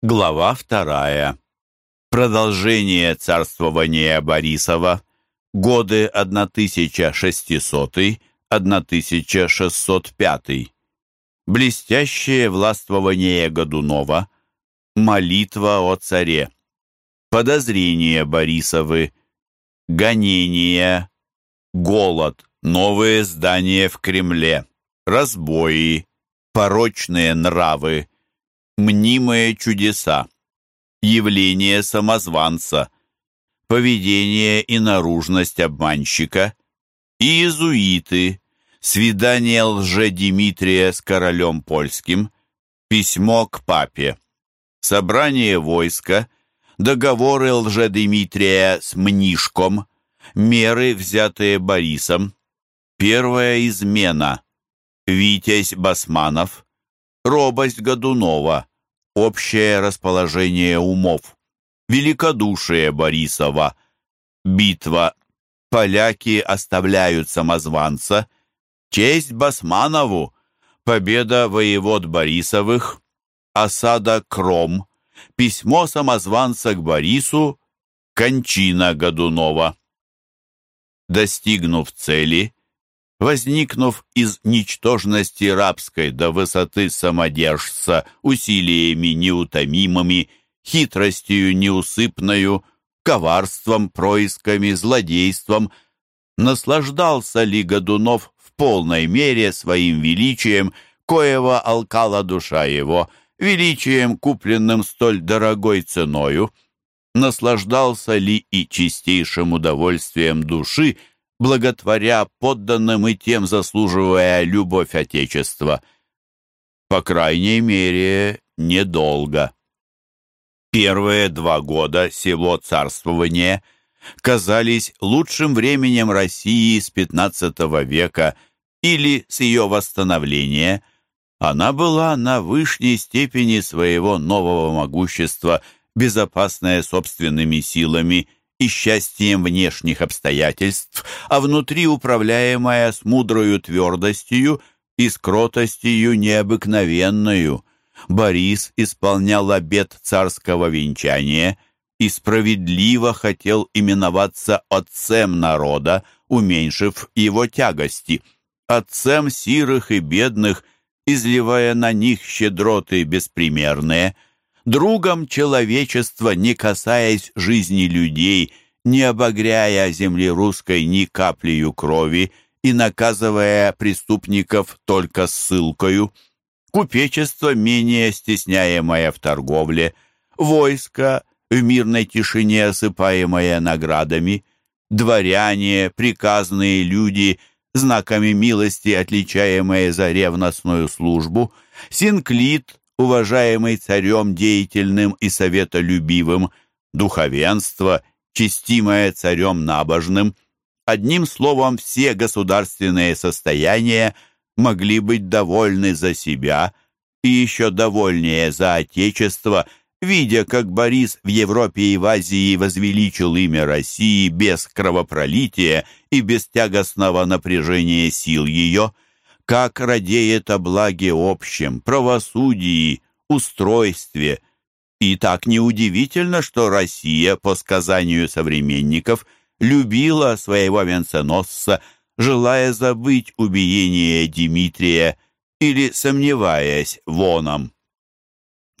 Глава вторая. Продолжение царствования Борисова. Годы 1600-1605. Блестящее властвование Годунова. Молитва о царе. Подозрения Борисовы. Гонения. Голод. Новые здания в Кремле. Разбои. Порочные нравы Мнимые чудеса. Явление самозванца. Поведение и наружность обманщика. Иезуиты. Свидание лже-Димитрия с королем польским. Письмо к папе. Собрание войска. Договоры лже-Димитрия с Мнишком. Меры, взятые Борисом. Первая измена. Витязь Басманов. Робость Годунова общее расположение умов, великодушие Борисова, битва, поляки оставляют самозванца, честь Басманову, победа воевод Борисовых, осада Кром, письмо самозванца к Борису, кончина Годунова. Достигнув цели, возникнув из ничтожности рабской до высоты самодержца усилиями неутомимыми, хитростью неусыпною, коварством, происками, злодейством, наслаждался ли Годунов в полной мере своим величием, коего алкала душа его, величием, купленным столь дорогой ценою, наслаждался ли и чистейшим удовольствием души, благотворя подданным и тем заслуживая любовь Отечества. По крайней мере, недолго. Первые два года сего царствования казались лучшим временем России с XV века или с ее восстановления. Она была на высшей степени своего нового могущества, безопасная собственными силами и счастьем внешних обстоятельств, а внутри управляемая с мудрою твердостью и с кротостью необыкновенную. Борис исполнял обет царского венчания и справедливо хотел именоваться отцем народа, уменьшив его тягости, отцем сирых и бедных, изливая на них щедроты беспримерные – другом человечества, не касаясь жизни людей, не обогряя земли русской ни каплею крови и наказывая преступников только ссылкою, купечество, менее стесняемое в торговле, войско, в мирной тишине осыпаемое наградами, дворяне, приказные люди, знаками милости, отличаемые за ревностную службу, синклит, уважаемый царем деятельным и советолюбивым, духовенство, честимое царем набожным, одним словом, все государственные состояния могли быть довольны за себя и еще довольнее за Отечество, видя, как Борис в Европе и в Азии возвеличил имя России без кровопролития и без тягостного напряжения сил ее – как радеет о благе общем, правосудии, устройстве. И так неудивительно, что Россия, по сказанию современников, любила своего венценосца, желая забыть убиение Дмитрия или сомневаясь воном.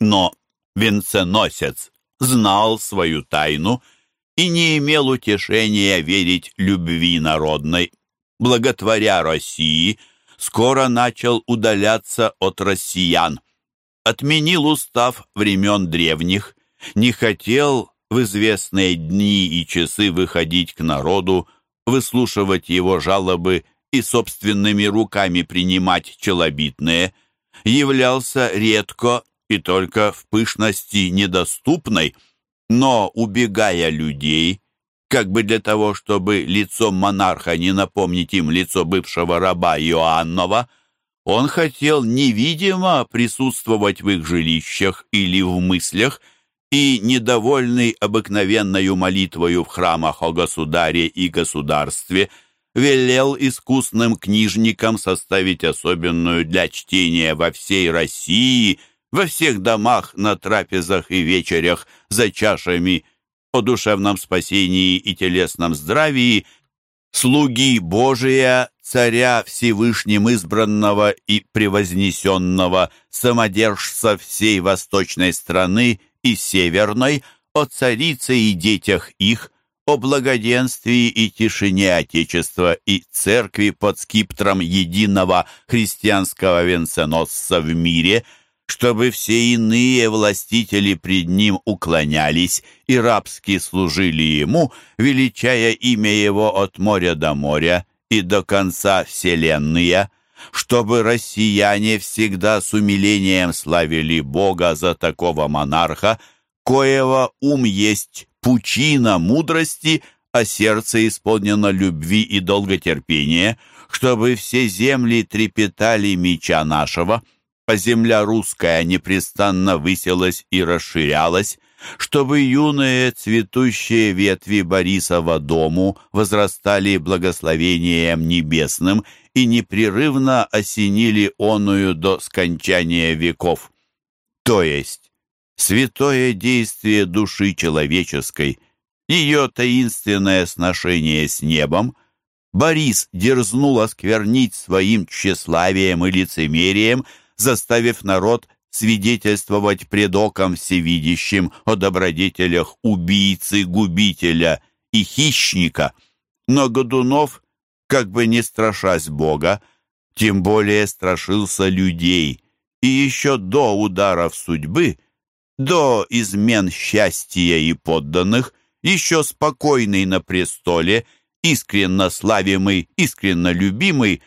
Но венценосец знал свою тайну и не имел утешения верить любви народной. Благотворя России – скоро начал удаляться от россиян. Отменил устав времен древних, не хотел в известные дни и часы выходить к народу, выслушивать его жалобы и собственными руками принимать челобитные, являлся редко и только в пышности недоступной, но, убегая людей, как бы для того, чтобы лицом монарха не напомнить им лицо бывшего раба Иоаннова, он хотел невидимо присутствовать в их жилищах или в мыслях, и, недовольный обыкновенною молитвою в храмах о государе и государстве, велел искусным книжникам составить особенную для чтения во всей России во всех домах, на трапезах и вечерях, за чашами, о душевном спасении и телесном здравии, слуги Божия, царя Всевышним избранного и превознесенного, самодержца всей восточной страны и северной, о царице и детях их, о благоденствии и тишине Отечества и Церкви под скиптром единого христианского венценосца в мире, чтобы все иные властители пред ним уклонялись и рабски служили ему, величая имя его от моря до моря и до конца вселенная, чтобы россияне всегда с умилением славили Бога за такого монарха, коего ум есть пучина мудрости, а сердце исполнено любви и долготерпения, чтобы все земли трепетали меча нашего, а земля русская непрестанно высилась и расширялась, чтобы юные цветущие ветви Борисова дому возрастали благословением небесным и непрерывно осенили оную до скончания веков. То есть святое действие души человеческой, ее таинственное сношение с небом, Борис дерзнул осквернить своим тщеславием и лицемерием, заставив народ свидетельствовать пред оком всевидящим о добродетелях убийцы, губителя и хищника. Но Годунов, как бы не страшась Бога, тем более страшился людей, и еще до ударов судьбы – до измен счастья и подданных, еще спокойный на престоле, искренно славимый, искренно любимый,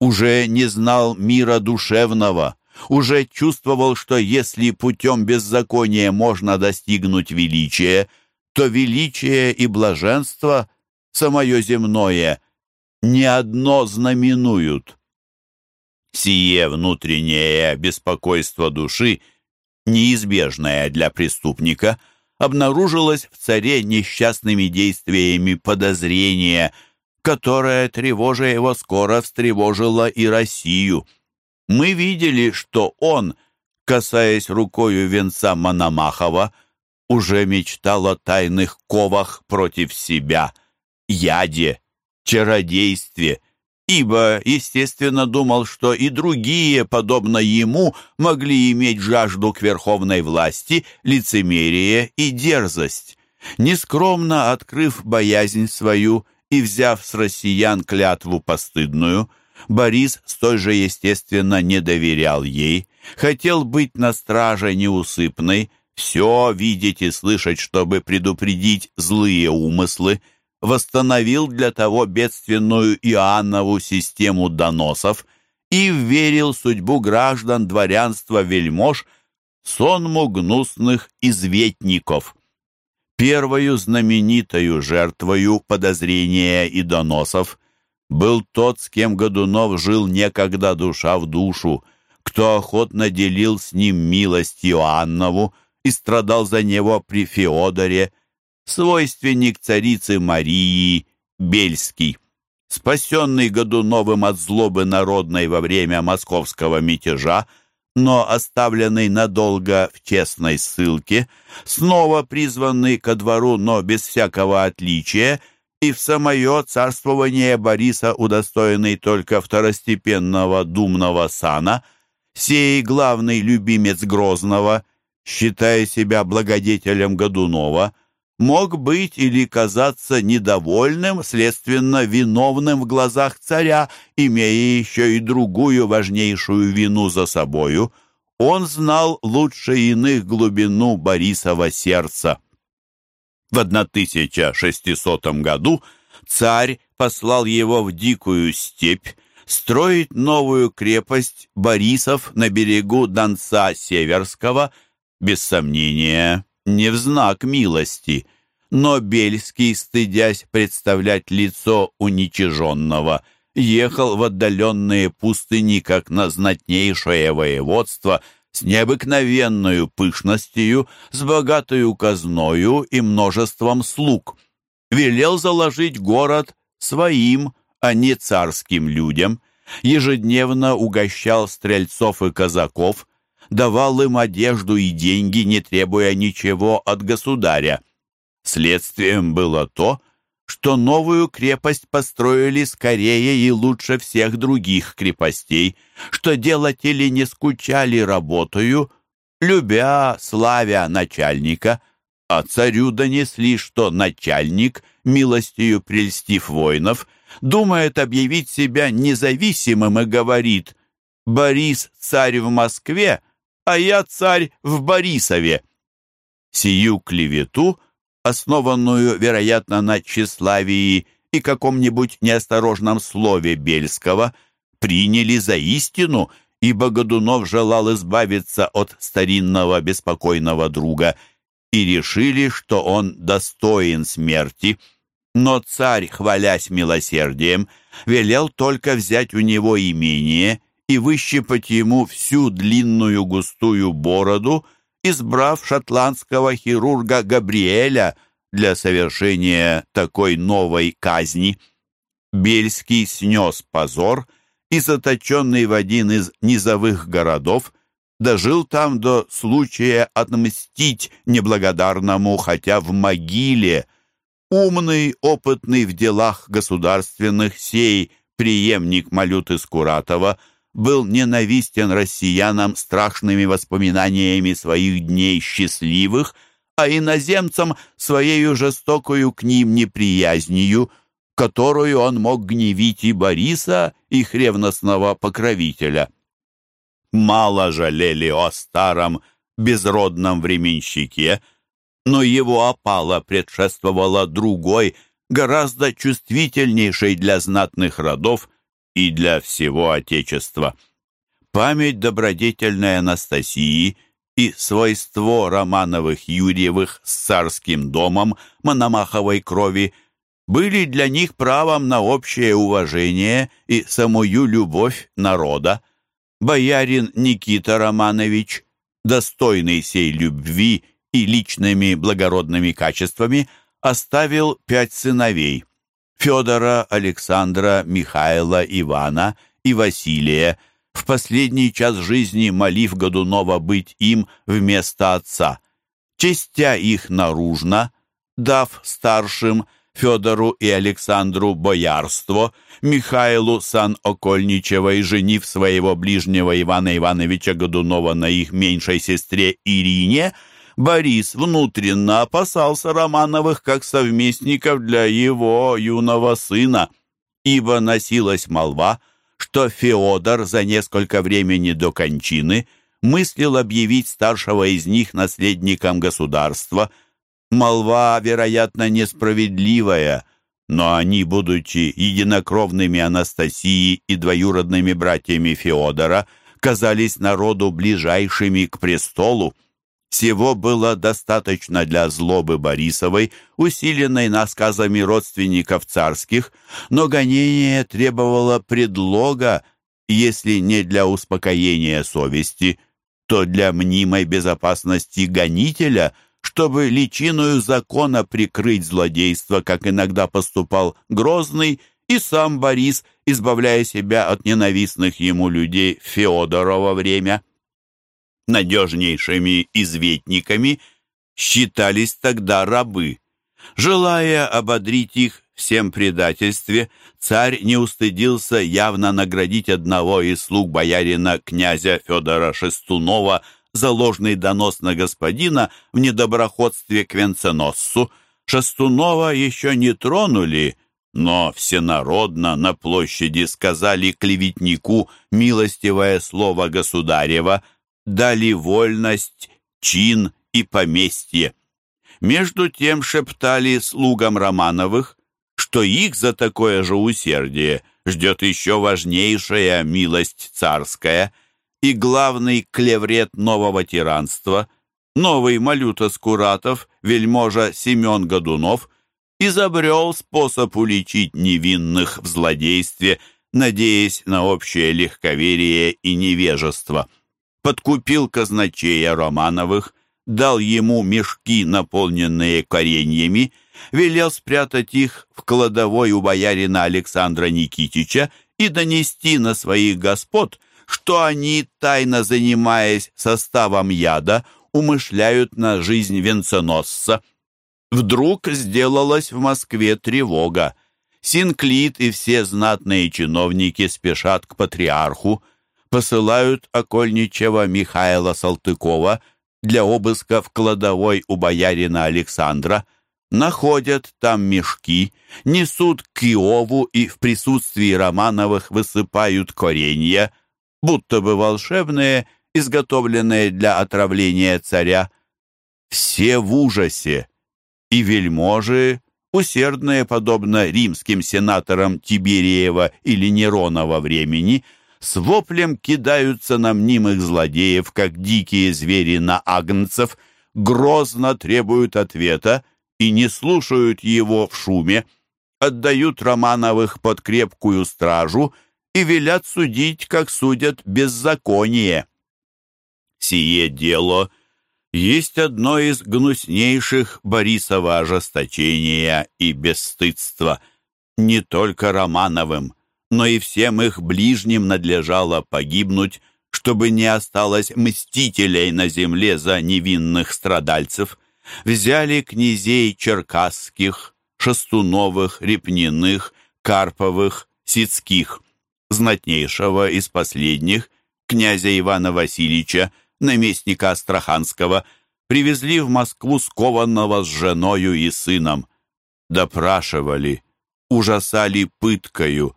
уже не знал мира душевного, уже чувствовал, что если путем беззакония можно достигнуть величия, то величие и блаженство, самое земное, не одно знаменуют. Сие внутреннее беспокойство души — неизбежное для преступника, обнаружилось в царе несчастными действиями подозрения, которое, тревожа его, скоро встревожило и Россию. Мы видели, что он, касаясь рукою венца Мономахова, уже мечтал о тайных ковах против себя, яде, чародействе, ибо, естественно, думал, что и другие, подобно ему, могли иметь жажду к верховной власти, лицемерие и дерзость. Нескромно открыв боязнь свою и взяв с россиян клятву постыдную, Борис столь же естественно не доверял ей, хотел быть на страже неусыпной, все видеть и слышать, чтобы предупредить злые умыслы, восстановил для того бедственную Иоаннову систему доносов и верил судьбу граждан дворянства вельмож сонму гнусных изветников. Первою знаменитою жертвою подозрения и доносов был тот, с кем Годунов жил некогда душа в душу, кто охотно делил с ним милость Иоаннову и страдал за него при Феодоре, свойственник царицы Марии Бельский, спасенный Годуновым от злобы народной во время московского мятежа, но оставленный надолго в честной ссылке, снова призванный ко двору, но без всякого отличия, и в самое царствование Бориса удостоенный только второстепенного думного сана, сей главный любимец Грозного, считая себя благодетелем Годунова, мог быть или казаться недовольным, следственно виновным в глазах царя, имея еще и другую важнейшую вину за собою. Он знал лучше иных глубину Борисова сердца. В 1600 году царь послал его в дикую степь строить новую крепость Борисов на берегу Донца Северского, без сомнения, не в знак милости, но Бельский, стыдясь представлять лицо уничиженного, ехал в отдаленные пустыни, как на знатнейшее воеводство, с необыкновенную пышностью, с богатою казною и множеством слуг. Велел заложить город своим, а не царским людям, ежедневно угощал стрельцов и казаков, давал им одежду и деньги, не требуя ничего от государя. Следствием было то, что новую крепость построили скорее и лучше всех других крепостей, что делатели не скучали работою, любя, славя начальника, а царю донесли, что начальник, милостью прельстив воинов, думает объявить себя независимым и говорит «Борис царь в Москве, а я царь в Борисове». Сию клевету – основанную, вероятно, на тщеславии и каком-нибудь неосторожном слове Бельского, приняли за истину, ибо Годунов желал избавиться от старинного беспокойного друга и решили, что он достоин смерти. Но царь, хвалясь милосердием, велел только взять у него имение и выщипать ему всю длинную густую бороду, избрав шотландского хирурга Габриэля для совершения такой новой казни. Бельский снес позор и, заточенный в один из низовых городов, дожил там до случая отмстить неблагодарному, хотя в могиле. Умный, опытный в делах государственных сей преемник Малюты Скуратова – был ненавистен россиянам страшными воспоминаниями своих дней счастливых, а иноземцам своею жестокою к ним неприязнью, которую он мог гневить и Бориса, их ревностного покровителя. Мало жалели о старом безродном временщике, но его опала предшествовала другой, гораздо чувствительнейшей для знатных родов и для всего Отечества. Память добродетельной Анастасии и свойство Романовых-Юрьевых с царским домом Мономаховой крови были для них правом на общее уважение и самую любовь народа. Боярин Никита Романович, достойный сей любви и личными благородными качествами, оставил пять сыновей – Федора, Александра, Михаила, Ивана и Василия, в последний час жизни молив Годунова быть им вместо отца. Честя их наружно, дав старшим Федору и Александру боярство, Михаилу сан Окольничева и женив своего ближнего Ивана Ивановича Годунова на их меньшей сестре Ирине – Борис внутренно опасался Романовых как совместников для его юного сына, ибо носилась молва, что Феодор за несколько времени до кончины мыслил объявить старшего из них наследником государства. Молва, вероятно, несправедливая, но они, будучи единокровными Анастасии и двоюродными братьями Феодора, казались народу ближайшими к престолу. Всего было достаточно для злобы Борисовой, усиленной насказами родственников царских, но гонение требовало предлога, если не для успокоения совести, то для мнимой безопасности гонителя, чтобы личиною закона прикрыть злодейство, как иногда поступал Грозный, и сам Борис, избавляя себя от ненавистных ему людей в Феодорово время надежнейшими изветниками считались тогда рабы. Желая ободрить их всем предательстве, царь не устыдился явно наградить одного из слуг боярина князя Федора Шестунова за ложный донос на господина в недоброходстве к венценосцу. Шестунова еще не тронули, но всенародно на площади сказали клеветнику милостивое слово государева — дали вольность, чин и поместье. Между тем шептали слугам Романовых, что их за такое же усердие ждет еще важнейшая милость царская и главный клеврет нового тиранства, новый Малюта Скуратов, вельможа Семен Годунов, изобрел способ уличить невинных в злодействе, надеясь на общее легковерие и невежество подкупил казначея Романовых, дал ему мешки, наполненные кореньями, велел спрятать их в кладовой у боярина Александра Никитича и донести на своих господ, что они, тайно занимаясь составом яда, умышляют на жизнь венценосца. Вдруг сделалась в Москве тревога. Синклит и все знатные чиновники спешат к патриарху, посылают окольничего Михаила Салтыкова для обыска в кладовой у боярина Александра, находят там мешки, несут к Иову и в присутствии Романовых высыпают коренья, будто бы волшебные, изготовленные для отравления царя. Все в ужасе, и вельможи, усердные, подобно римским сенаторам Тибериева или Неронова времени, с воплем кидаются на мнимых злодеев, как дикие звери на агнцев, грозно требуют ответа и не слушают его в шуме, отдают Романовых под крепкую стражу и велят судить, как судят беззаконие. Сие дело есть одно из гнуснейших Борисова ожесточения и бесстыдства. Не только Романовым, но и всем их ближним надлежало погибнуть, чтобы не осталось мстителей на земле за невинных страдальцев. Взяли князей черкасских, шестуновых, репниных, карповых, сицких, знатнейшего из последних, князя Ивана Васильевича, наместника Астраханского, привезли в Москву скованного с женою и сыном. Допрашивали, ужасали пыткою,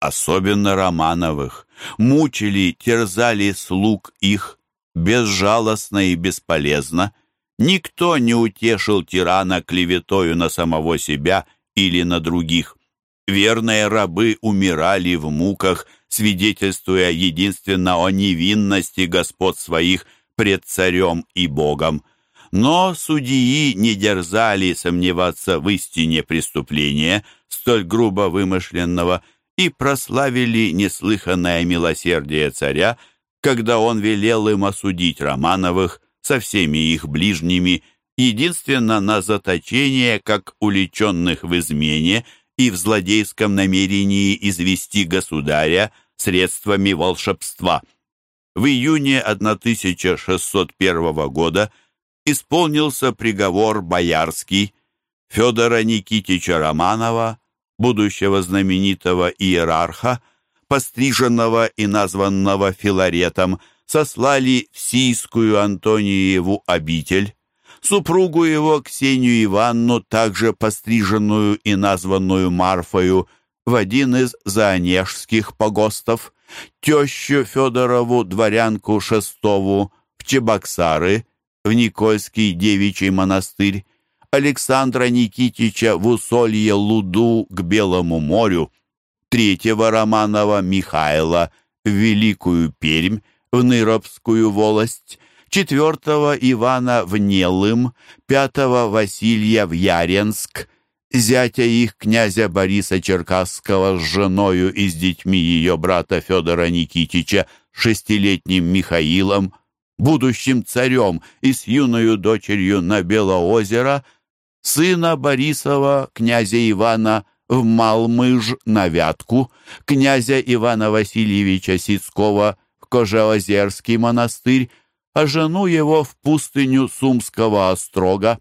особенно Романовых, мучили, терзали слуг их, безжалостно и бесполезно. Никто не утешил тирана клеветою на самого себя или на других. Верные рабы умирали в муках, свидетельствуя единственно о невинности господ своих пред царем и Богом. Но судьи не дерзали сомневаться в истине преступления, столь грубо вымышленного, и прославили неслыханное милосердие царя, когда он велел им осудить Романовых со всеми их ближними, единственно на заточение, как уличенных в измене, и в злодейском намерении извести государя средствами волшебства. В июне 1601 года исполнился приговор боярский Федора Никитича Романова, будущего знаменитого иерарха, постриженного и названного Филаретом, сослали в Сийскую Антониеву обитель. Супругу его Ксению Иванну, также постриженную и названную Марфою, в один из заонежских погостов, тещу Федорову, дворянку Шестову, в Чебоксары, в Никольский девичий монастырь, Александра Никитича в Усолье Луду к Белому морю, третьего Романова Михаила в Великую Пермь, в Ныробскую волость, четвертого Ивана в Нелым, пятого Василия в Яренск, зятя их князя Бориса Черкасского с женою и с детьми ее брата Федора Никитича, шестилетним Михаилом, будущим царем и с юною дочерью на Белоозеро, сына Борисова, князя Ивана, в Малмыж на Вятку, князя Ивана Васильевича Сицкого в Кожеозерский монастырь, а жену его в пустыню Сумского острога.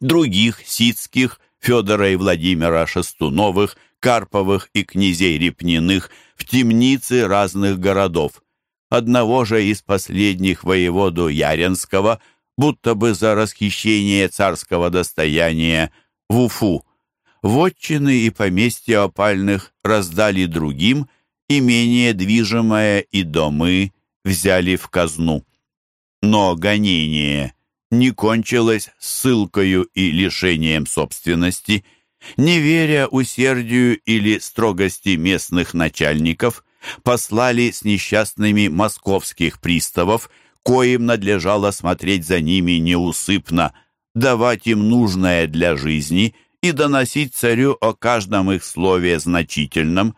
Других ситских, Федора и Владимира Шестуновых, Карповых и князей Репниных в темницы разных городов. Одного же из последних воеводу Яренского, будто бы за расхищение царского достояния, в Уфу. Вотчины и поместья опальных раздали другим, имение движимое и домы взяли в казну. Но гонение не кончилось ссылкою и лишением собственности. Не веря усердию или строгости местных начальников, послали с несчастными московских приставов, коим надлежало смотреть за ними неусыпно, давать им нужное для жизни и доносить царю о каждом их слове значительном,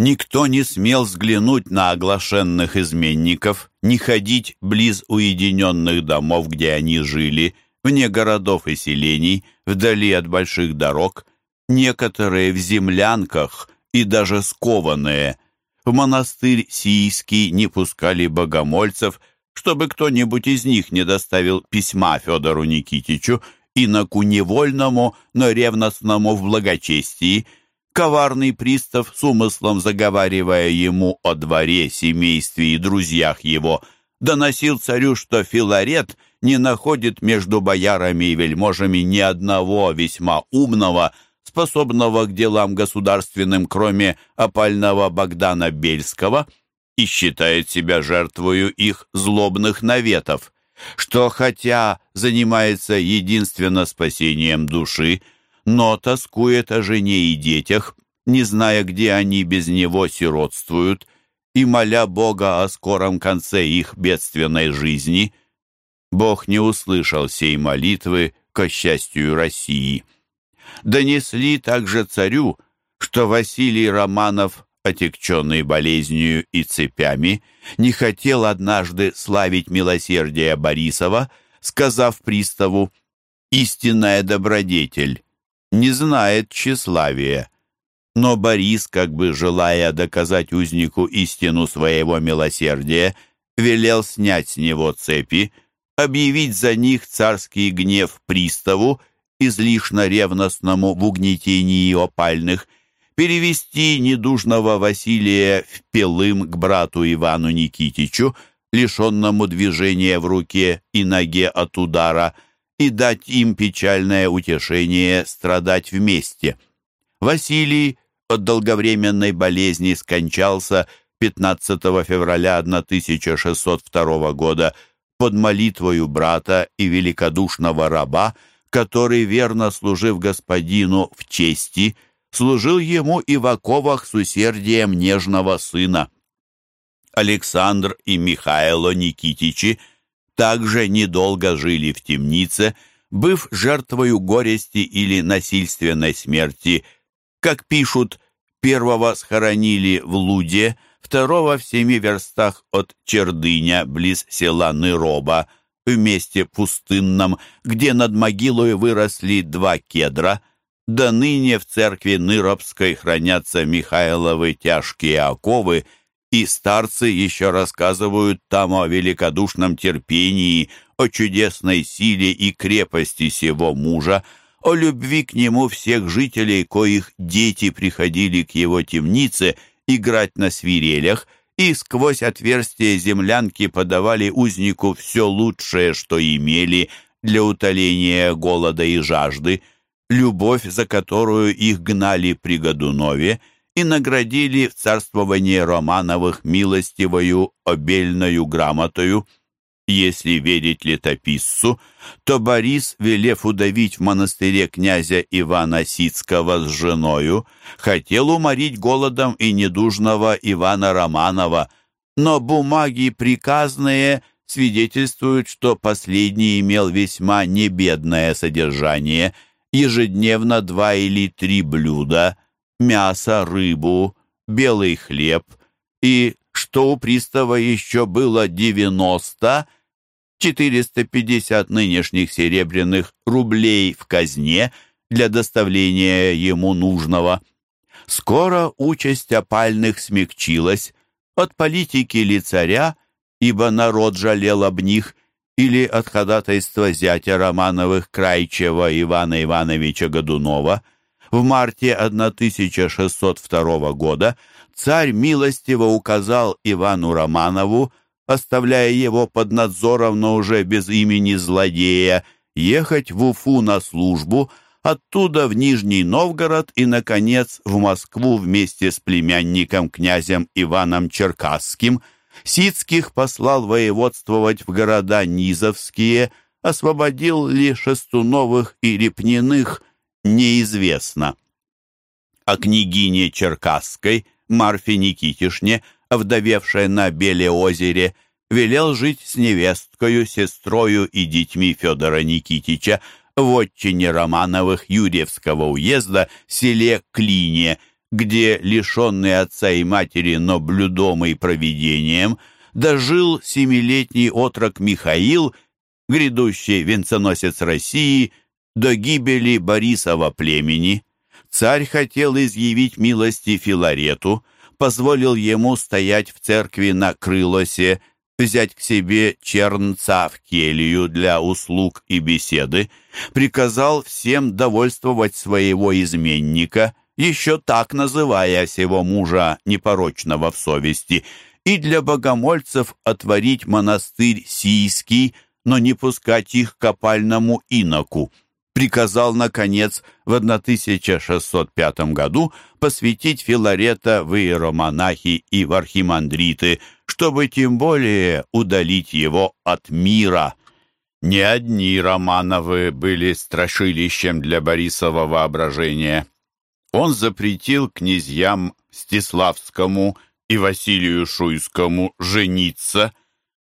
Никто не смел взглянуть на оглашенных изменников, не ходить близ уединенных домов, где они жили, вне городов и селений, вдали от больших дорог, некоторые в землянках и даже скованные. в монастырь Сийский не пускали богомольцев, чтобы кто-нибудь из них не доставил письма Федору Никитичу, иноку невольному, но ревностному в благочестии, коварный пристав с умыслом заговаривая ему о дворе, семействе и друзьях его, доносил царю, что Филарет не находит между боярами и вельможами ни одного весьма умного, способного к делам государственным, кроме опального Богдана Бельского, и считает себя жертвою их злобных наветов, что хотя занимается единственно спасением души, но тоскует о жене и детях, не зная, где они без него сиротствуют, и моля Бога о скором конце их бедственной жизни. Бог не услышал сей молитвы ко счастью России. Донесли также царю, что Василий Романов, отягченный болезнью и цепями, не хотел однажды славить милосердие Борисова, сказав приставу «Истинная добродетель не знает тщеславия». Но Борис, как бы желая доказать узнику истину своего милосердия, велел снять с него цепи, объявить за них царский гнев приставу, излишне ревностному в угнетении опальных, перевести недужного Василия в Пелым к брату Ивану Никитичу, лишенному движения в руке и ноге от удара, и дать им печальное утешение страдать вместе. Василий от долговременной болезни скончался 15 февраля 1602 года под молитвою брата и великодушного раба, который, верно служив господину в чести, служил ему и в оковах с усердием нежного сына. Александр и Михаило Никитичи также недолго жили в темнице, быв жертвою горести или насильственной смерти. Как пишут, первого схоронили в Луде, второго в семи верстах от Чердыня, близ села Ныроба, в месте пустынном, где над могилой выросли два кедра. До ныне в церкви Ныробской хранятся Михайловы тяжкие оковы, и старцы еще рассказывают там о великодушном терпении, о чудесной силе и крепости сего мужа, о любви к нему всех жителей, коих дети приходили к его темнице играть на свирелях, и сквозь отверстие землянки подавали узнику все лучшее, что имели для утоления голода и жажды, любовь, за которую их гнали при Годунове, и наградили в царствовании Романовых милостивою обельною грамотою. Если верить летописцу, то Борис, велев удавить в монастыре князя Ивана Сицкого с женою, хотел уморить голодом и недужного Ивана Романова, но бумаги приказные свидетельствуют, что последний имел весьма небедное содержание, ежедневно два или три блюда – мясо, рыбу, белый хлеб, и что у пристава еще было 90, 450 нынешних серебряных рублей в казне для доставления ему нужного. Скоро участь опальных смягчилась от политики ли царя, ибо народ жалел об них, или от ходатайства зятя Романовых Крайчева Ивана Ивановича Годунова – в марте 1602 года царь милостиво указал Ивану Романову, оставляя его под надзором, но уже без имени злодея, ехать в Уфу на службу, оттуда в Нижний Новгород и, наконец, в Москву вместе с племянником князем Иваном Черкасским. Сицких послал воеводствовать в города Низовские, освободил ли Шестуновых и Репниных, неизвестно. О княгине Черкасской, Марфе Никитишне, вдовевшей на Белеозере, велел жить с невесткою, сестрою и детьми Федора Никитича в отчине Романовых Юрьевского уезда в селе Клине, где, лишенный отца и матери, но блюдомый провидением, дожил семилетний отрок Михаил, грядущий венценосец России, до гибели Борисова племени. Царь хотел изъявить милости Филарету, позволил ему стоять в церкви на Крылосе, взять к себе чернца в келью для услуг и беседы, приказал всем довольствовать своего изменника, еще так называя сего мужа непорочного в совести, и для богомольцев отворить монастырь Сийский, но не пускать их к опальному иноку приказал, наконец, в 1605 году посвятить Филарета в иеромонахи и в архимандриты, чтобы тем более удалить его от мира. Не одни Романовы были страшилищем для Борисова воображения. Он запретил князьям Стиславскому и Василию Шуйскому жениться,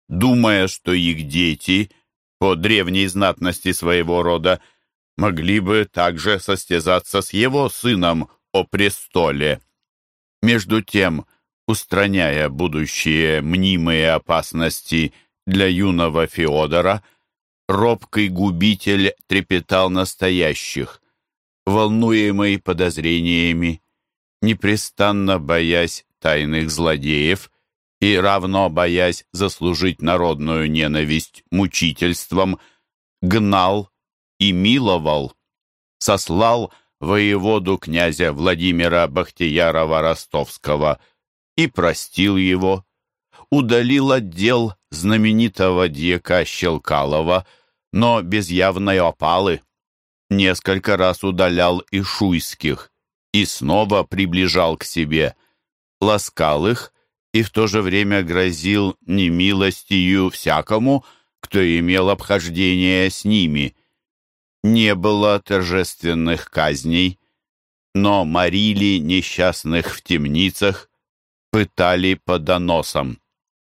думая, что их дети, по древней знатности своего рода, могли бы также состязаться с его сыном о престоле. Между тем, устраняя будущие мнимые опасности для юного Феодора, робкий губитель трепетал настоящих, волнуемый подозрениями, непрестанно боясь тайных злодеев и равно боясь заслужить народную ненависть мучительством, гнал и миловал, сослал воеводу князя Владимира Бахтиярова-Ростовского и простил его, удалил отдел знаменитого дьяка Щелкалова, но без явной опалы. Несколько раз удалял и шуйских, и снова приближал к себе, ласкал их и в то же время грозил немилостью всякому, кто имел обхождение с ними – не было торжественных казней, но морили несчастных в темницах, пытали по доносам.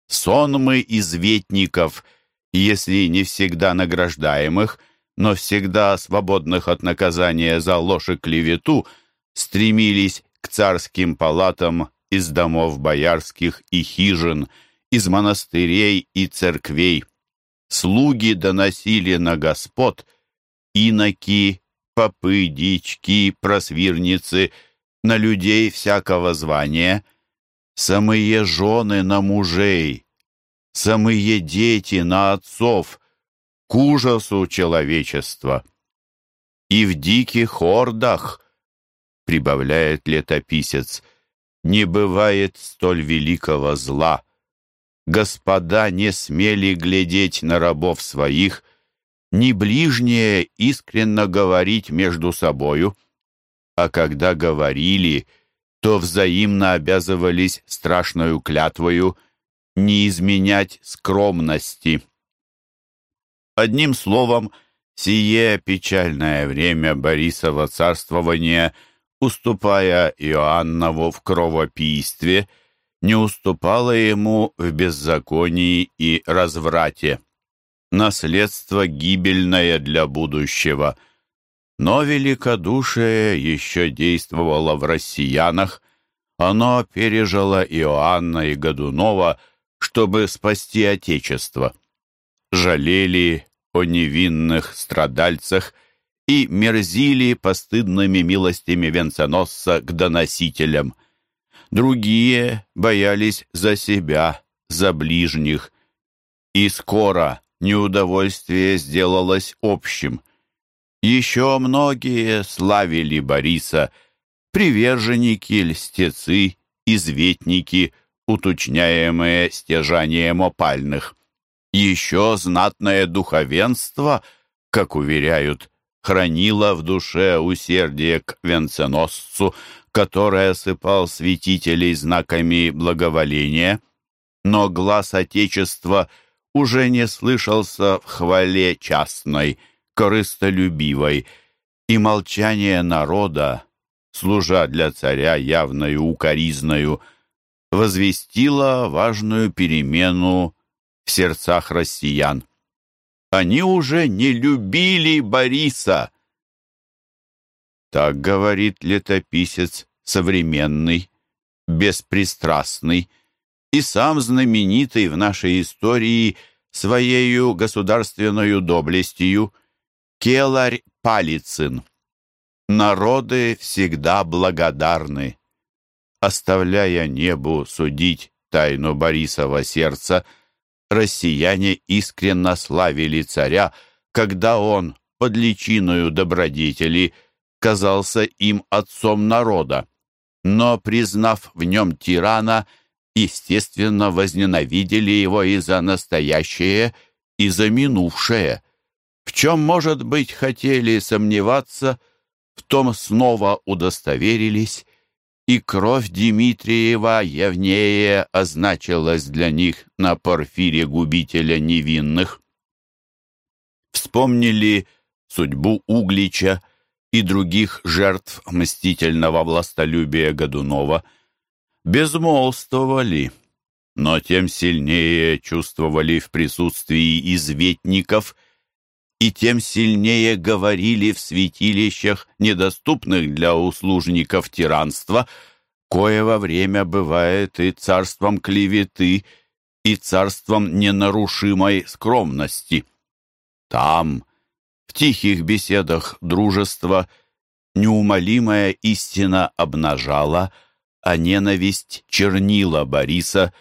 Сонмы изветников, если не всегда награждаемых, но всегда свободных от наказания за ложь и клевету, стремились к царским палатам из домов боярских и хижин, из монастырей и церквей. Слуги доносили на господ — иноки, попы, дички, просвирницы, на людей всякого звания, самые жены на мужей, самые дети на отцов, к ужасу человечества. И в диких ордах, прибавляет летописец, не бывает столь великого зла. Господа не смели глядеть на рабов своих, ни ближнее искренно говорить между собою, а когда говорили, то взаимно обязывались страшную клятвою не изменять скромности. Одним словом, сие печальное время Борисова царствования, уступая Иоаннову в кровопийстве, не уступало ему в беззаконии и разврате наследство гибельное для будущего. Но великодушие еще действовало в россиянах, оно пережило Иоанна и Годунова, чтобы спасти Отечество. Жалели о невинных страдальцах и мерзили постыдными милостями венценосца к доносителям. Другие боялись за себя, за ближних. И скоро неудовольствие сделалось общим. Еще многие славили Бориса, приверженники, льстецы, изветники, уточняемые стяжанием опальных. Еще знатное духовенство, как уверяют, хранило в душе усердие к венценосцу, который осыпал святителей знаками благоволения. Но глаз Отечества — уже не слышался в хвале частной, корыстолюбивой, и молчание народа, служа для царя явною укоризною, возвестило важную перемену в сердцах россиян. Они уже не любили Бориса. Так говорит летописец современный, беспристрастный, и сам знаменитый в нашей истории своею государственную доблестью Келарь Палицын. Народы всегда благодарны. оставляя небу судить тайну Борисова сердца, россияне искренно славили царя, когда он, под личиною добродетели, казался им отцом народа. Но, признав в нем тирана, естественно, возненавидели его и за настоящее, и за минувшее. В чем, может быть, хотели сомневаться, в том снова удостоверились, и кровь Дмитриева Евнея означилась для них на порфире губителя невинных. Вспомнили судьбу Углича и других жертв мстительного властолюбия Годунова, безмолвствовали, но тем сильнее чувствовали в присутствии изветников – и тем сильнее говорили в святилищах, недоступных для услужников тиранства, кое во время бывает и царством клеветы, и царством ненарушимой скромности. Там, в тихих беседах дружества, неумолимая истина обнажала, а ненависть чернила Бориса,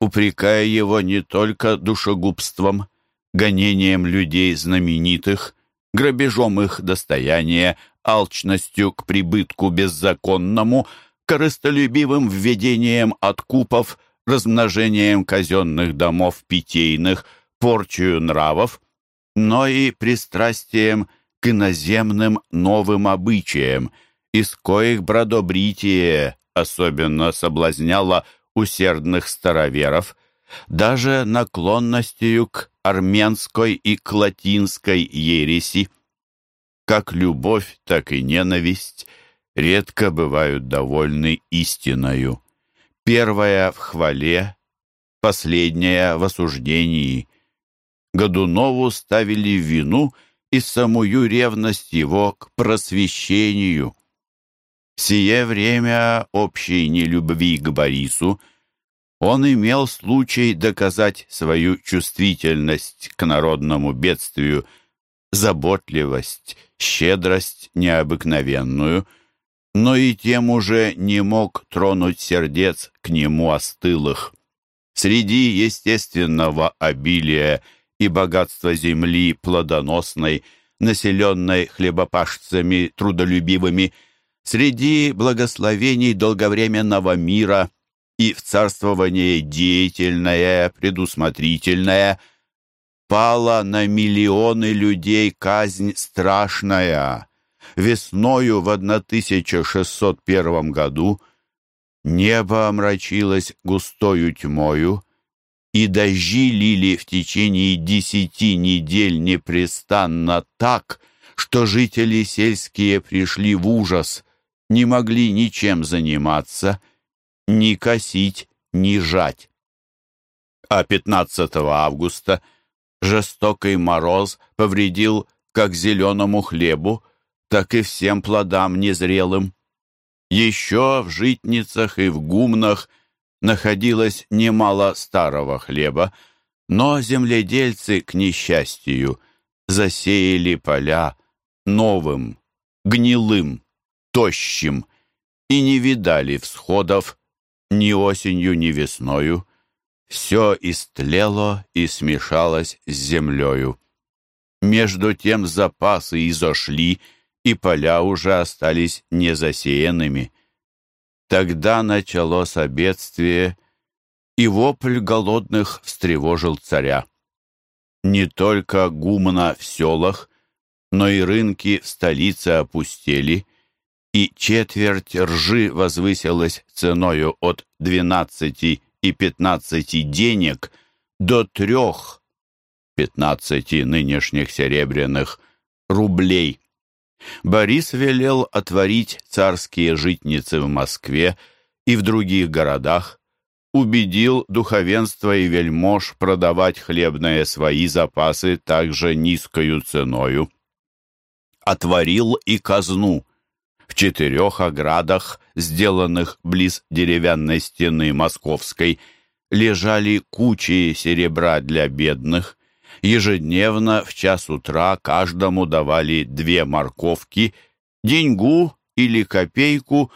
упрекая его не только душегубством, гонением людей знаменитых, грабежом их достояния, алчностью к прибытку беззаконному, корыстолюбивым введением откупов, размножением казенных домов питейных, порчую нравов, но и пристрастием к иноземным новым обычаям, из коих бродобритие особенно соблазняло усердных староверов, даже наклонностью к армянской и к ереси. Как любовь, так и ненависть редко бывают довольны истиною. Первая в хвале, последняя в осуждении. Годунову ставили вину и самую ревность его к просвещению. Сие время общей нелюбви к Борису – он имел случай доказать свою чувствительность к народному бедствию, заботливость, щедрость необыкновенную, но и тем уже не мог тронуть сердец к нему остылых. Среди естественного обилия и богатства земли плодоносной, населенной хлебопашцами трудолюбивыми, среди благословений долговременного мира – и в царствование деятельное, предусмотрительное, пала на миллионы людей казнь страшная. Весною в 1601 году небо омрачилось густою тьмою, и дожди лили в течение десяти недель непрестанно так, что жители сельские пришли в ужас, не могли ничем заниматься — ни косить, ни жать. А 15 августа жестокий мороз повредил как зеленому хлебу, так и всем плодам незрелым. Еще в житницах и в гумнах находилось немало старого хлеба, но земледельцы, к несчастью, засеяли поля новым, гнилым, тощим и не видали всходов ни осенью, ни весною. Все истлело и смешалось с землею. Между тем запасы изошли, и поля уже остались незасеянными. Тогда началось обедствие, и вопль голодных встревожил царя. Не только гумна в селах, но и рынки в столице опустели, и четверть ржи возвысилась ценою от 12 и 15 денег до трех 15 нынешних серебряных рублей. Борис велел отворить царские житницы в Москве и в других городах, убедил духовенство и вельмож продавать хлебные свои запасы также низкою ценою. Отворил и казну – в четырех оградах, сделанных близ деревянной стены московской, лежали кучи серебра для бедных. Ежедневно в час утра каждому давали две морковки, деньгу или копейку,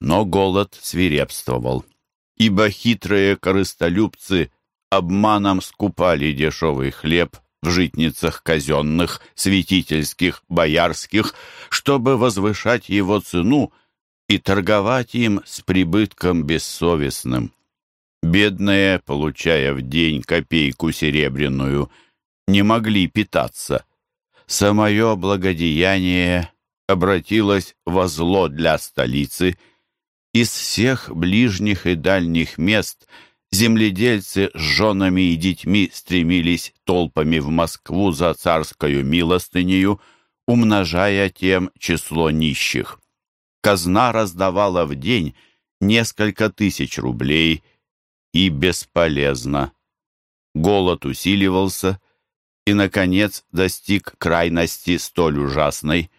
Но голод свирепствовал, ибо хитрые корыстолюбцы обманом скупали дешевый хлеб в житницах казенных, святительских, боярских, чтобы возвышать его цену и торговать им с прибытком бессовестным. Бедные, получая в день копейку серебряную, не могли питаться. Самое благодеяние обратилось во зло для столицы. Из всех ближних и дальних мест земледельцы с женами и детьми стремились толпами в Москву за царскую милостынею, умножая тем число нищих. Казна раздавала в день несколько тысяч рублей – и бесполезно. Голод усиливался и, наконец, достиг крайности столь ужасной,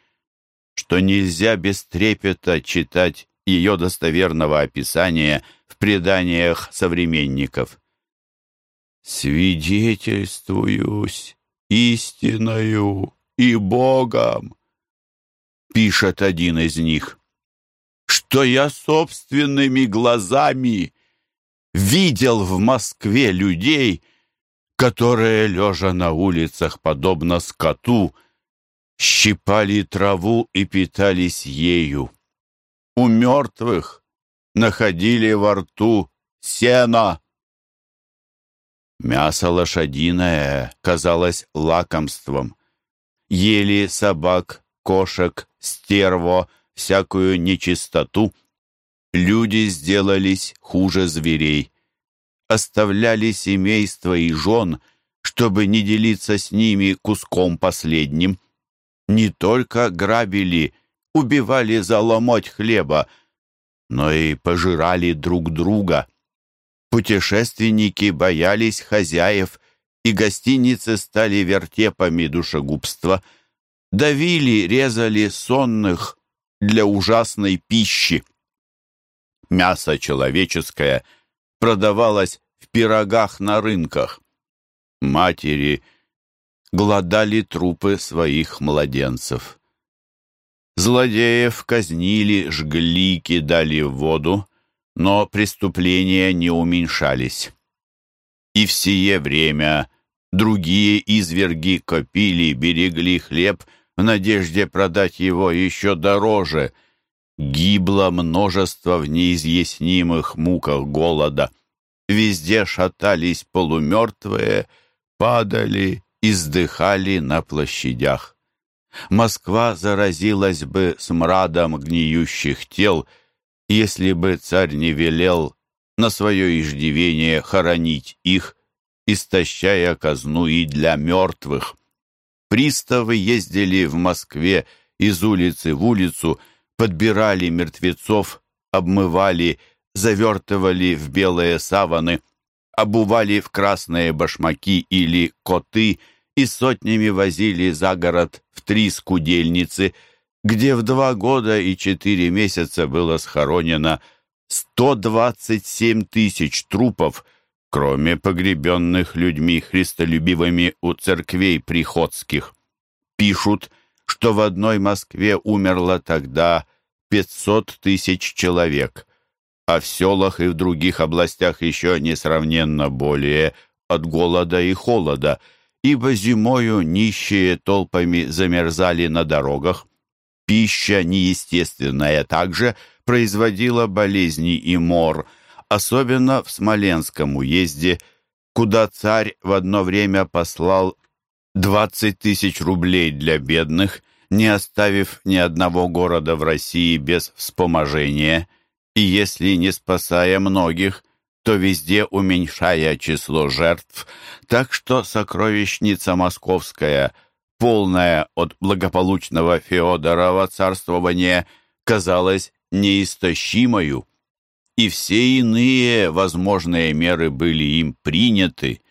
что нельзя без трепета читать ее достоверного описания преданиях современников. «Свидетельствуюсь истиною и Богом», — пишет один из них, «что я собственными глазами видел в Москве людей, которые, лежа на улицах, подобно скоту, щипали траву и питались ею. У мертвых находили во рту сено. Мясо лошадиное казалось лакомством. Ели собак, кошек, стерво, всякую нечистоту — Люди сделались хуже зверей. Оставляли семейство и жен, чтобы не делиться с ними куском последним. Не только грабили, убивали за ломоть хлеба, но и пожирали друг друга. Путешественники боялись хозяев, и гостиницы стали вертепами душегубства. Давили, резали сонных для ужасной пищи мясо человеческое продавалось в пирогах на рынках. Матери гладали трупы своих младенцев. Злодеев казнили, жгли, кидали в воду, но преступления не уменьшались. И в сие время другие изверги копили, берегли хлеб в надежде продать его еще дороже — Гибло множество в неизъяснимых муках голода. Везде шатались полумертвые, падали, издыхали на площадях. Москва заразилась бы смрадом гниющих тел, если бы царь не велел на свое иждивение хоронить их, истощая казну и для мертвых. Приставы ездили в Москве из улицы в улицу, подбирали мертвецов, обмывали, завертывали в белые саваны, обували в красные башмаки или коты и сотнями возили за город в три скудельницы, где в два года и четыре месяца было схоронено 127 тысяч трупов, кроме погребенных людьми христолюбивыми у церквей приходских. Пишут, что в одной Москве умерло тогда 500 тысяч человек, а в селах и в других областях еще несравненно более от голода и холода, ибо зимою нищие толпами замерзали на дорогах. Пища неестественная также производила болезни и мор, особенно в Смоленском уезде, куда царь в одно время послал 20 тысяч рублей для бедных, не оставив ни одного города в России без вспоможения, и если не спасая многих, то везде уменьшая число жертв, так что сокровищница московская, полная от благополучного Феодорова царствования, казалась неистощимою, и все иные возможные меры были им приняты,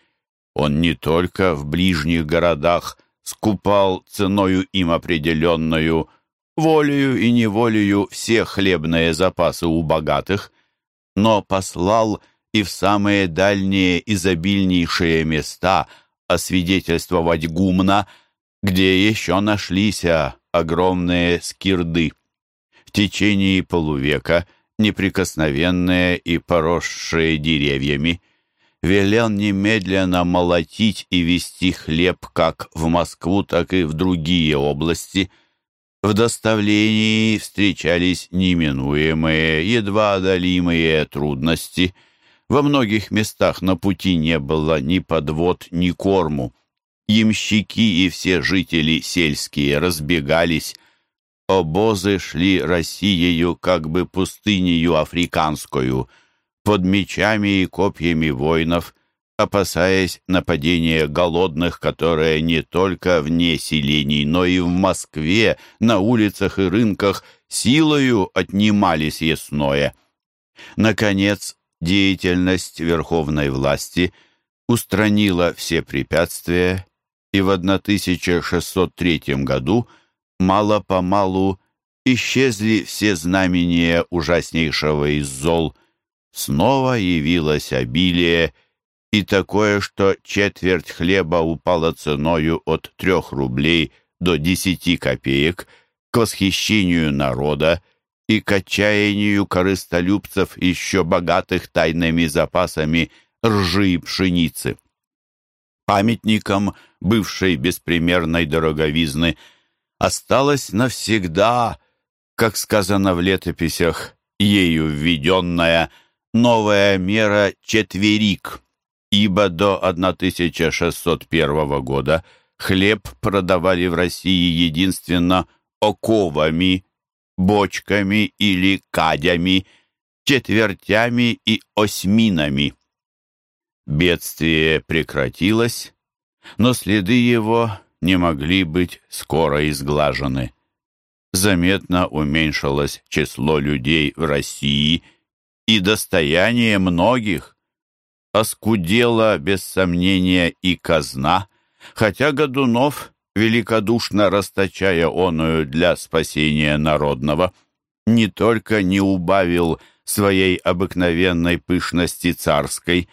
он не только в ближних городах скупал ценою им определенную, волею и неволею все хлебные запасы у богатых, но послал и в самые дальние изобильнейшие места освидетельствовать гумна, где еще нашлись огромные скирды. В течение полувека неприкосновенные и поросшие деревьями, велел немедленно молотить и вести хлеб как в Москву, так и в другие области. В доставлении встречались неминуемые, едва одолимые трудности. Во многих местах на пути не было ни подвод, ни корму. Ямщики и все жители сельские разбегались. Обозы шли Россиею как бы пустынею африканскую — под мечами и копьями воинов, опасаясь нападения голодных, которые не только вне селений, но и в Москве, на улицах и рынках силою отнимали съестное. Наконец, деятельность верховной власти устранила все препятствия, и в 1603 году мало-помалу исчезли все знамения ужаснейшего из зол – снова явилось обилие, и такое, что четверть хлеба упала ценою от трех рублей до десяти копеек к восхищению народа и к отчаянию корыстолюбцев, еще богатых тайными запасами ржи и пшеницы. Памятником бывшей беспримерной дороговизны осталось навсегда, как сказано в летописях, ею введенная – новая мера четверик, ибо до 1601 года хлеб продавали в России единственно оковами, бочками или кадями, четвертями и осьминами. Бедствие прекратилось, но следы его не могли быть скоро изглажены. Заметно уменьшилось число людей в России – и достояние многих. Оскудела, без сомнения, и казна, хотя Годунов, великодушно расточая оную для спасения народного, не только не убавил своей обыкновенной пышности царской,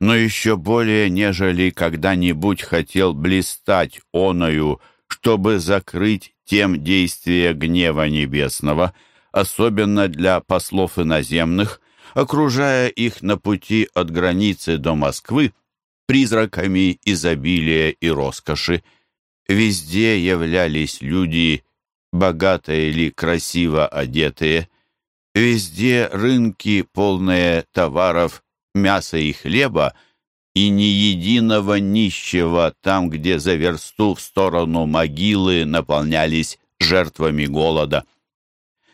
но еще более, нежели когда-нибудь хотел блистать оною, чтобы закрыть тем действие гнева небесного, особенно для послов иноземных, окружая их на пути от границы до Москвы призраками изобилия и роскоши. Везде являлись люди, богато или красиво одетые. Везде рынки, полные товаров, мяса и хлеба, и ни единого нищего там, где за версту в сторону могилы наполнялись жертвами голода.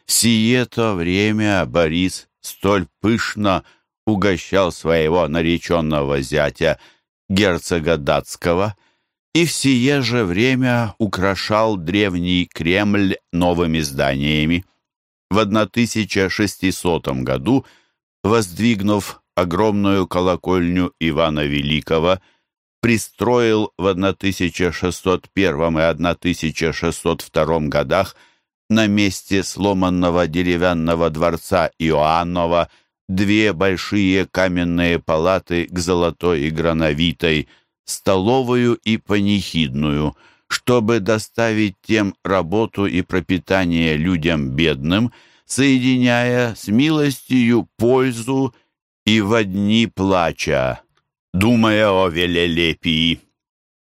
Сие-то время Борис столь пышно угощал своего нареченного зятя, герцога датского, и в сие же время украшал древний Кремль новыми зданиями. В 1600 году, воздвигнув огромную колокольню Ивана Великого, пристроил в 1601 и 1602 годах на месте сломанного деревянного дворца Иоаннова две большие каменные палаты к золотой и грановитой, столовую и панихидную, чтобы доставить тем работу и пропитание людям бедным, соединяя с милостью пользу и в одни плача, думая о велелепии.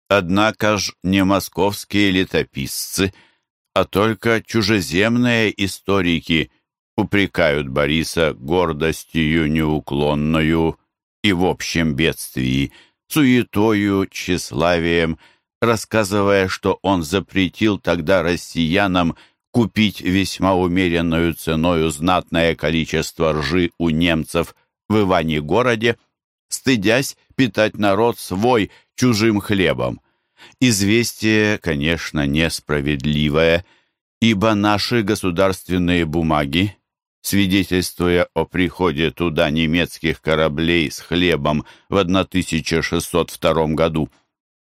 Однако ж не московские летописцы – а только чужеземные историки упрекают Бориса гордостью неуклонную и в общем бедствии, суетою, тщеславием, рассказывая, что он запретил тогда россиянам купить весьма умеренную ценою знатное количество ржи у немцев в Иване-городе, стыдясь питать народ свой чужим хлебом. Известие, конечно, несправедливое, ибо наши государственные бумаги, свидетельствуя о приходе туда немецких кораблей с хлебом в 1602 году,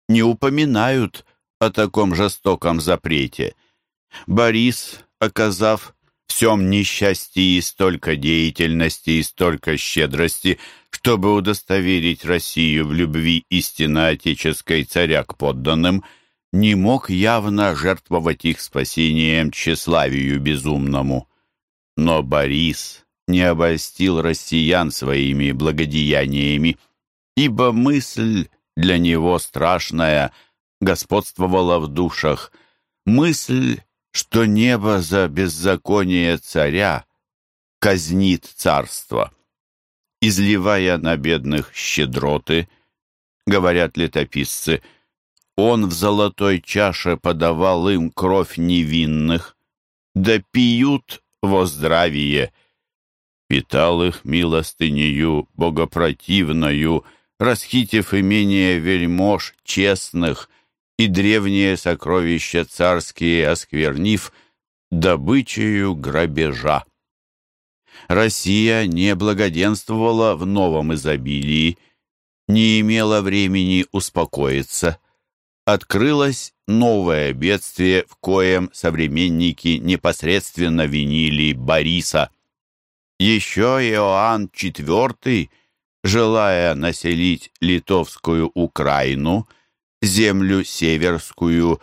не упоминают о таком жестоком запрете. Борис, оказав всем несчастье и столько деятельности и столько щедрости, чтобы удостоверить Россию в любви истинно отеческой царя к подданным, не мог явно жертвовать их спасением тщеславию безумному. Но Борис, не обольстил россиян своими благодеяниями, ибо мысль для него страшная господствовала в душах, мысль, что небо за беззаконие царя казнит царство. Изливая на бедных щедроты, говорят летописцы, он в золотой чаше подавал им кровь невинных, да пьют во здравие. Питал их милостынею богопротивною, расхитив имение вельмож честных и древние сокровища царские осквернив добычею грабежа. Россия не благоденствовала в новом изобилии, не имела времени успокоиться. Открылось новое бедствие, в коем современники непосредственно винили Бориса. Еще Иоанн IV, желая населить литовскую Украину, землю северскую,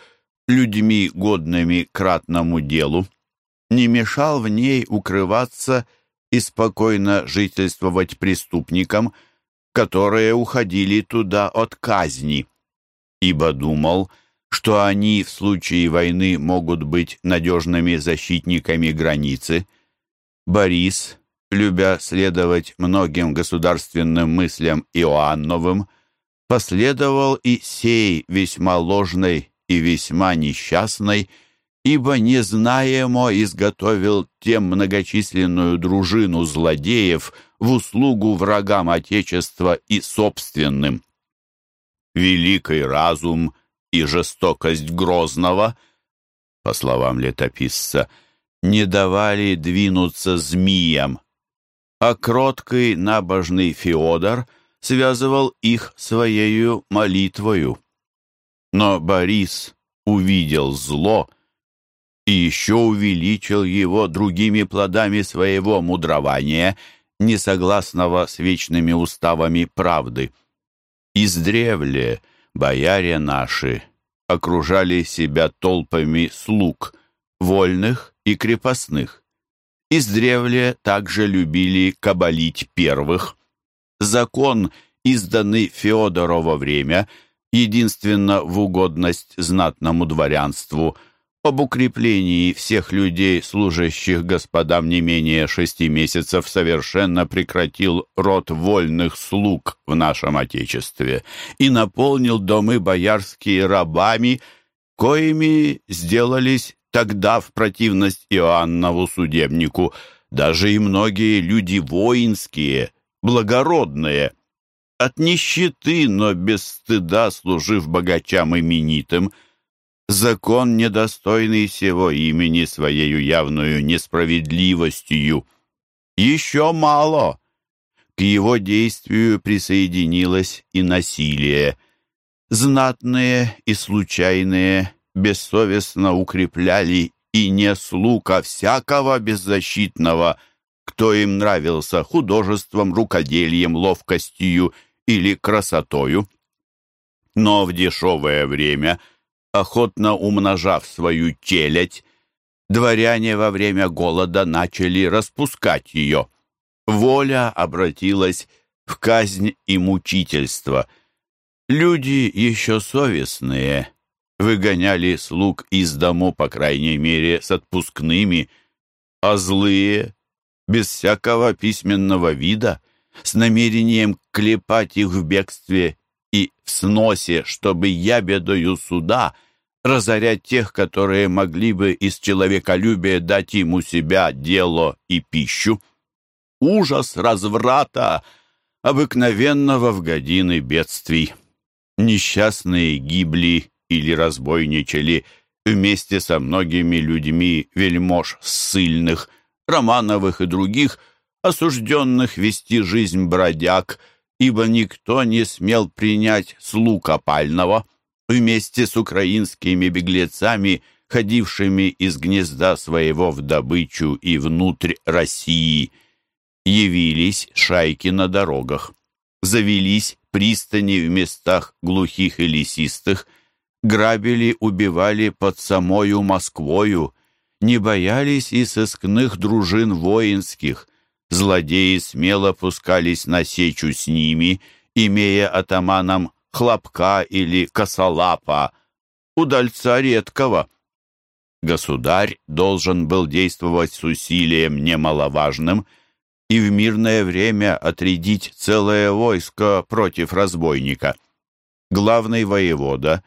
людьми, годными к ратному делу, не мешал в ней укрываться и спокойно жительствовать преступникам, которые уходили туда от казни, ибо думал, что они в случае войны могут быть надежными защитниками границы. Борис, любя следовать многим государственным мыслям Иоанновым, последовал и сей весьма ложной и весьма несчастной, ибо незнаемо изготовил тем многочисленную дружину злодеев в услугу врагам Отечества и собственным. Великий разум и жестокость Грозного, по словам летописца, не давали двинуться змеям, а кроткий набожный Феодор связывал их своею молитвою. Но Борис увидел зло и еще увеличил его другими плодами своего мудрования, несогласного с вечными уставами правды. Издревле бояре наши окружали себя толпами слуг, вольных и крепостных. Издревле также любили кабалить первых. Закон, изданный Феодорово время, единственно в угодность знатному дворянству – об укреплении всех людей, служащих господам не менее шести месяцев, совершенно прекратил род вольных слуг в нашем Отечестве и наполнил домы боярские рабами, коими сделались тогда в противность Иоаннову судебнику. Даже и многие люди воинские, благородные, от нищеты, но без стыда служив богачам именитым, закон, недостойный сего имени своею явную несправедливостью. Еще мало. К его действию присоединилось и насилие. Знатные и случайные бессовестно укрепляли и не слука всякого беззащитного, кто им нравился художеством, рукоделием, ловкостью или красотою. Но в дешевое время – охотно умножав свою челядь, дворяне во время голода начали распускать ее. Воля обратилась в казнь и мучительство. Люди еще совестные выгоняли слуг из дому, по крайней мере, с отпускными, а злые, без всякого письменного вида, с намерением клепать их в бегстве и в сносе, чтобы ябедою суда разорять тех, которые могли бы из человеколюбия дать ему себя, дело и пищу. Ужас разврата, обыкновенного в годины бедствий. Несчастные гибли или разбойничали вместе со многими людьми вельмож ссыльных, Романовых и других, осужденных вести жизнь бродяг – ибо никто не смел принять слуг опального вместе с украинскими беглецами, ходившими из гнезда своего в добычу и внутрь России. Явились шайки на дорогах, завелись пристани в местах глухих и лесистых, грабили, убивали под самою Москвою, не боялись и сыскных дружин воинских, Злодеи смело пускались на сечу с ними, имея атаманом хлопка или косолапа, удальца редкого. Государь должен был действовать с усилием немаловажным и в мирное время отрядить целое войско против разбойника. Главный воевода,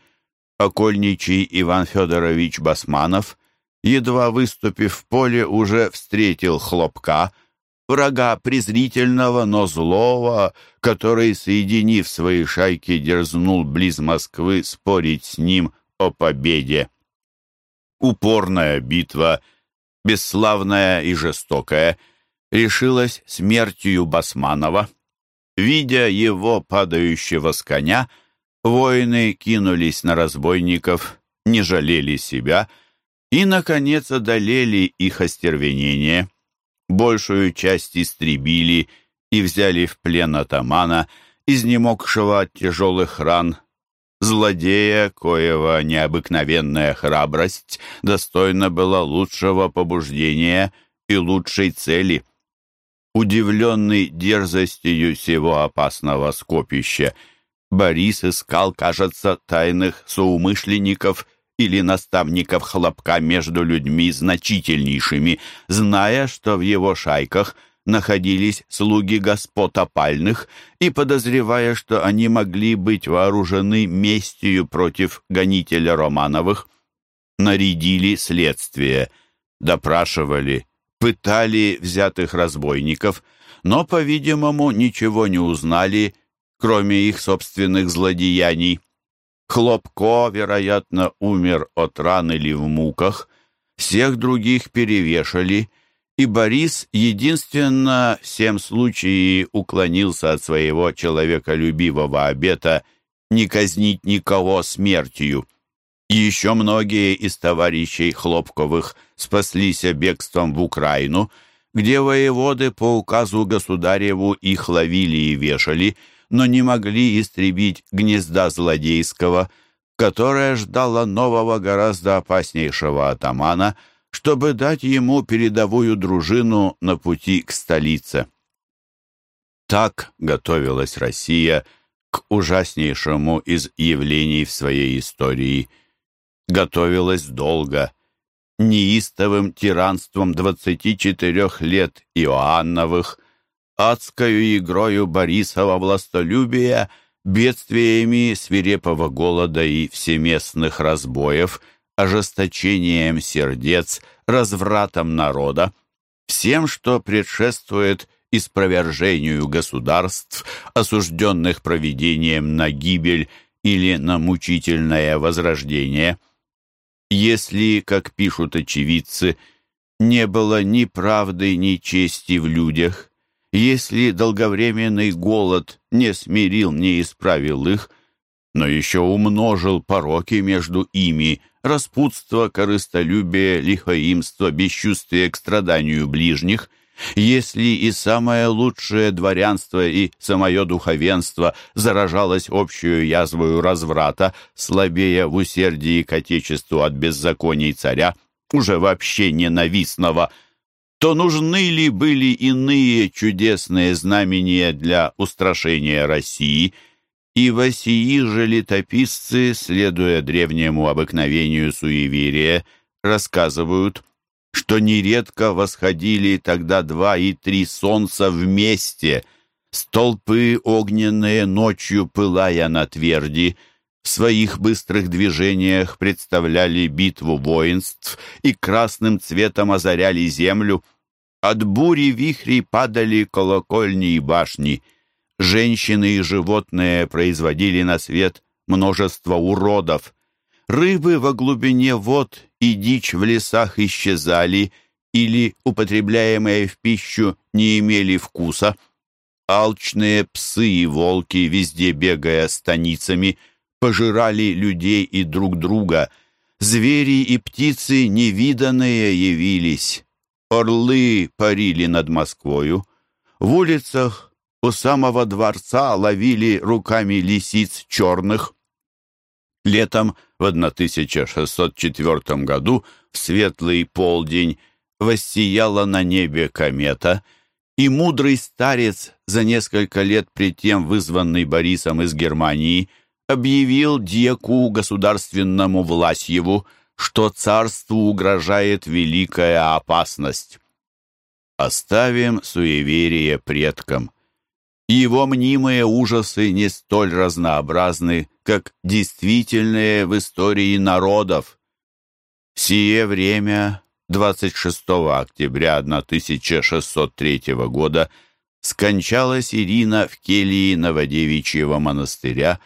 окольничий Иван Федорович Басманов, едва выступив в поле, уже встретил хлопка, врага презрительного, но злого, который, соединив свои шайки, дерзнул близ Москвы спорить с ним о победе. Упорная битва, бесславная и жестокая, решилась смертью Басманова. Видя его падающего с коня, воины кинулись на разбойников, не жалели себя и, наконец, одолели их остервенение. Большую часть истребили и взяли в плен атамана, изнемогшего от тяжелых ран, Злодея, коего необыкновенная храбрость достойна была лучшего побуждения и лучшей цели. Удивленный дерзостью всего опасного скопища, Борис искал, кажется, тайных соумышленников или наставников хлопка между людьми значительнейшими, зная, что в его шайках – находились слуги господ опальных и подозревая, что они могли быть вооружены местью против гонителя Романовых, нарядили следствие, допрашивали, пытали взятых разбойников, но, по-видимому, ничего не узнали, кроме их собственных злодеяний. Хлопко, вероятно, умер от ран или в муках, всех других перевешали — и Борис единственно всем случае уклонился от своего человеколюбивого обета не казнить никого смертью. еще многие из товарищей Хлопковых спаслись бегством в Украину, где воеводы по указу государеву их ловили и вешали, но не могли истребить гнезда злодейского, которое ждало нового гораздо опаснейшего атамана — чтобы дать ему передовую дружину на пути к столице. Так готовилась Россия к ужаснейшему из явлений в своей истории. Готовилась долго, неистовым тиранством 24 лет Иоанновых, адскою игрою Борисова властолюбия, бедствиями свирепого голода и всеместных разбоев – ожесточением сердец, развратом народа, всем, что предшествует испровержению государств, осужденных проведением на гибель или на мучительное возрождение. Если, как пишут очевидцы, не было ни правды, ни чести в людях, если долговременный голод не смирил, не исправил их, но еще умножил пороки между ими, распутство, корыстолюбие, лихоимство, бесчувствие к страданию ближних, если и самое лучшее дворянство и самое духовенство заражалось общую язвою разврата, слабея в усердии к отечеству от беззаконий царя, уже вообще ненавистного, то нужны ли были иные чудесные знамения для устрашения России – и восии же летописцы, следуя древнему обыкновению суеверия, рассказывают, что нередко восходили тогда два и три солнца вместе, столпы огненные ночью пылая на тверди, в своих быстрых движениях представляли битву воинств и красным цветом озаряли землю. От бури вихрей падали колокольни и башни — Женщины и животные производили на свет множество уродов. Рыбы во глубине вод и дичь в лесах исчезали или, употребляемые в пищу, не имели вкуса. Алчные псы и волки, везде бегая станицами, пожирали людей и друг друга. Звери и птицы невиданные явились. Орлы парили над Москвою. В улицах у самого дворца ловили руками лисиц черных. Летом в 1604 году в светлый полдень воссияла на небе комета, и мудрый старец, за несколько лет пред тем вызванный Борисом из Германии, объявил дьяку государственному Власьеву, что царству угрожает великая опасность. Оставим суеверие предкам. Его мнимые ужасы не столь разнообразны, как действительные в истории народов. В сие время 26 октября 1603 года скончалась Ирина в келье Новодевичьего монастыря,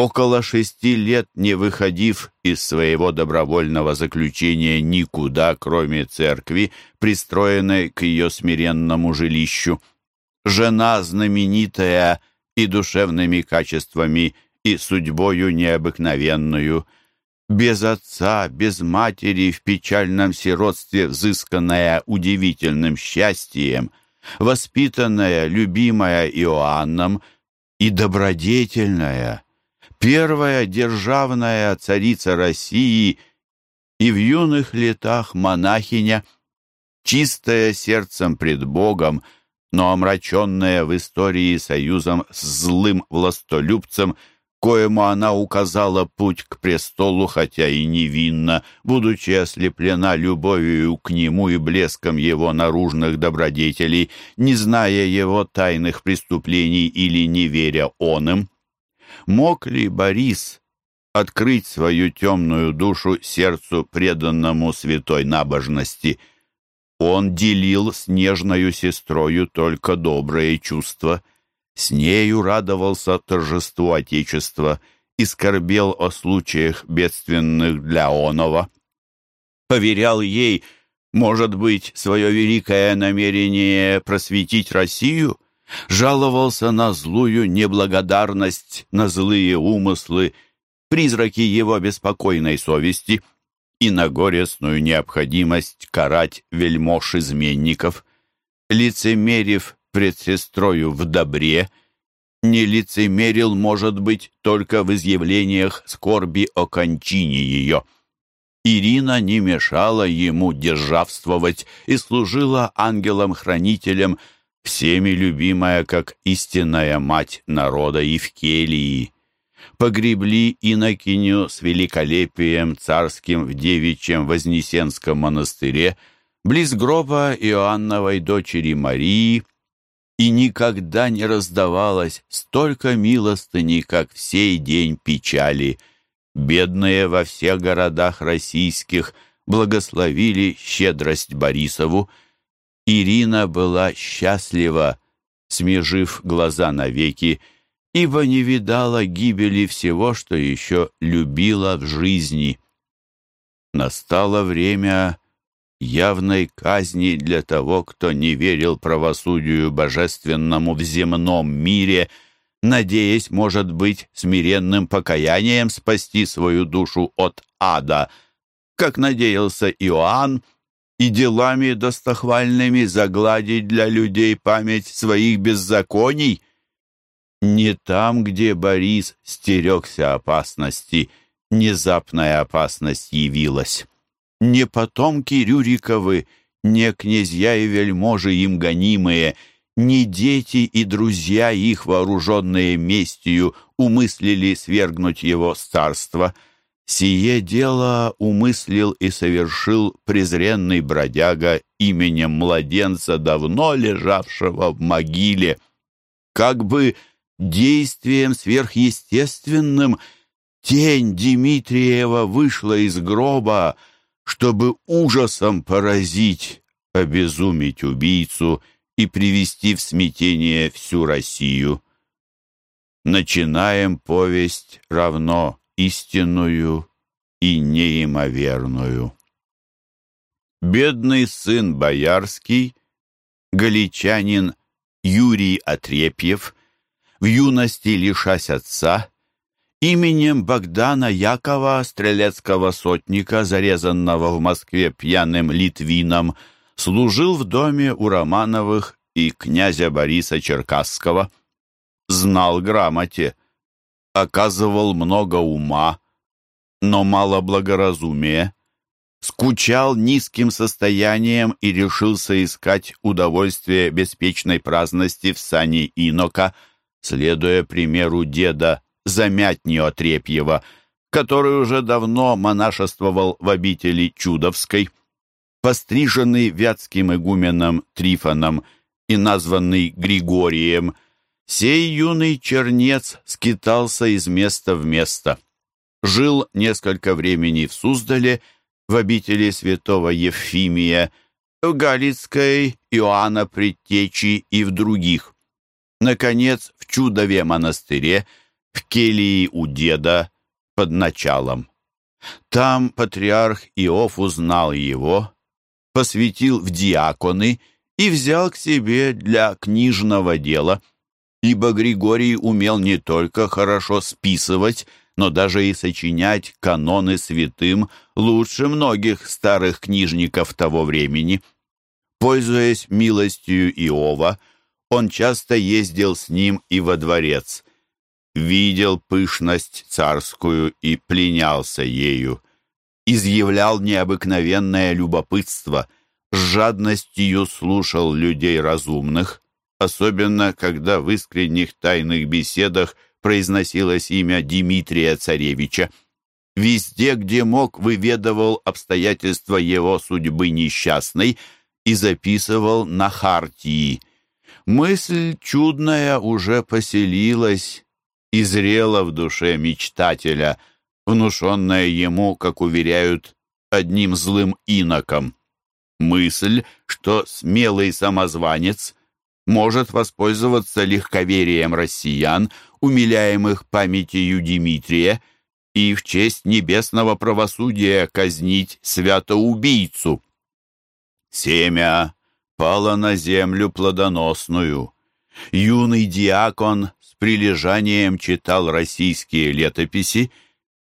около шести лет не выходив из своего добровольного заключения никуда, кроме церкви, пристроенной к ее смиренному жилищу. Жена знаменитая и душевными качествами, и судьбою необыкновенную – без отца, без матери, в печальном сиротстве, взысканная удивительным счастьем, воспитанная, любимая Иоанном и добродетельная, первая державная царица России и в юных летах монахиня, чистая сердцем пред Богом, но омраченная в истории союзом с злым властолюбцем – коему она указала путь к престолу, хотя и невинно, будучи ослеплена любовью к нему и блеском его наружных добродетелей, не зная его тайных преступлений или не веря он им. Мог ли Борис открыть свою темную душу сердцу, преданному святой набожности? Он делил с нежною сестрою только добрые чувства — с нею радовался торжеству Отечества и скорбел о случаях бедственных для онова. Поверял ей, может быть, свое великое намерение просветить Россию, жаловался на злую неблагодарность, на злые умыслы, призраки его беспокойной совести и на горестную необходимость карать вельмож-изменников. Лицемерив пред сестрою в добре, не лицемерил, может быть, только в изъявлениях скорби о кончине ее. Ирина не мешала ему державствовать и служила ангелом-хранителем, всеми любимая, как истинная мать народа Евкелии. Погребли инокиню с великолепием царским в девичьем Вознесенском монастыре, близ гроба Иоанновой дочери Марии, и никогда не раздавалось столько милостыни, как в сей день печали. Бедные во всех городах российских благословили щедрость Борисову. Ирина была счастлива, смежив глаза навеки, ибо не видала гибели всего, что еще любила в жизни. Настало время явной казни для того, кто не верил правосудию божественному в земном мире, надеясь, может быть, смиренным покаянием спасти свою душу от ада, как надеялся Иоанн, и делами достохвальными загладить для людей память своих беззаконий. Не там, где Борис стерегся опасности, внезапная опасность явилась не потомки Рюриковы, не князья и вельможи им гонимые, не дети и друзья их, вооруженные местью, умыслили свергнуть его с. Сие дело умыслил и совершил презренный бродяга именем младенца, давно лежавшего в могиле. Как бы действием сверхъестественным тень Дмитриева вышла из гроба, чтобы ужасом поразить, обезумить убийцу и привести в смятение всю Россию. Начинаем повесть равно истинную и неимоверную. Бедный сын Боярский, галичанин Юрий Отрепьев, в юности лишась отца, именем Богдана Якова, стрелецкого сотника, зарезанного в Москве пьяным литвином, служил в доме у Романовых и князя Бориса Черкасского. Знал грамоте, оказывал много ума, но мало благоразумия. скучал низким состоянием и решился искать удовольствие беспечной праздности в сане инока, следуя примеру деда Замятнего Отрепьева, который уже давно монашествовал в обители Чудовской. Постриженный вятским игуменом Трифоном и названный Григорием, сей юный чернец скитался из места в место. Жил несколько времени в Суздале, в обители святого Евфимия, в Галицкой, Иоанна Предтечи и в других. Наконец, в Чудове монастыре, в келии у деда, под началом. Там патриарх Иов узнал его, посвятил в диаконы и взял к себе для книжного дела, ибо Григорий умел не только хорошо списывать, но даже и сочинять каноны святым лучше многих старых книжников того времени. Пользуясь милостью Иова, он часто ездил с ним и во дворец, видел пышность царскую и пленялся ею, изъявлял необыкновенное любопытство, с жадностью слушал людей разумных, особенно когда в искренних тайных беседах – произносилось имя Дмитрия Царевича. Везде, где мог, выведывал обстоятельства его судьбы несчастной и записывал на хартии. Мысль чудная уже поселилась и зрела в душе мечтателя, внушенная ему, как уверяют, одним злым иноком. Мысль, что смелый самозванец может воспользоваться легковерием россиян, умиляемых памятью Дмитрия, и в честь небесного правосудия казнить святоубийцу. Семя пало на землю плодоносную. Юный диакон с прилежанием читал российские летописи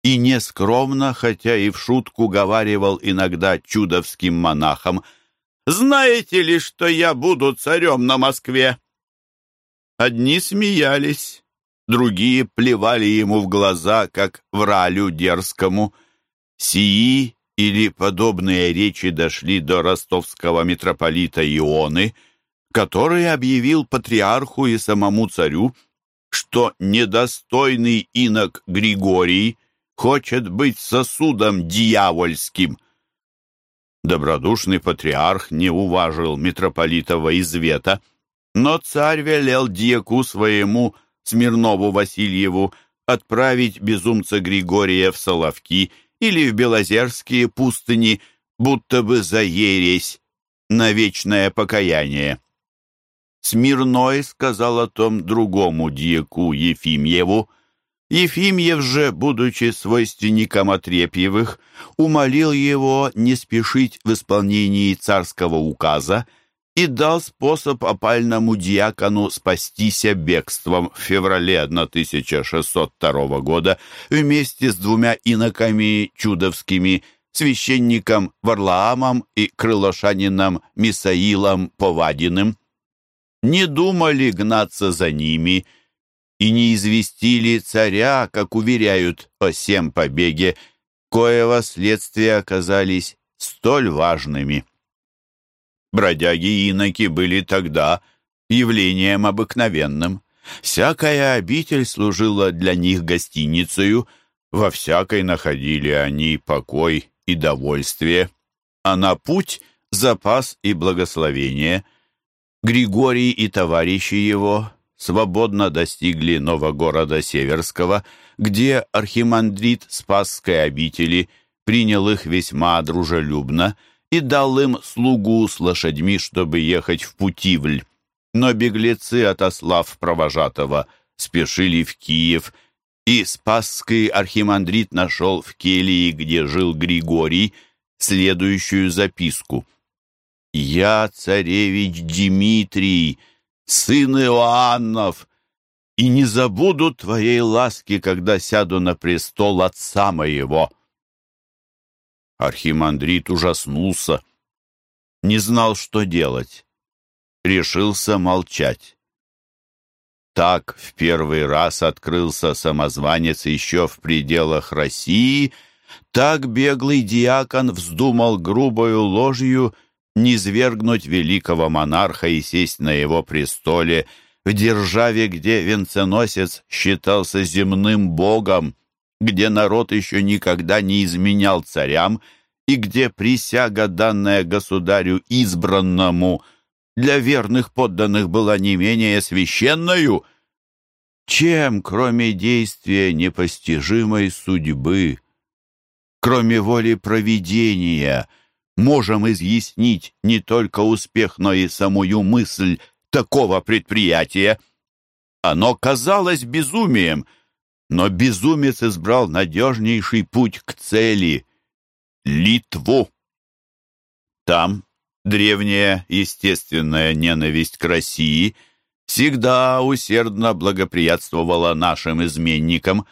и нескромно, хотя и в шутку говаривал иногда чудовским монахам, «Знаете ли, что я буду царем на Москве?» Одни смеялись, другие плевали ему в глаза, как вралю дерзкому. Сии или подобные речи дошли до ростовского митрополита Ионы, который объявил патриарху и самому царю, что недостойный инок Григорий хочет быть сосудом дьявольским. Добродушный патриарх не уважил митрополитова извета, но царь велел дьяку своему Смирнову Васильеву отправить безумца Григория в Соловки или в Белозерские пустыни, будто бы за ересь, на вечное покаяние. Смирной сказал о том другому дьяку Ефимьеву. Ефимьев же, будучи свойственником Отрепьевых, умолил его не спешить в исполнении царского указа и дал способ опальному диакону спастися бегством в феврале 1602 года вместе с двумя иноками чудовскими, священником Варлаамом и крылошанином Мисаилом Повадиным. Не думали гнаться за ними и не известили царя, как уверяют о сем побеге, коего следствия оказались столь важными. Бродяги-иноки были тогда явлением обыкновенным. Всякая обитель служила для них гостиницею, во всякой находили они покой и довольствие, а на путь — запас и благословение. Григорий и товарищи его свободно достигли Новогорода Северского, где архимандрит Спасской обители принял их весьма дружелюбно — и дал им слугу с лошадьми, чтобы ехать в Путивль. Но беглецы, отослав провожатого, спешили в Киев, и Спасский архимандрит нашел в келии, где жил Григорий, следующую записку. «Я, царевич Дмитрий, сын Иоаннов, и не забуду твоей ласки, когда сяду на престол отца моего». Архимандрит ужаснулся, не знал, что делать. Решился молчать. Так в первый раз открылся самозванец еще в пределах России, Так беглый диакон вздумал грубою ложью низвергнуть великого монарха и сесть на его престоле в державе, где венценосец считался земным богом, где народ еще никогда не изменял царям и где присяга, данная государю избранному, для верных подданных была не менее священною, чем, кроме действия непостижимой судьбы, кроме воли провидения, можем изъяснить не только успех, но и самую мысль такого предприятия? Оно казалось безумием, но безумец избрал надежнейший путь к цели — Литву. Там древняя естественная ненависть к России всегда усердно благоприятствовала нашим изменникам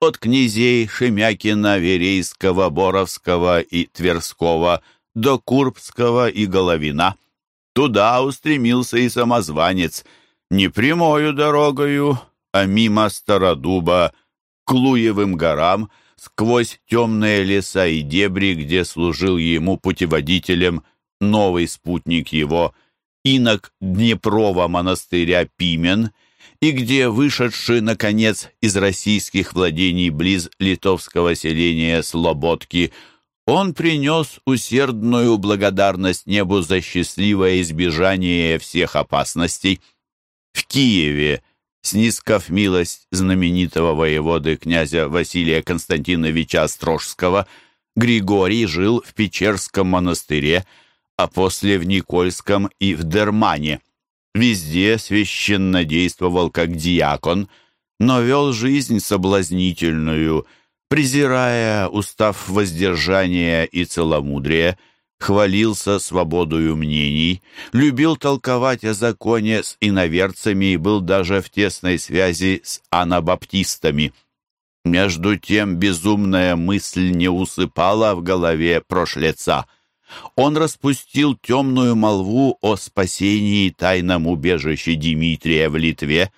от князей Шемякина, Верейского, Боровского и Тверского до Курбского и Головина. Туда устремился и самозванец, не прямою дорогою, а мимо Стародуба, к Луевым горам, сквозь темные леса и дебри, где служил ему путеводителем новый спутник его, инок Днепрова монастыря Пимен, и где, вышедший, наконец, из российских владений близ литовского селения Слободки, он принес усердную благодарность небу за счастливое избежание всех опасностей. В Киеве, снискав милость знаменитого воеводы князя Василия Константиновича Острожского, Григорий жил в Печерском монастыре, а после в Никольском и в Дермане. Везде священно действовал как диакон, но вел жизнь соблазнительную, презирая устав воздержания и целомудрия, хвалился свободою мнений, любил толковать о законе с иноверцами и был даже в тесной связи с анабаптистами. Между тем безумная мысль не усыпала в голове прошлеца — он распустил темную молву о спасении тайном убежище Дмитрия в Литве,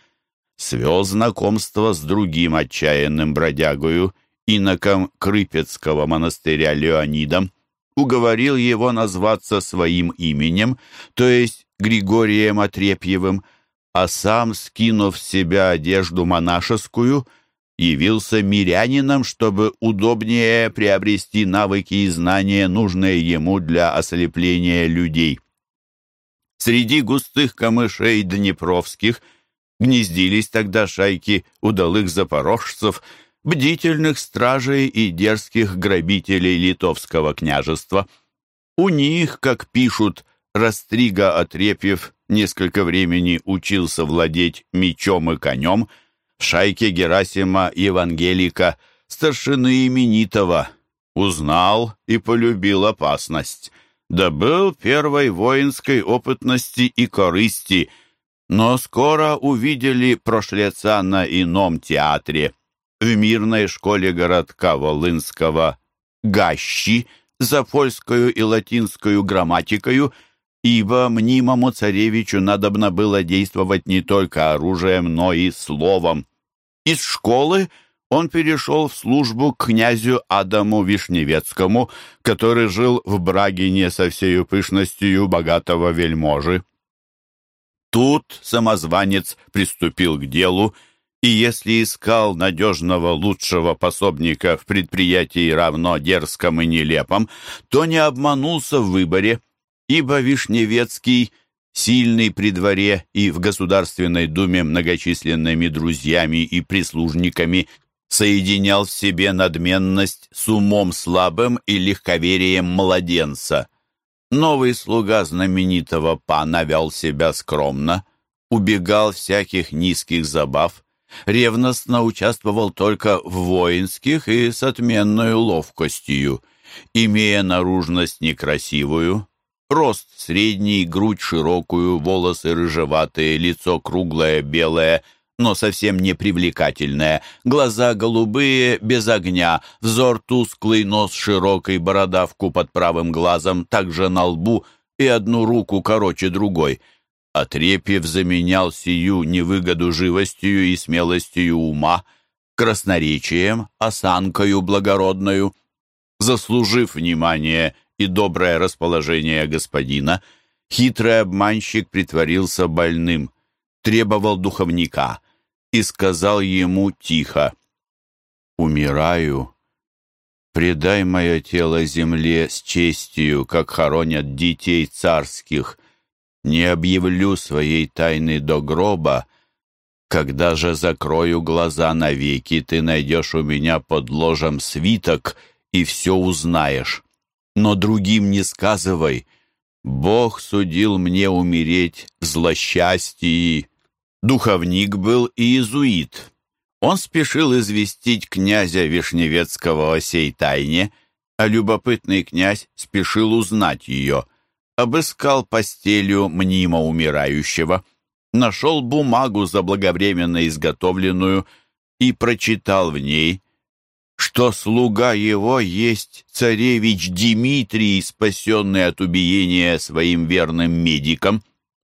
свел знакомство с другим отчаянным бродягою, иноком Крыпецкого монастыря Леонидом, уговорил его назваться своим именем, то есть Григорием Отрепьевым, а сам, скинув с себя одежду монашескую, — явился мирянином, чтобы удобнее приобрести навыки и знания, нужные ему для ослепления людей. Среди густых камышей днепровских гнездились тогда шайки удалых запорожцев, бдительных стражей и дерзких грабителей литовского княжества. У них, как пишут, Растрига Отрепьев несколько времени учился владеть мечом и конем — шайке Герасима Евангелика, старшины именитого, узнал и полюбил опасность, добыл первой воинской опытности и корысти, но скоро увидели прошлеца на ином театре, в мирной школе городка Волынского Гащи, за польскую и латинскую грамматикою, ибо мнимому царевичу надобно было действовать не только оружием, но и словом. Из школы он перешел в службу к князю Адаму Вишневецкому, который жил в Брагине со всею пышностью богатого вельможи. Тут самозванец приступил к делу, и если искал надежного лучшего пособника в предприятии равно дерзком и нелепом, то не обманулся в выборе, ибо Вишневецкий сильный при дворе и в Государственной Думе многочисленными друзьями и прислужниками, соединял в себе надменность с умом слабым и легковерием младенца. Новый слуга знаменитого пана вел себя скромно, убегал всяких низких забав, ревностно участвовал только в воинских и с отменной ловкостью, имея наружность некрасивую, Рост средний, грудь широкую, волосы рыжеватые, лицо круглое, белое, но совсем не привлекательное, глаза голубые, без огня, взор тусклый, нос широкий, бородавку под правым глазом, также на лбу и одну руку короче другой. Отрепьев заменял сию невыгоду живостью и смелостью ума, красноречием, осанкою благородную, Заслужив внимание и доброе расположение господина, хитрый обманщик притворился больным, требовал духовника и сказал ему тихо, «Умираю, предай мое тело земле с честью, как хоронят детей царских, не объявлю своей тайны до гроба, когда же закрою глаза навеки, ты найдешь у меня под ложем свиток и все узнаешь. Но другим не сказывай. Бог судил мне умереть в злосчастье. Духовник был и иезуит. Он спешил известить князя Вишневецкого о сей тайне, а любопытный князь спешил узнать ее. Обыскал постелью мнимо умирающего — нашел бумагу заблаговременно изготовленную и прочитал в ней, что слуга его есть царевич Дмитрий, спасенный от убиения своим верным медиком,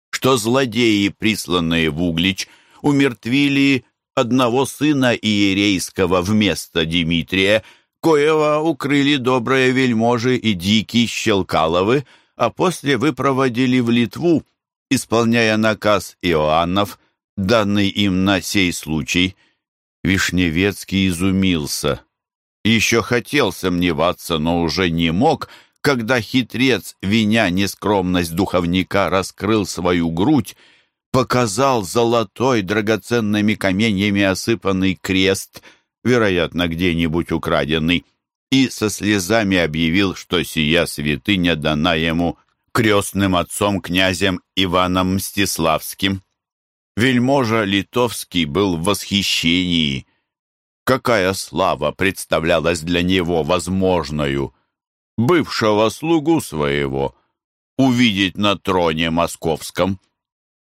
что злодеи, присланные в Углич, умертвили одного сына иерейского вместо Дмитрия, коего укрыли добрые вельможи и дикие Щелкаловы, а после выпроводили в Литву, Исполняя наказ Иоаннов, данный им на сей случай, Вишневецкий изумился. Еще хотел сомневаться, но уже не мог, когда хитрец, виня нескромность духовника, раскрыл свою грудь, показал золотой драгоценными каменьями осыпанный крест, вероятно, где-нибудь украденный, и со слезами объявил, что сия святыня дана ему крестным отцом князем Иваном Мстиславским. Вельможа Литовский был в восхищении. Какая слава представлялась для него возможною, бывшего слугу своего, увидеть на троне московском.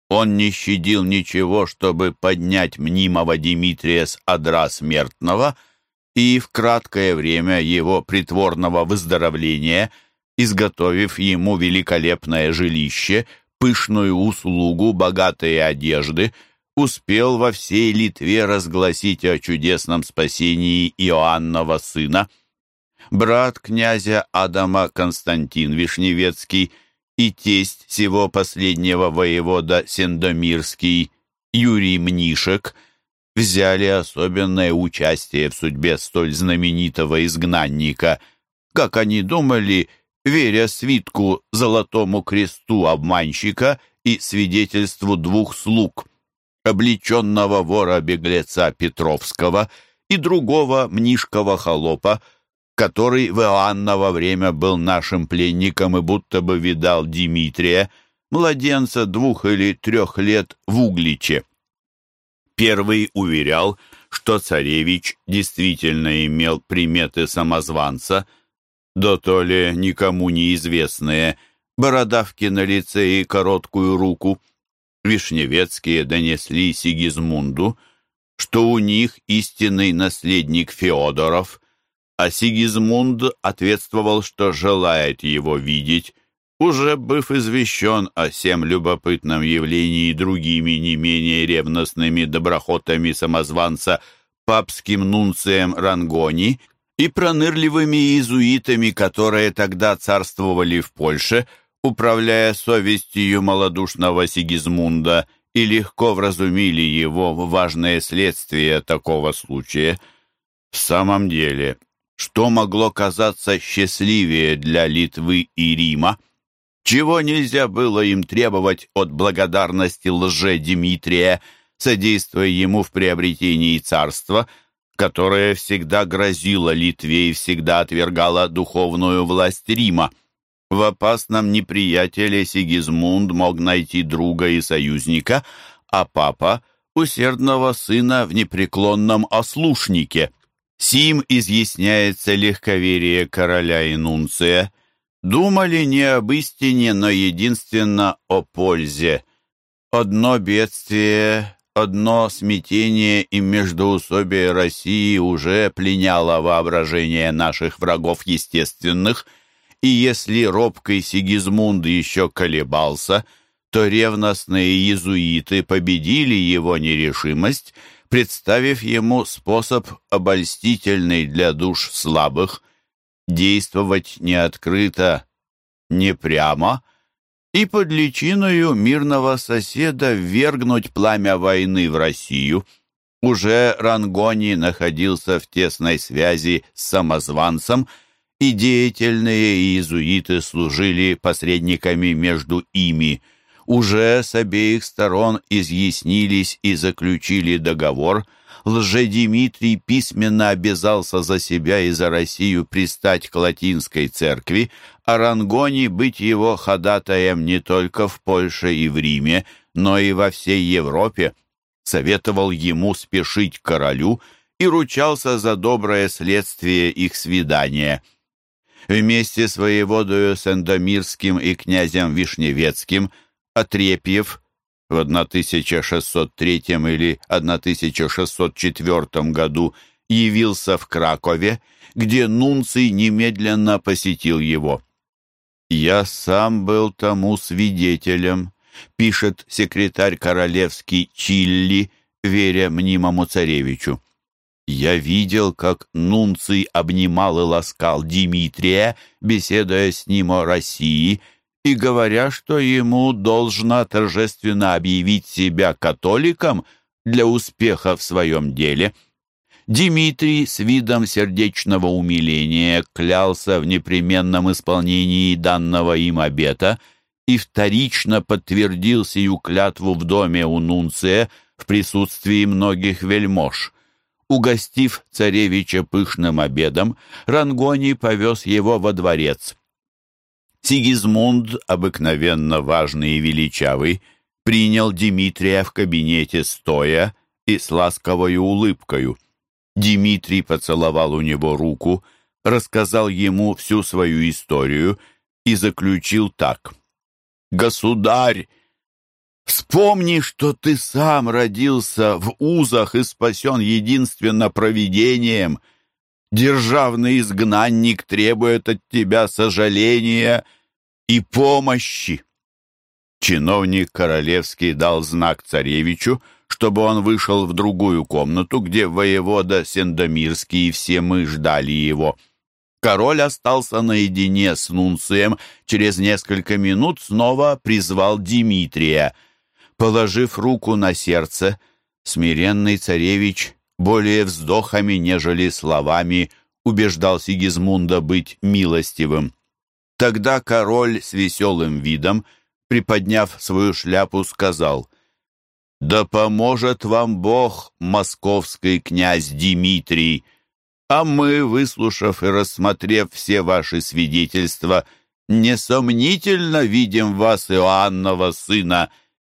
Он не щадил ничего, чтобы поднять мнимого Дмитрия с одра смертного, и в краткое время его притворного выздоровления – изготовив ему великолепное жилище, пышную услугу, богатые одежды, успел во всей Литве разгласить о чудесном спасении Иоаннова сына. Брат князя Адама Константин Вишневецкий и тесть всего последнего воевода Сендомирский Юрий Мнишек взяли особенное участие в судьбе столь знаменитого изгнанника. Как они думали, веря свитку Золотому кресту обманщика и свидетельству двух слуг, облеченного вора-беглеца Петровского и другого мнишкого холопа, который в Иоанново время был нашим пленником и будто бы видал Дмитрия, младенца двух или трех лет в Угличе. Первый уверял, что царевич действительно имел приметы самозванца – да то ли никому неизвестные, бородавки на лице и короткую руку. Вишневецкие донесли Сигизмунду, что у них истинный наследник Феодоров, а Сигизмунд ответствовал, что желает его видеть, уже быв извещен о всем любопытном явлении другими не менее ревностными доброхотами самозванца папским нунцием Рангони и пронырливыми иезуитами, которые тогда царствовали в Польше, управляя совестью малодушного Сигизмунда, и легко вразумили его в важное следствие такого случая. В самом деле, что могло казаться счастливее для Литвы и Рима? Чего нельзя было им требовать от благодарности лже Дмитрия, содействуя ему в приобретении царства – которая всегда грозила Литве и всегда отвергала духовную власть Рима. В опасном неприятеле Сигизмунд мог найти друга и союзника, а папа — усердного сына в непреклонном ослушнике. Сим изъясняется легковерие короля и нунция. Думали не об истине, но единственно о пользе. Одно бедствие Одно смятение и междоусобие России уже пленяло воображение наших врагов естественных, и если робкий Сигизмунд еще колебался, то ревностные иезуиты победили его нерешимость, представив ему способ обольстительный для душ слабых. Действовать не открыто, не прямо и под личиною мирного соседа ввергнуть пламя войны в Россию. Уже Рангони находился в тесной связи с самозванцем, и деятельные иезуиты служили посредниками между ими. Уже с обеих сторон изъяснились и заключили договор – лжедимитрий письменно обязался за себя и за Россию пристать к латинской церкви, а Рангони быть его ходатаем не только в Польше и в Риме, но и во всей Европе, советовал ему спешить к королю и ручался за доброе следствие их свидания. Вместе с воеводою Сендомирским и князем Вишневецким Отрепьев в 1603 или 1604 году явился в Кракове, где Нунций немедленно посетил его. «Я сам был тому свидетелем», — пишет секретарь королевский Чилли, веря мнимому царевичу. «Я видел, как Нунций обнимал и ласкал Дмитрия, беседуя с ним о России, и говоря, что ему должно торжественно объявить себя католиком для успеха в своем деле. Дмитрий с видом сердечного умиления клялся в непременном исполнении данного им обета и вторично подтвердил сию клятву в доме у Нунция в присутствии многих вельмож. Угостив царевича пышным обедом, Рангони повез его во дворец. Сигизмунд, обыкновенно важный и величавый, принял Дмитрия в кабинете стоя и с ласковою улыбкою. Дмитрий поцеловал у него руку, рассказал ему всю свою историю и заключил так. «Государь, вспомни, что ты сам родился в узах и спасен единственно провидением. Державный изгнанник требует от тебя сожаления и помощи. Чиновник королевский дал знак царевичу, чтобы он вышел в другую комнату, где воевода Сендомирский и все мы ждали его. Король остался наедине с Нунцием, через несколько минут снова призвал Дмитрия. Положив руку на сердце, смиренный царевич более вздохами, нежели словами, убеждал Сигизмунда быть милостивым. Тогда король с веселым видом, приподняв свою шляпу, сказал «Да поможет вам Бог, московский князь Дмитрий!» А мы, выслушав и рассмотрев все ваши свидетельства, несомнительно видим вас, Иоаннова сына,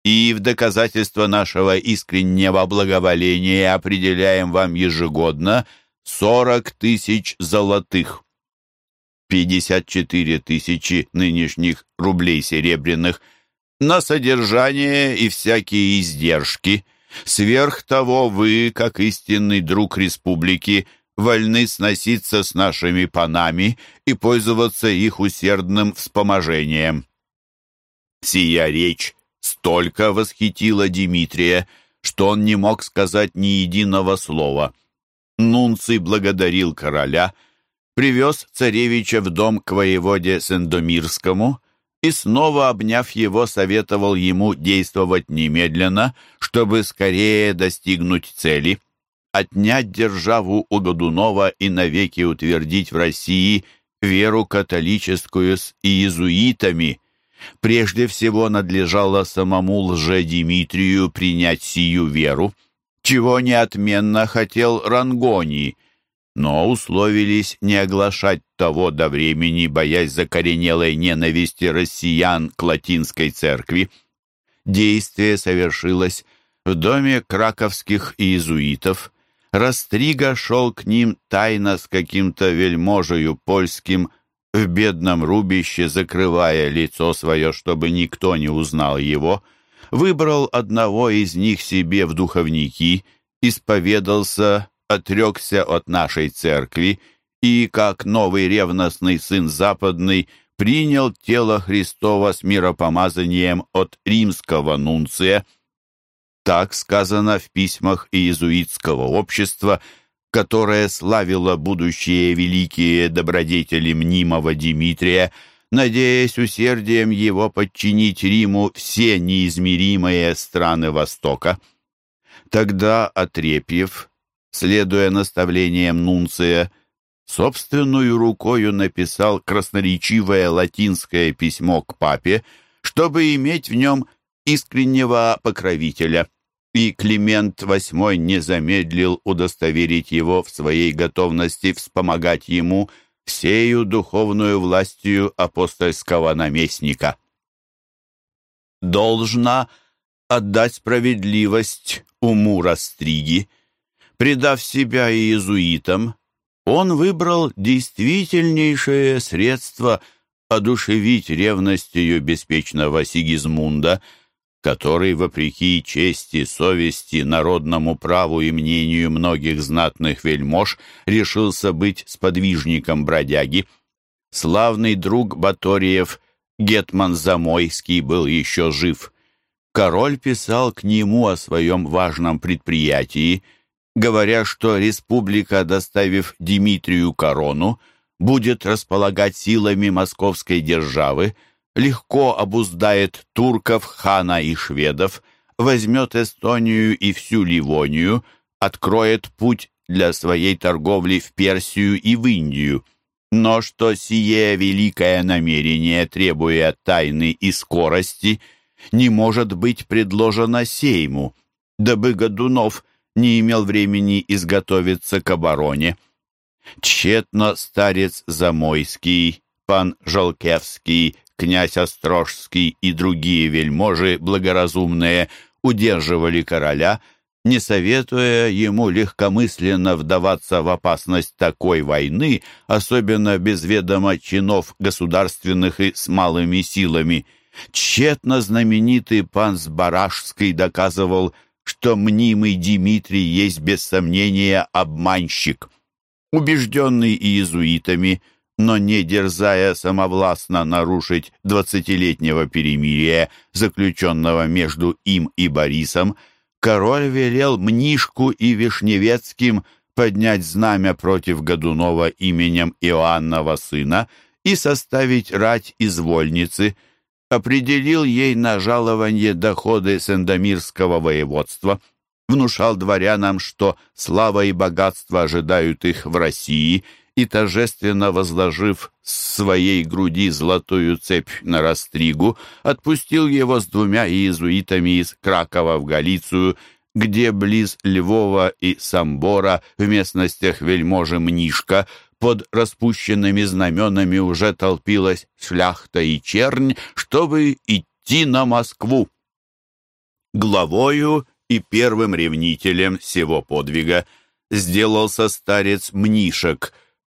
и в доказательство нашего искреннего благоволения определяем вам ежегодно сорок тысяч золотых. пятьдесят четыре тысячи нынешних рублей серебряных на содержание и всякие издержки. Сверх того вы, как истинный друг республики, вольны сноситься с нашими панами и пользоваться их усердным вспоможением. Сия речь столько восхитило Дмитрия, что он не мог сказать ни единого слова. Нунций благодарил короля, привез царевича в дом к воеводе Сендомирскому и, снова обняв его, советовал ему действовать немедленно, чтобы скорее достигнуть цели, отнять державу у Годунова и навеки утвердить в России веру католическую с иезуитами, Прежде всего надлежало самому лже-Димитрию принять сию веру, чего неотменно хотел Рангоний, но условились не оглашать того до времени, боясь закоренелой ненависти россиян к латинской церкви. Действие совершилось в доме краковских иезуитов. Растрига шел к ним тайно с каким-то вельможею польским, в бедном рубище, закрывая лицо свое, чтобы никто не узнал его, выбрал одного из них себе в духовники, исповедался, отрекся от нашей церкви и, как новый ревностный сын западный, принял тело Христова с миропомазанием от римского нунция. Так сказано в письмах иезуитского общества, которое славило будущие великие добродетели мнимого Дмитрия, надеясь усердием его подчинить Риму все неизмеримые страны Востока. Тогда Отрепьев, следуя наставлениям Нунция, собственную рукою написал красноречивое латинское письмо к папе, чтобы иметь в нем искреннего покровителя и Климент VIII не замедлил удостоверить его в своей готовности вспомогать ему всею духовную властью апостольского наместника. Должна отдать справедливость уму Растриги. Предав себя иезуитам, он выбрал действительнейшее средство одушевить ревностью беспечного Сигизмунда – который, вопреки чести, совести, народному праву и мнению многих знатных вельмож, решился быть сподвижником бродяги. Славный друг Баториев, Гетман Замойский, был еще жив. Король писал к нему о своем важном предприятии, говоря, что республика, доставив Дмитрию корону, будет располагать силами московской державы, легко обуздает турков, хана и шведов, возьмет Эстонию и всю Ливонию, откроет путь для своей торговли в Персию и в Индию. Но что сие великое намерение, требуя тайны и скорости, не может быть предложено Сейму, дабы Годунов не имел времени изготовиться к обороне. Тщетно старец Замойский, пан Жолкевский, князь Острожский и другие вельможи благоразумные удерживали короля, не советуя ему легкомысленно вдаваться в опасность такой войны, особенно без ведома чинов государственных и с малыми силами. Тщетно знаменитый пан Сбаражский доказывал, что мнимый Дмитрий есть без сомнения обманщик. Убежденный иезуитами, но не дерзая самовластно нарушить двадцатилетнего перемирия, заключенного между им и Борисом, король велел Мнишку и Вишневецким поднять знамя против Годунова именем Иоаннова сына и составить рать из вольницы, определил ей на жалование доходы Сендомирского воеводства, внушал дворянам, что слава и богатство ожидают их в России – и, торжественно возложив с своей груди золотую цепь на растригу, отпустил его с двумя иезуитами из Кракова в Галицию, где близ Львова и Самбора в местностях вельможи Мнишка под распущенными знаменами уже толпилась шляхта и чернь, чтобы идти на Москву. Главою и первым ревнителем всего подвига сделался старец Мнишек,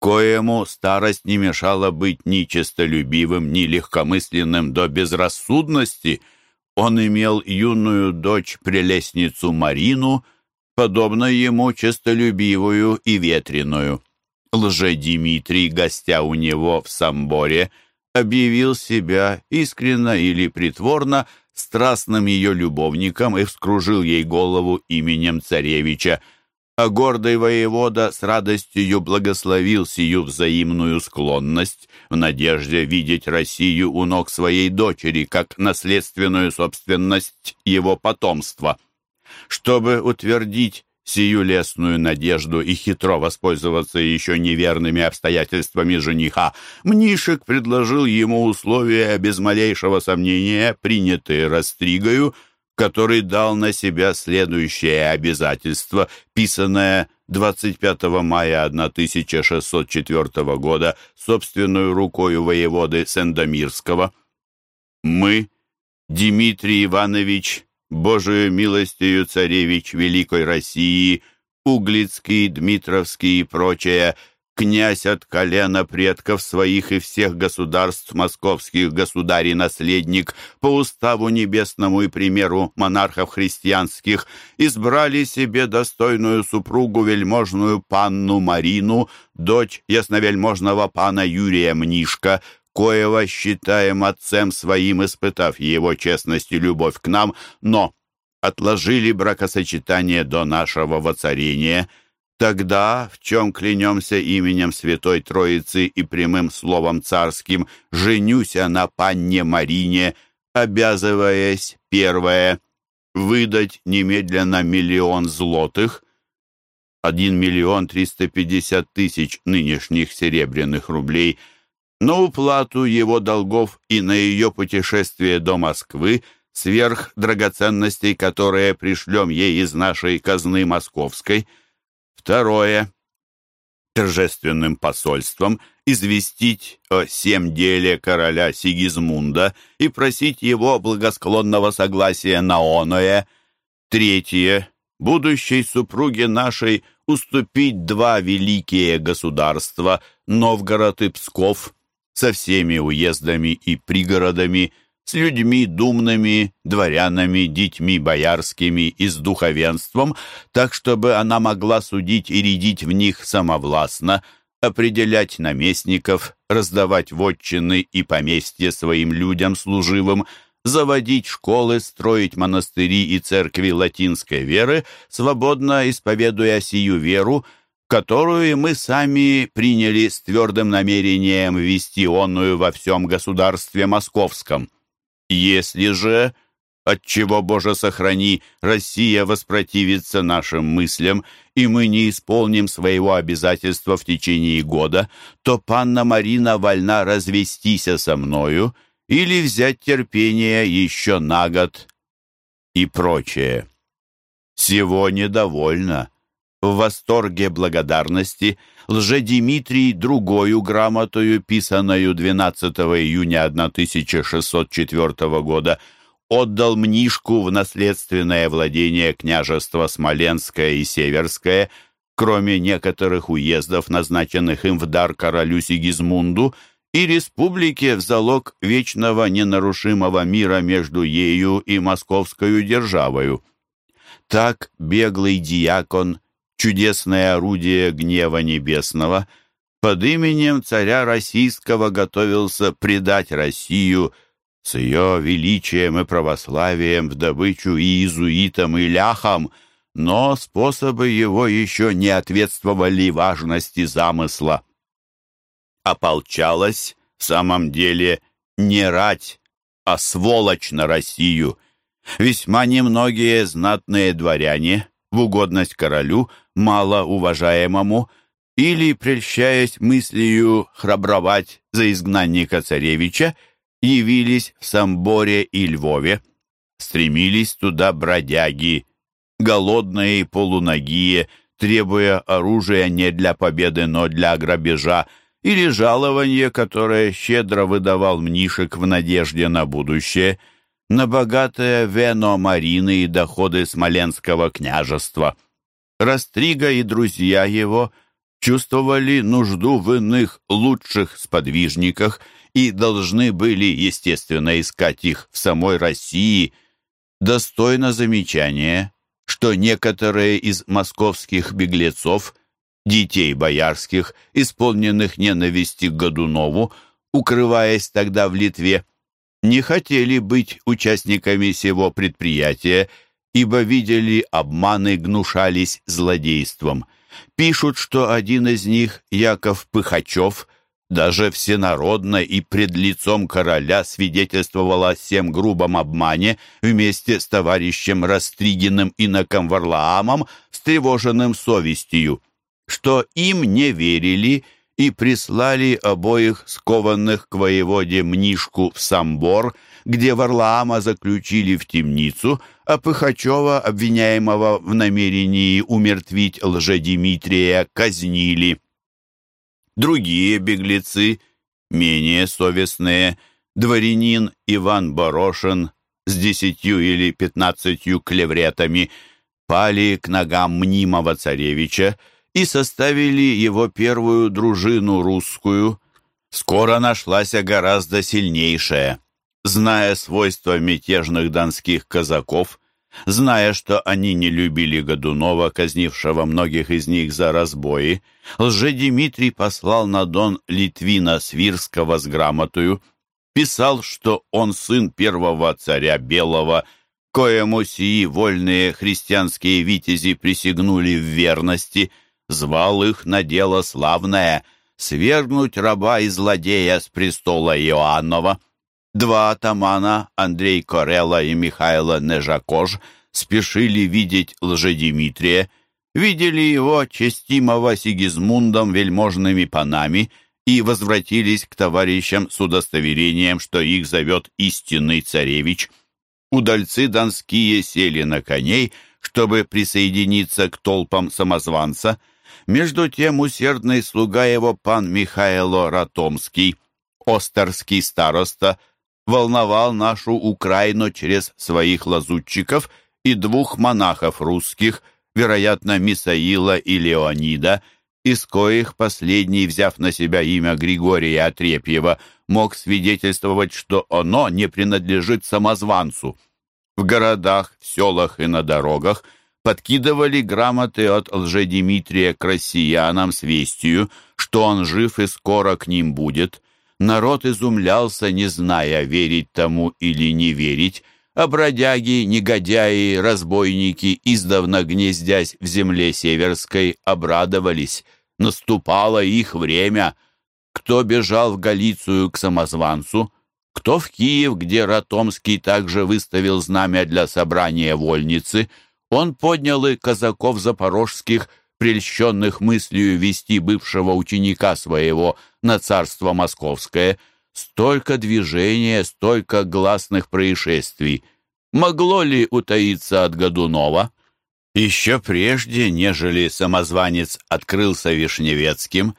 коему старость не мешала быть ни честолюбивым, ни легкомысленным до безрассудности. Он имел юную дочь-прелестницу Марину, подобно ему честолюбивую и ветреную. Лже-Димитрий, гостя у него в Самборе, объявил себя искренно или притворно страстным ее любовником и вскружил ей голову именем царевича – а гордый воевода с радостью благословил сию взаимную склонность в надежде видеть Россию у ног своей дочери как наследственную собственность его потомства. Чтобы утвердить сию лесную надежду и хитро воспользоваться еще неверными обстоятельствами жениха, Мнишек предложил ему условия без малейшего сомнения, принятые Растригою, который дал на себя следующее обязательство, писанное 25 мая 1604 года собственную рукою воеводы Сендомирского. «Мы, Дмитрий Иванович, Божию милостью царевич Великой России, Углицкий, Дмитровский и прочее, князь от колена предков своих и всех государств московских государей-наследник, по уставу небесному и примеру монархов христианских, избрали себе достойную супругу вельможную панну Марину, дочь ясновельможного пана Юрия Мнишка, коего считаем отцем своим, испытав его честность и любовь к нам, но отложили бракосочетание до нашего воцарения – Тогда, в чем клянемся именем Святой Троицы и прямым словом царским, женюся на панне Марине, обязываясь, первое, выдать немедленно миллион злотых, 1 миллион 350 тысяч нынешних серебряных рублей, на уплату его долгов и на ее путешествие до Москвы сверх драгоценностей, которые пришлем ей из нашей казны московской – Второе. Торжественным посольством известить о всем деле короля Сигизмунда и просить его благосклонного согласия на оное. Третье. Будущей супруге нашей уступить два великие государства, Новгород и Псков, со всеми уездами и пригородами – с людьми думными, дворянами, детьми боярскими и с духовенством, так чтобы она могла судить и рядить в них самовластно, определять наместников, раздавать вотчины и поместья своим людям служивым, заводить школы, строить монастыри и церкви латинской веры, свободно исповедуя сию веру, которую мы сами приняли с твердым намерением ввести онную во всем государстве московском. Если же, от чего, Боже, сохрани, Россия воспротивится нашим мыслям, и мы не исполним своего обязательства в течение года, то панна Марина вольна развестися со мною или взять терпение еще на год и прочее. Всего недовольно. В восторге благодарности – лжедимитрий другою грамотою, писаною 12 июня 1604 года, отдал Мнишку в наследственное владение княжества Смоленское и Северское, кроме некоторых уездов, назначенных им в дар королю Сигизмунду, и республике в залог вечного ненарушимого мира между ею и московской державою. Так беглый диакон чудесное орудие гнева небесного, под именем царя российского готовился предать Россию с ее величием и православием в добычу и иезуитам, и ляхам, но способы его еще не ответствовали важности замысла. Ополчалась в самом деле не рать, а сволочь на Россию. Весьма немногие знатные дворяне в угодность королю – малоуважаемому или, прельщаясь мыслью храбровать за изгнанника царевича, явились в Самборе и Львове. Стремились туда бродяги, голодные и полуногие, требуя оружия не для победы, но для грабежа, или жалование, которое щедро выдавал Мнишек в надежде на будущее, на богатое вено Марины и доходы Смоленского княжества. Растрига и друзья его чувствовали нужду в иных лучших сподвижниках и должны были, естественно, искать их в самой России. Достойно замечания, что некоторые из московских беглецов, детей боярских, исполненных ненависти к Годунову, укрываясь тогда в Литве, не хотели быть участниками сего предприятия ибо видели обманы, гнушались злодейством. Пишут, что один из них, Яков Пыхачев, даже всенародно и пред лицом короля свидетельствовал о всем грубом обмане вместе с товарищем Растригиным иноком Варлаамом, встревоженным совестью, что им не верили и прислали обоих скованных к воеводе Мнишку в Самбор, где Варлаама заключили в темницу, а Пыхачева, обвиняемого в намерении умертвить лжедимитрия, казнили. Другие беглецы, менее совестные, дворянин Иван Борошин с десятью или пятнадцатью клевретами, пали к ногам мнимого царевича и составили его первую дружину русскую. Скоро нашлась гораздо сильнейшая. Зная свойства мятежных донских казаков, зная, что они не любили Годунова, казнившего многих из них за разбои, лже-Дмитрий послал на Дон Литвина Свирского с грамотою, писал, что он сын первого царя Белого, коему сии вольные христианские витязи присягнули в верности, звал их на дело славное — свергнуть раба и злодея с престола Иоаннова. Два атамана, Андрей Корелла и Михайло Нежакож, спешили видеть лжедимитрия, видели его, честимого Сигизмундом, вельможными панами, и возвратились к товарищам с удостоверением, что их зовет истинный царевич. Удальцы донские сели на коней, чтобы присоединиться к толпам самозванца. Между тем усердный слуга его пан Михайло Ратомский, остерский староста, волновал нашу Украину через своих лазутчиков и двух монахов русских, вероятно, Мисаила и Леонида, из коих последний, взяв на себя имя Григория Отрепьева, мог свидетельствовать, что оно не принадлежит самозванцу. В городах, в селах и на дорогах подкидывали грамоты от лжедимитрия к россиянам с вестью, что он жив и скоро к ним будет. Народ изумлялся, не зная, верить тому или не верить, а бродяги, негодяи, разбойники, издавна гнездясь в земле северской, обрадовались. Наступало их время. Кто бежал в Галицию к самозванцу, кто в Киев, где Ратомский также выставил знамя для собрания вольницы, он поднял и казаков запорожских, прельщенных мыслью вести бывшего ученика своего на царство московское. Столько движения, столько гласных происшествий. Могло ли утаиться от Годунова? Еще прежде, нежели самозванец открылся Вишневецким,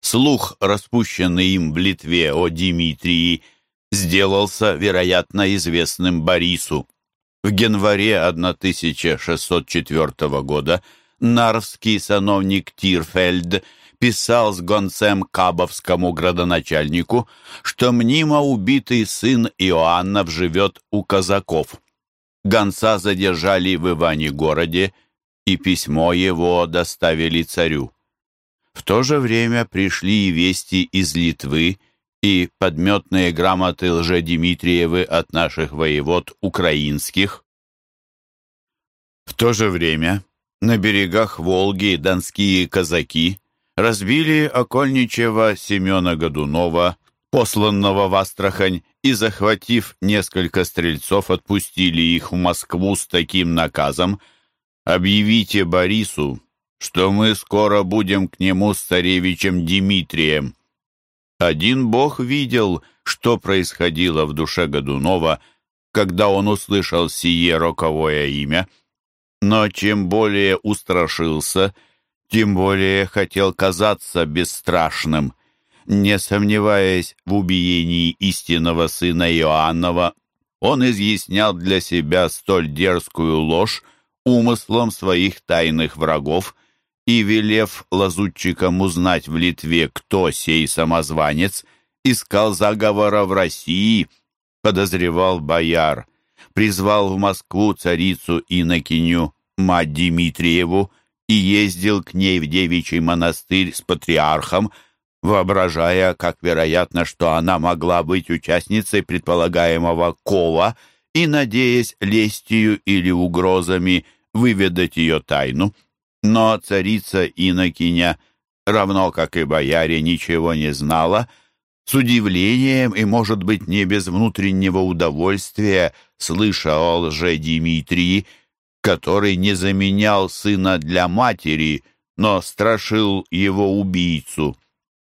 слух, распущенный им в Литве о Дмитрии, сделался, вероятно, известным Борису. В январе 1604 года нарвский сановник Тирфельд писал с гонцем Кабовскому градоначальнику, что мнимо убитый сын Иоаннов живет у казаков. Гонца задержали в Иване-городе, и письмо его доставили царю. В то же время пришли и вести из Литвы, и подметные грамоты лжедимитриевы от наших воевод украинских. В то же время на берегах Волги донские казаки разбили окольничего Семена Годунова, посланного в Астрахань, и, захватив несколько стрельцов, отпустили их в Москву с таким наказом «Объявите Борису, что мы скоро будем к нему с царевичем Дмитрием». Один Бог видел, что происходило в душе Годунова, когда он услышал сие роковое имя. Но чем более устрашился, тем более хотел казаться бесстрашным. Не сомневаясь в убиении истинного сына Иоаннова, он изъяснял для себя столь дерзкую ложь умыслом своих тайных врагов — и, велев лазутчикам узнать в Литве, кто сей самозванец, искал заговора в России, подозревал бояр, призвал в Москву царицу Инокиню, мать Дмитриеву, и ездил к ней в девичий монастырь с патриархом, воображая, как вероятно, что она могла быть участницей предполагаемого кова и надеясь лестью или угрозами выведать ее тайну. Но царица Инокиня, равно как и бояре, ничего не знала, с удивлением и, может быть, не без внутреннего удовольствия, слыша о лже Дмитрии, который не заменял сына для матери, но страшил его убийцу.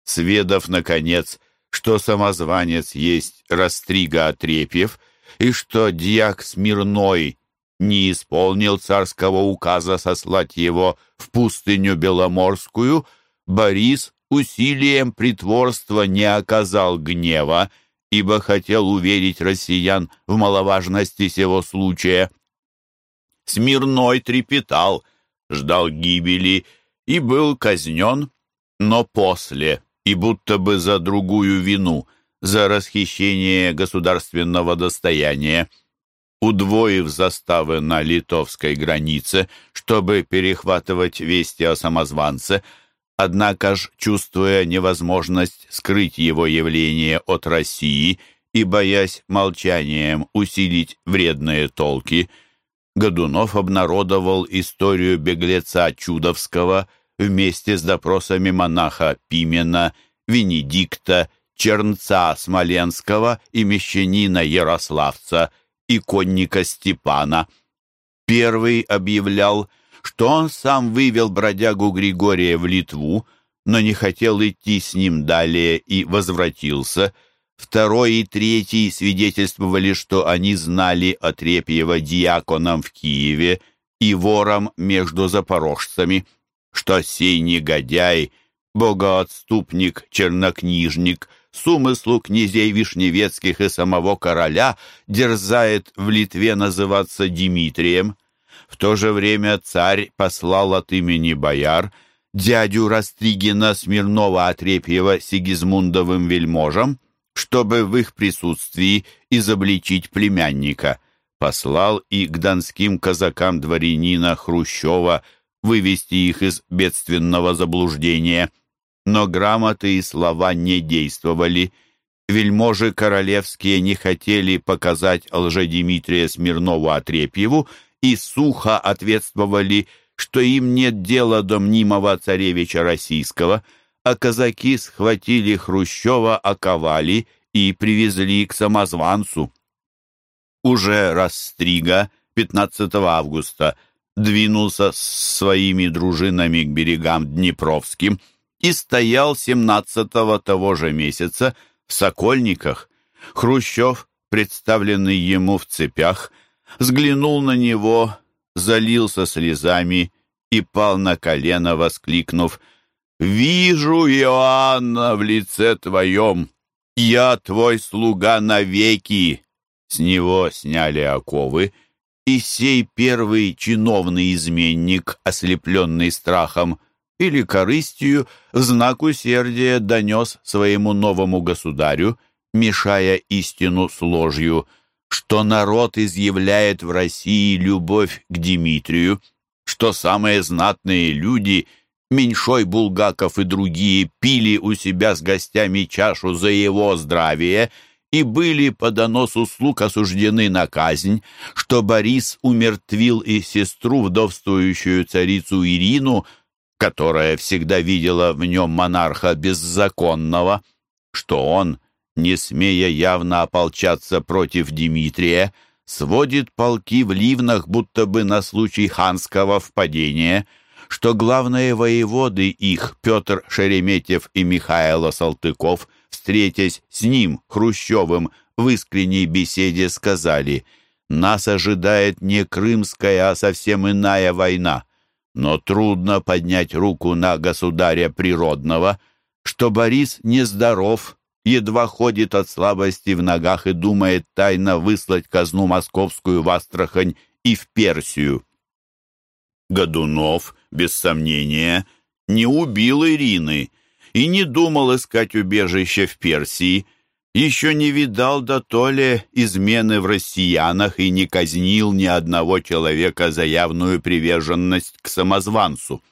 Сведав, наконец, что самозванец есть Растрига Отрепьев, и что дьяк Смирной не исполнил царского указа сослать его в пустыню Беломорскую, Борис усилием притворства не оказал гнева, ибо хотел уверить россиян в маловажности сего случая. Смирной трепетал, ждал гибели и был казнен, но после, и будто бы за другую вину, за расхищение государственного достояния удвоив заставы на литовской границе, чтобы перехватывать вести о самозванце, однако ж, чувствуя невозможность скрыть его явление от России и боясь молчанием усилить вредные толки, Годунов обнародовал историю беглеца Чудовского вместе с допросами монаха Пимена, Венедикта, Чернца Смоленского и мещанина Ярославца, иконника Степана. Первый объявлял, что он сам вывел бродягу Григория в Литву, но не хотел идти с ним далее и возвратился. Второй и третий свидетельствовали, что они знали о Трепьева диаконом в Киеве и вором между запорожцами, что сей негодяй, богоотступник, чернокнижник, с умыслу князей Вишневецких и самого короля дерзает в Литве называться Дмитрием. В то же время царь послал от имени бояр дядю Растригина Смирнова-Отрепьева Сигизмундовым вельможам, чтобы в их присутствии изобличить племянника. Послал и к донским казакам дворянина Хрущева вывести их из бедственного заблуждения. Но грамоты и слова не действовали. Вельможи королевские не хотели показать лжедимитрия Смирнову-Отрепьеву и сухо ответствовали, что им нет дела до мнимого царевича российского, а казаки схватили Хрущева, оковали и привезли к самозванцу. Уже Растрига 15 августа двинулся с своими дружинами к берегам Днепровским и стоял 17-го того же месяца в Сокольниках. Хрущев, представленный ему в цепях, взглянул на него, залился слезами и пал на колено, воскликнув «Вижу, Иоанна, в лице твоем! Я твой слуга навеки!» С него сняли оковы, и сей первый чиновный изменник, ослепленный страхом или корыстью, в знак усердия донес своему новому государю, мешая истину с ложью – что народ изъявляет в России любовь к Дмитрию, что самые знатные люди, Меньшой Булгаков и другие, пили у себя с гостями чашу за его здравие и были по доносу слуг осуждены на казнь, что Борис умертвил и сестру, вдовствующую царицу Ирину, которая всегда видела в нем монарха беззаконного, что он — не смея явно ополчаться против Дмитрия, сводит полки в ливнах, будто бы на случай ханского впадения, что главные воеводы их, Петр Шереметьев и Михаил Салтыков, встретясь с ним, Хрущевым, в искренней беседе сказали «Нас ожидает не крымская, а совсем иная война, но трудно поднять руку на государя природного, что Борис нездоров, едва ходит от слабости в ногах и думает тайно выслать казну московскую в Астрахань и в Персию. Годунов, без сомнения, не убил Ирины и не думал искать убежище в Персии, еще не видал до то ли измены в россиянах и не казнил ни одного человека за явную приверженность к самозванцу.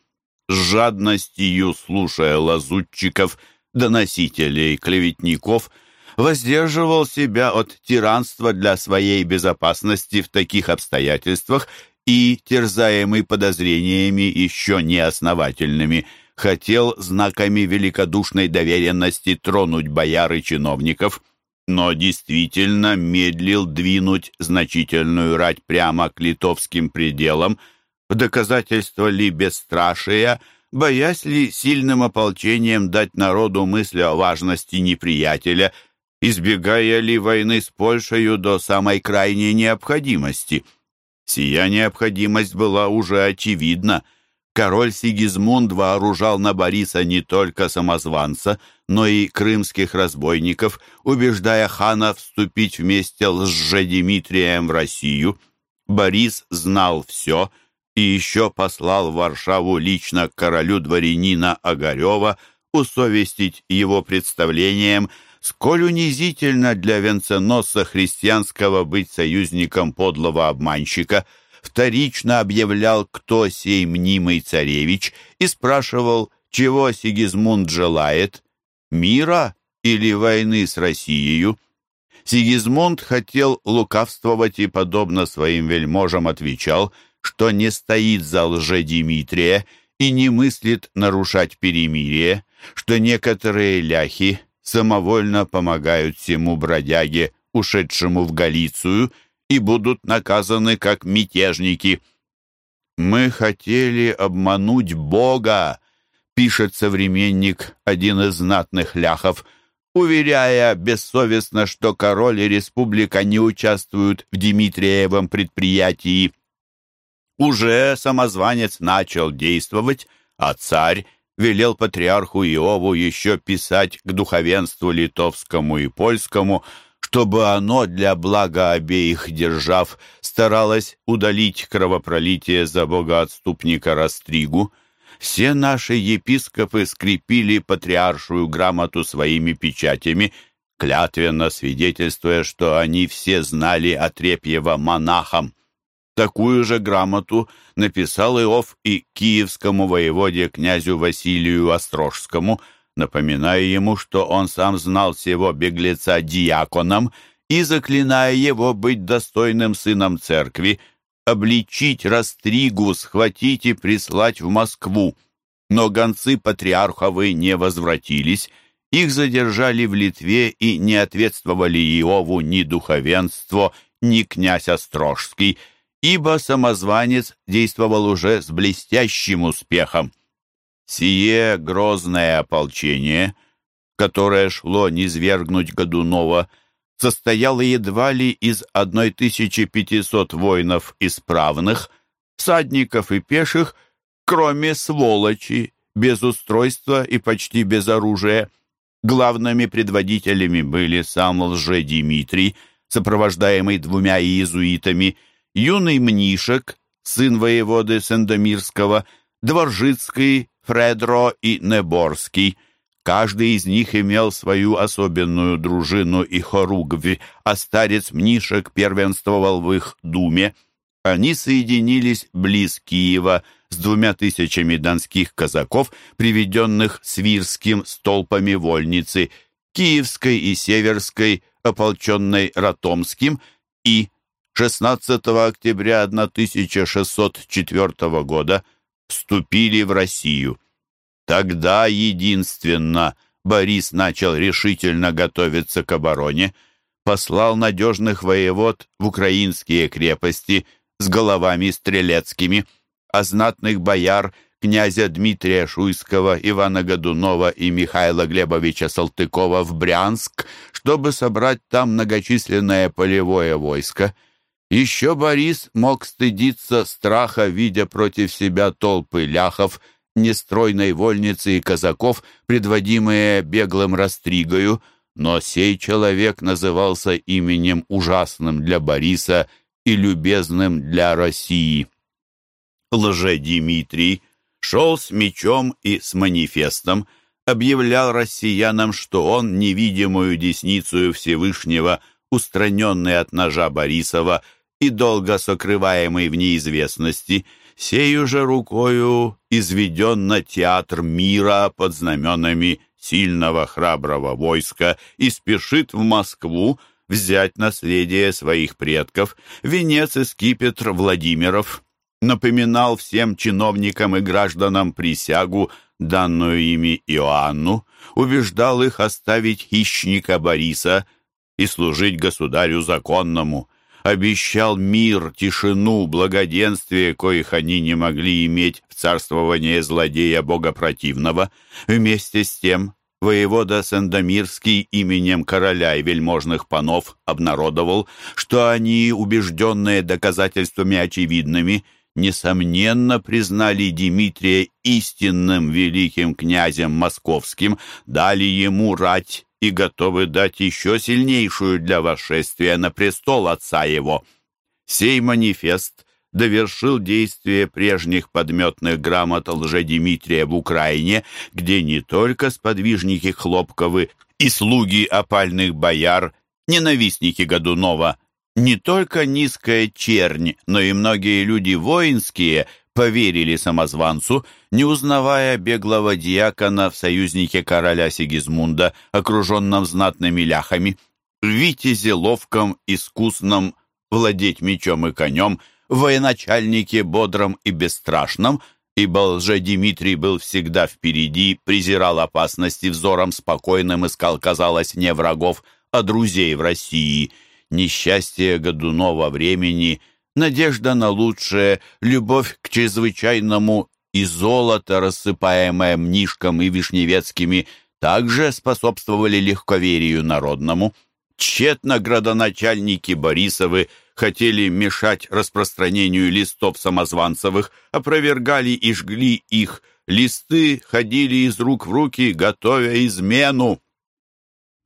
С жадностью, слушая лазутчиков, доносителей, клеветников, воздерживал себя от тиранства для своей безопасности в таких обстоятельствах и, терзаемый подозрениями еще неосновательными, хотел знаками великодушной доверенности тронуть бояр и чиновников, но действительно медлил двинуть значительную рать прямо к литовским пределам, в доказательство ли бесстрашия – боясь ли сильным ополчением дать народу мысли о важности неприятеля, избегая ли войны с Польшей до самой крайней необходимости. Сия необходимость была уже очевидна. Король Сигизмунд вооружал на Бориса не только самозванца, но и крымских разбойников, убеждая хана вступить вместе с Лжедимитрием в Россию. Борис знал все — и еще послал в Варшаву лично королю дворянина Огарева усовестить его представлением, сколь унизительно для венценосца христианского быть союзником подлого обманщика, вторично объявлял, кто сей мнимый царевич, и спрашивал, чего Сигизмунд желает, мира или войны с Россией. Сигизмунд хотел лукавствовать и, подобно своим вельможам, отвечал – что не стоит за лже Дмитрия и не мыслит нарушать перемирие, что некоторые ляхи самовольно помогают всему бродяге, ушедшему в Галицию, и будут наказаны как мятежники. «Мы хотели обмануть Бога», — пишет современник, один из знатных ляхов, уверяя бессовестно, что король и республика не участвуют в Дмитриевом предприятии. Уже самозванец начал действовать, а царь велел патриарху Иову еще писать к духовенству литовскому и польскому, чтобы оно для блага обеих держав старалось удалить кровопролитие за богоотступника Растригу. Все наши епископы скрепили патриаршую грамоту своими печатями, клятвенно свидетельствуя, что они все знали Отрепьева монахом. Такую же грамоту написал Иов и киевскому воеводе князю Василию Острожскому, напоминая ему, что он сам знал всего беглеца диаконом и заклиная его быть достойным сыном церкви, обличить Растригу, схватить и прислать в Москву. Но гонцы патриарховы не возвратились, их задержали в Литве и не ответствовали Иову ни духовенство, ни князь Острожский, ибо самозванец действовал уже с блестящим успехом. Сие грозное ополчение, которое шло низвергнуть Годунова, состояло едва ли из 1500 воинов исправных, всадников и пеших, кроме сволочи, без устройства и почти без оружия. Главными предводителями были сам лже-Димитрий, сопровождаемый двумя иезуитами – юный Мнишек, сын воеводы Сендомирского, Дворжицкий, Фредро и Неборский. Каждый из них имел свою особенную дружину и хоругвь, а старец Мнишек первенствовал в их думе. Они соединились близ Киева с двумя тысячами донских казаков, приведенных свирским столпами вольницы, Киевской и Северской, ополченной Ратомским, и 16 октября 1604 года вступили в Россию. Тогда единственно Борис начал решительно готовиться к обороне, послал надежных воевод в украинские крепости с головами стрелецкими, а знатных бояр князя Дмитрия Шуйского, Ивана Годунова и Михаила Глебовича Салтыкова в Брянск, чтобы собрать там многочисленное полевое войско – еще Борис мог стыдиться страха, видя против себя толпы ляхов, нестройной вольницы и казаков, предводимые беглым растригою, но сей человек назывался именем ужасным для Бориса и любезным для России. Лже-Димитрий шел с мечом и с манифестом, объявлял россиянам, что он невидимую десницу Всевышнего, устраненный от ножа Борисова, и долго сокрываемый в неизвестности, сею же рукою изведен на театр мира под знаменами сильного храброго войска и спешит в Москву взять наследие своих предков, венец и скипетр Владимиров. Напоминал всем чиновникам и гражданам присягу, данную ими Иоанну, убеждал их оставить хищника Бориса и служить государю законному – обещал мир, тишину, благоденствие, коих они не могли иметь в царствовании злодея богопротивного. Вместе с тем воевода Сандомирский именем короля и вельможных панов обнародовал, что они, убежденные доказательствами очевидными, несомненно признали Дмитрия истинным великим князем московским, дали ему рать и готовы дать еще сильнейшую для восшествия на престол отца его. Сей манифест довершил действие прежних подметных грамот лжедимитрия в Украине, где не только сподвижники Хлопковы и слуги опальных бояр, ненавистники Годунова, не только низкая чернь, но и многие люди воинские поверили самозванцу, не узнавая беглого диакона в союзнике короля Сигизмунда, окруженном знатными ляхами, витязе ловком, искусном, владеть мечом и конем, военачальнике бодром и бесстрашном, ибо лже-Димитрий был всегда впереди, презирал опасности взором спокойным, искал, казалось, не врагов, а друзей в России. Несчастье Годунова времени, надежда на лучшее, любовь к чрезвычайному и золото, рассыпаемое Мнишком и Вишневецкими, также способствовали легковерию народному. Тщетно градоначальники Борисовы хотели мешать распространению листов самозванцевых, опровергали и жгли их. Листы ходили из рук в руки, готовя измену.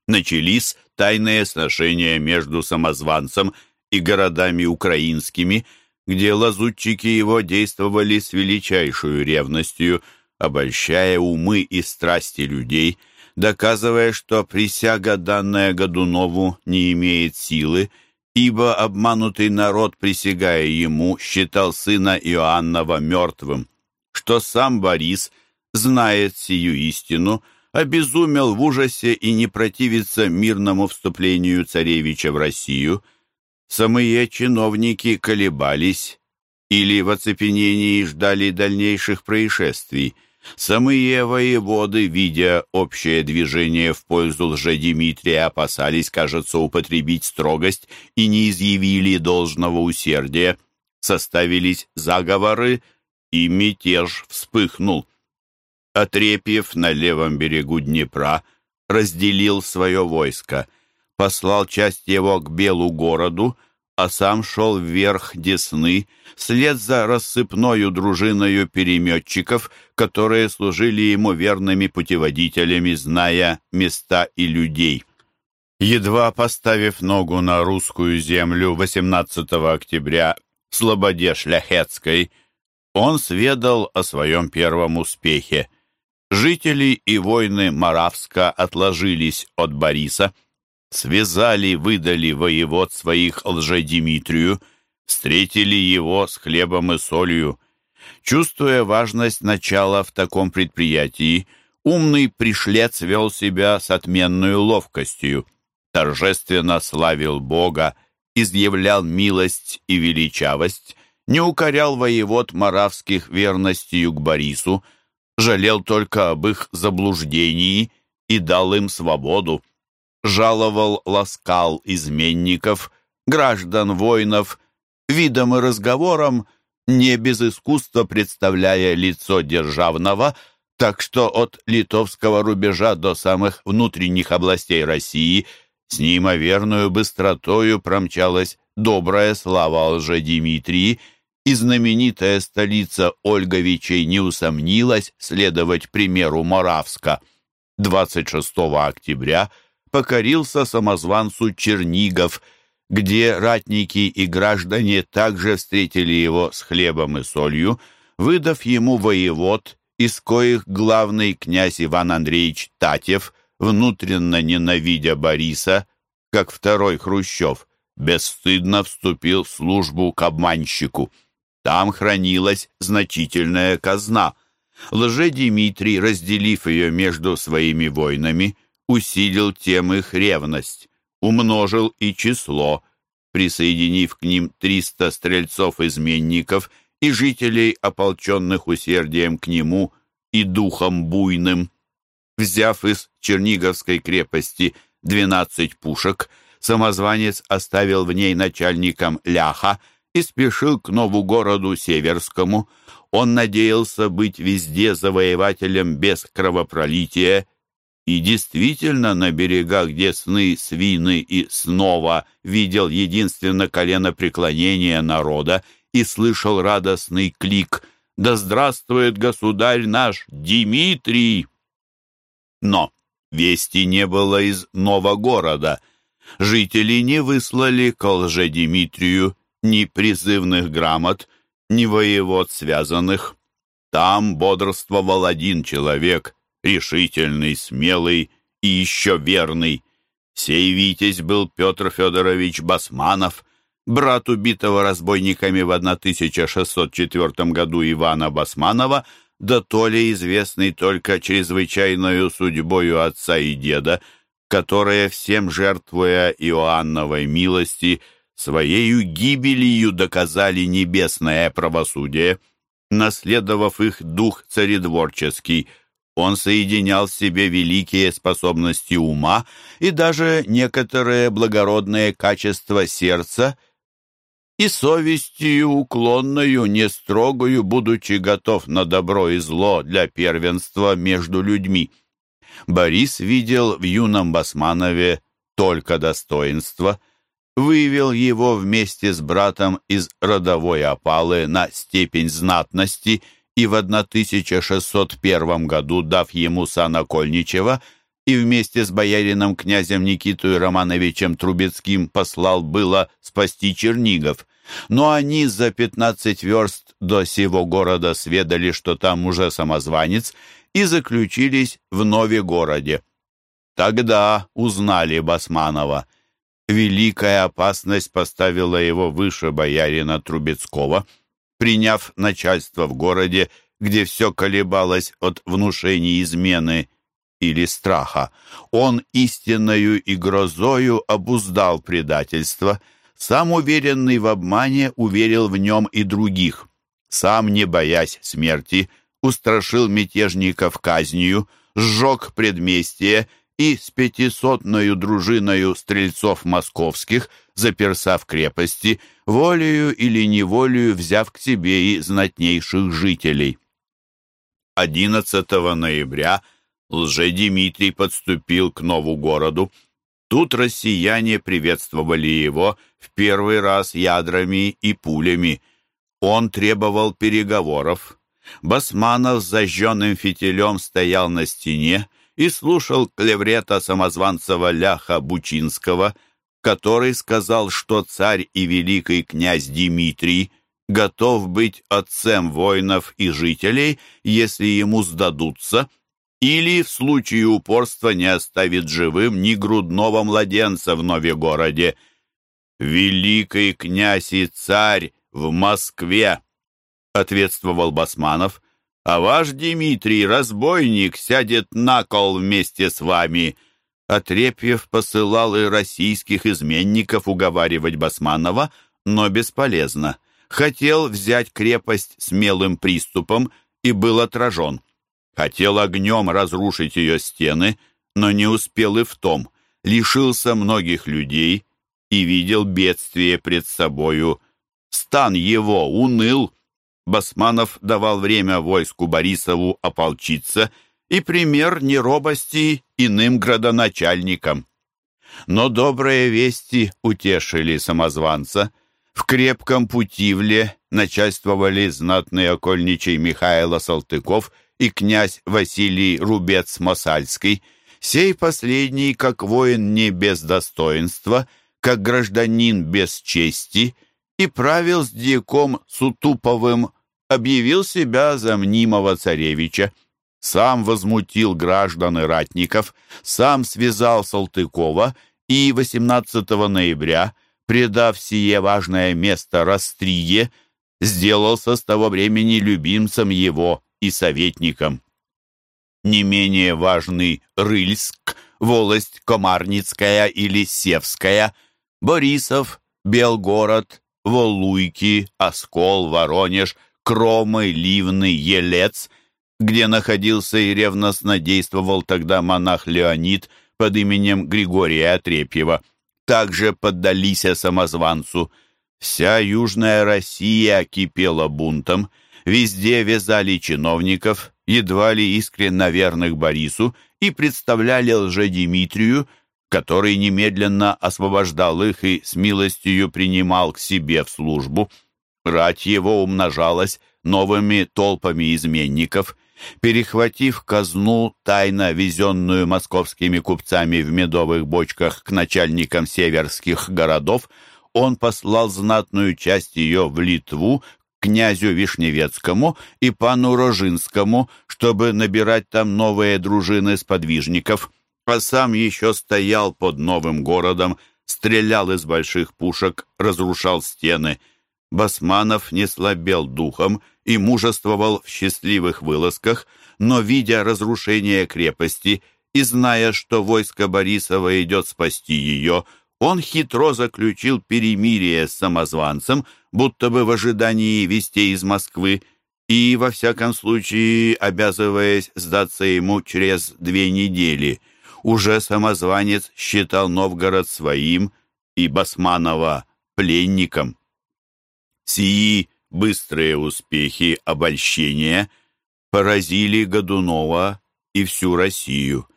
Начались тайные сношения между самозванцем и городами украинскими, где лазутчики его действовали с величайшую ревностью, обольщая умы и страсти людей, доказывая, что присяга, данная Годунову, не имеет силы, ибо обманутый народ, присягая ему, считал сына Иоаннова мертвым, что сам Борис знает сию истину, обезумел в ужасе и не противится мирному вступлению царевича в Россию. Самые чиновники колебались или в оцепенении ждали дальнейших происшествий. Самые воеводы, видя общее движение в пользу лжедимитрия, опасались, кажется, употребить строгость и не изъявили должного усердия. Составились заговоры, и мятеж вспыхнул. Отрепьев на левом берегу Днепра разделил свое войско, послал часть его к Белу городу, а сам шел вверх Десны, вслед за рассыпною дружиною переметчиков, которые служили ему верными путеводителями, зная места и людей. Едва поставив ногу на русскую землю 18 октября в Слободе Шляхетской, он сведал о своем первом успехе. Жители и воины Моравска отложились от Бориса, связали, выдали воевод своих лжедимитрию, встретили его с хлебом и солью. Чувствуя важность начала в таком предприятии, умный пришлец вел себя с отменной ловкостью, торжественно славил Бога, изъявлял милость и величавость, не укорял воевод моравских верностью к Борису, жалел только об их заблуждении и дал им свободу. Жаловал, ласкал изменников, граждан, воинов, видом и разговором, не без искусства представляя лицо державного, так что от литовского рубежа до самых внутренних областей России с неимоверную быстротою промчалась добрая слава лже-Димитрии, и знаменитая столица Ольговичей не усомнилась следовать примеру Моравска. 26 октября покорился самозванцу Чернигов, где ратники и граждане также встретили его с хлебом и солью, выдав ему воевод, из коих главный князь Иван Андреевич Татев, внутренно ненавидя Бориса, как второй Хрущев, бесстыдно вступил в службу к обманщику. Там хранилась значительная казна. Лже-Димитрий, разделив ее между своими воинами, усилил тем их ревность, умножил и число, присоединив к ним триста стрельцов-изменников и жителей, ополченных усердием к нему и духом буйным. Взяв из Черниговской крепости двенадцать пушек, самозванец оставил в ней начальником ляха и спешил к нову городу Северскому. Он надеялся быть везде завоевателем без кровопролития, и действительно на берегах Десны, Свины и снова видел единственно колено преклонения народа и слышал радостный клик «Да здравствует государь наш Дмитрий!» Но вести не было из нового города. Жители не выслали к лже-Димитрию ни призывных грамот, ни воевод связанных. Там бодрствовал один человек, решительный, смелый и еще верный. Сей витязь был Петр Федорович Басманов, брат убитого разбойниками в 1604 году Ивана Басманова, да то ли известный только чрезвычайною судьбою отца и деда, которые, всем жертвуя Иоанновой милости, Своею гибелью доказали небесное правосудие. наследовав их дух царедворческий. Он соединял в себе великие способности ума и даже некоторые благородные качества сердца и совестью уклонную, не строгую, будучи готов на добро и зло для первенства между людьми. Борис видел в юном Басманове только достоинство – вывел его вместе с братом из родовой опалы на степень знатности и в 1601 году, дав ему сан Окольничева, и вместе с боярином князем Никитой Романовичем Трубецким послал было спасти Чернигов. Но они за пятнадцать верст до сего города сведали, что там уже самозванец, и заключились в Нове-городе. Тогда узнали Басманова — великая опасность поставила его выше боярина Трубецкого, приняв начальство в городе, где все колебалось от внушений измены или страха. Он истинною и грозою обуздал предательство, сам уверенный в обмане уверил в нем и других. Сам, не боясь смерти, устрашил мятежников казнью, сжег предместие и с пятисотною дружиною стрельцов московских, заперся в крепости, волею или неволею взяв к себе и знатнейших жителей. 11 ноября лже-Дмитрий подступил к нову городу. Тут россияне приветствовали его в первый раз ядрами и пулями. Он требовал переговоров. Басманов с зажженным фитилем стоял на стене, и слушал клеврета самозванцева Ляха Бучинского, который сказал, что царь и великий князь Дмитрий готов быть отцем воинов и жителей, если ему сдадутся, или в случае упорства не оставит живым ни грудного младенца в Новегороде. «Великий князь и царь в Москве!» — ответствовал Басманов — а ваш Дмитрий, разбойник, сядет на кол вместе с вами». Отрепьев посылал и российских изменников уговаривать Басманова, но бесполезно. Хотел взять крепость смелым приступом и был отражен. Хотел огнем разрушить ее стены, но не успел и в том. Лишился многих людей и видел бедствие пред собою. Стан его уныл, Басманов давал время войску Борисову ополчиться и пример неробости иным градоначальникам. Но добрые вести утешили самозванца. В крепком Путивле начальствовали знатный окольничий Михаила Салтыков и князь Василий Рубец-Мосальский. Сей последний, как воин не без достоинства, как гражданин без чести — и правил с дьяком Сутуповым, объявил себя за мнимого царевича, сам возмутил граждан и ратников, сам связал Салтыкова и 18 ноября, предав сие важное место Растрие, сделался с того времени любимцем его и советником. Не менее важный Рыльск, волость Комарницкая или Севская, Борисов, Белгород, Волуйки, Оскол, Воронеж, Кромы, Ливны, Елец, где находился и ревностно действовал тогда монах Леонид под именем Григория Отрепьева, также поддались самозванцу. Вся Южная Россия кипела бунтом, везде вязали чиновников, едва ли искренно верных Борису, и представляли лже-Димитрию, который немедленно освобождал их и с милостью принимал к себе в службу. Рать его умножалась новыми толпами изменников. Перехватив казну, тайно везенную московскими купцами в медовых бочках к начальникам северских городов, он послал знатную часть ее в Литву, князю Вишневецкому и пану Рожинскому, чтобы набирать там новые дружины сподвижников – а сам еще стоял под новым городом, стрелял из больших пушек, разрушал стены. Басманов не слабел духом и мужествовал в счастливых вылазках, но, видя разрушение крепости и зная, что войско Борисова идет спасти ее, он хитро заключил перемирие с самозванцем, будто бы в ожидании вестей из Москвы, и, во всяком случае, обязываясь сдаться ему через две недели. Уже самозванец считал Новгород своим и Басманова пленником. Сии быстрые успехи обольщения поразили Годунова и всю Россию.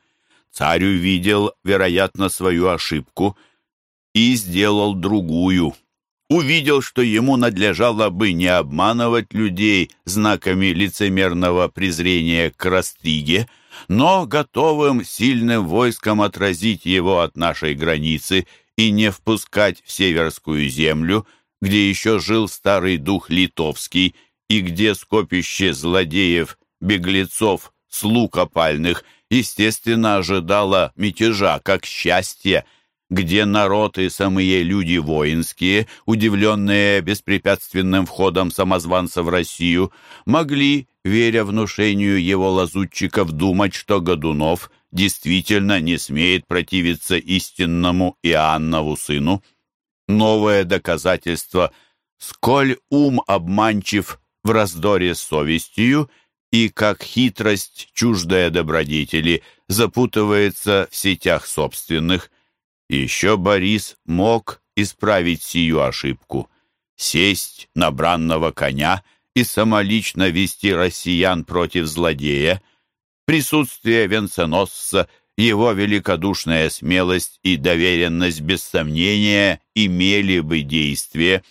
Царь увидел, вероятно, свою ошибку и сделал другую – увидел, что ему надлежало бы не обманывать людей знаками лицемерного презрения к Растриге, но готовым сильным войском отразить его от нашей границы и не впускать в северскую землю, где еще жил старый дух литовский и где скопище злодеев, беглецов, слуг опальных, естественно, ожидало мятежа как счастья, где народ и самые люди воинские, удивленные беспрепятственным входом самозванца в Россию, могли, веря внушению его лазутчиков, думать, что Годунов действительно не смеет противиться истинному Иоаннову сыну. Новое доказательство, сколь ум обманчив в раздоре с совестью и как хитрость, чуждая добродетели, запутывается в сетях собственных, еще Борис мог исправить сию ошибку, сесть на бранного коня и самолично вести россиян против злодея. Присутствие венценосца, его великодушная смелость и доверенность без сомнения имели бы действие.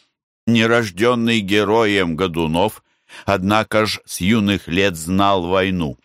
Нерожденный героем Годунов, однако ж с юных лет знал войну,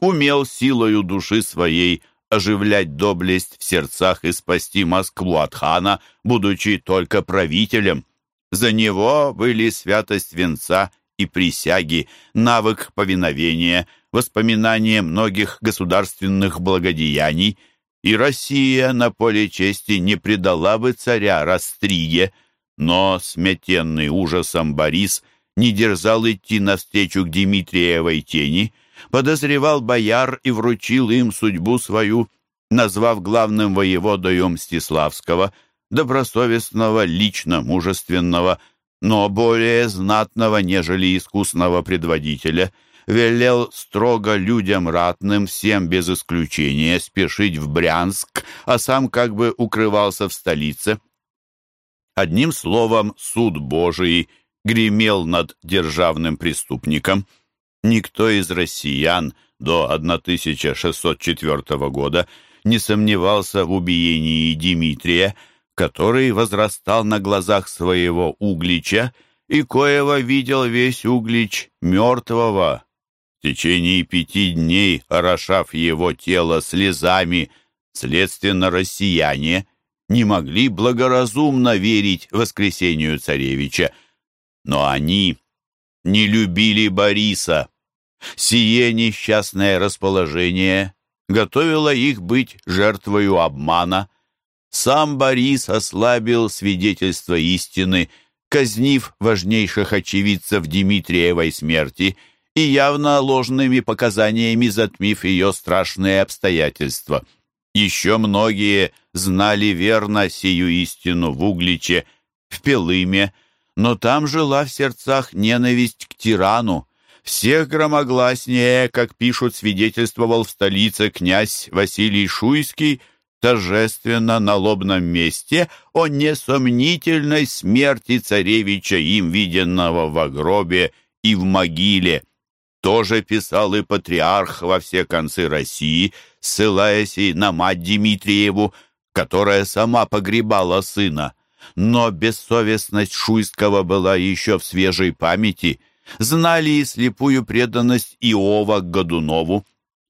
умел силою души своей оживлять доблесть в сердцах и спасти Москву от хана, будучи только правителем. За него были святость венца и присяги, навык повиновения, воспоминания многих государственных благодеяний, и Россия на поле чести не предала бы царя Растриге, но смятенный ужасом Борис не дерзал идти навстречу к Дмитриевой тени — подозревал бояр и вручил им судьбу свою, назвав главным воеводою Мстиславского, добросовестного, лично мужественного, но более знатного, нежели искусного предводителя, велел строго людям ратным, всем без исключения, спешить в Брянск, а сам как бы укрывался в столице. Одним словом, суд Божий гремел над державным преступником — Никто из россиян до 1604 года не сомневался в убиении Дмитрия, который возрастал на глазах своего Углича и коего видел весь Углич мертвого. В течение пяти дней, орошав его тело слезами, следственно, россияне не могли благоразумно верить воскресению царевича, но они не любили Бориса. Сие несчастное расположение готовило их быть жертвою обмана. Сам Борис ослабил свидетельство истины, казнив важнейших очевидцев Дмитриевой смерти и явно ложными показаниями затмив ее страшные обстоятельства. Еще многие знали верно сию истину в Угличе, в Пелыме, но там жила в сердцах ненависть к тирану, всех громогласнее, как пишут, свидетельствовал в столице князь Василий Шуйский, торжественно на лобном месте о несомнительной смерти царевича, им виденного в гробе и в могиле. Тоже писал и патриарх во все концы России, ссылаясь и на мать Дмитриеву, которая сама погребала сына. Но бессовестность Шуйского была еще в свежей памяти – знали и слепую преданность Иова к Годунову,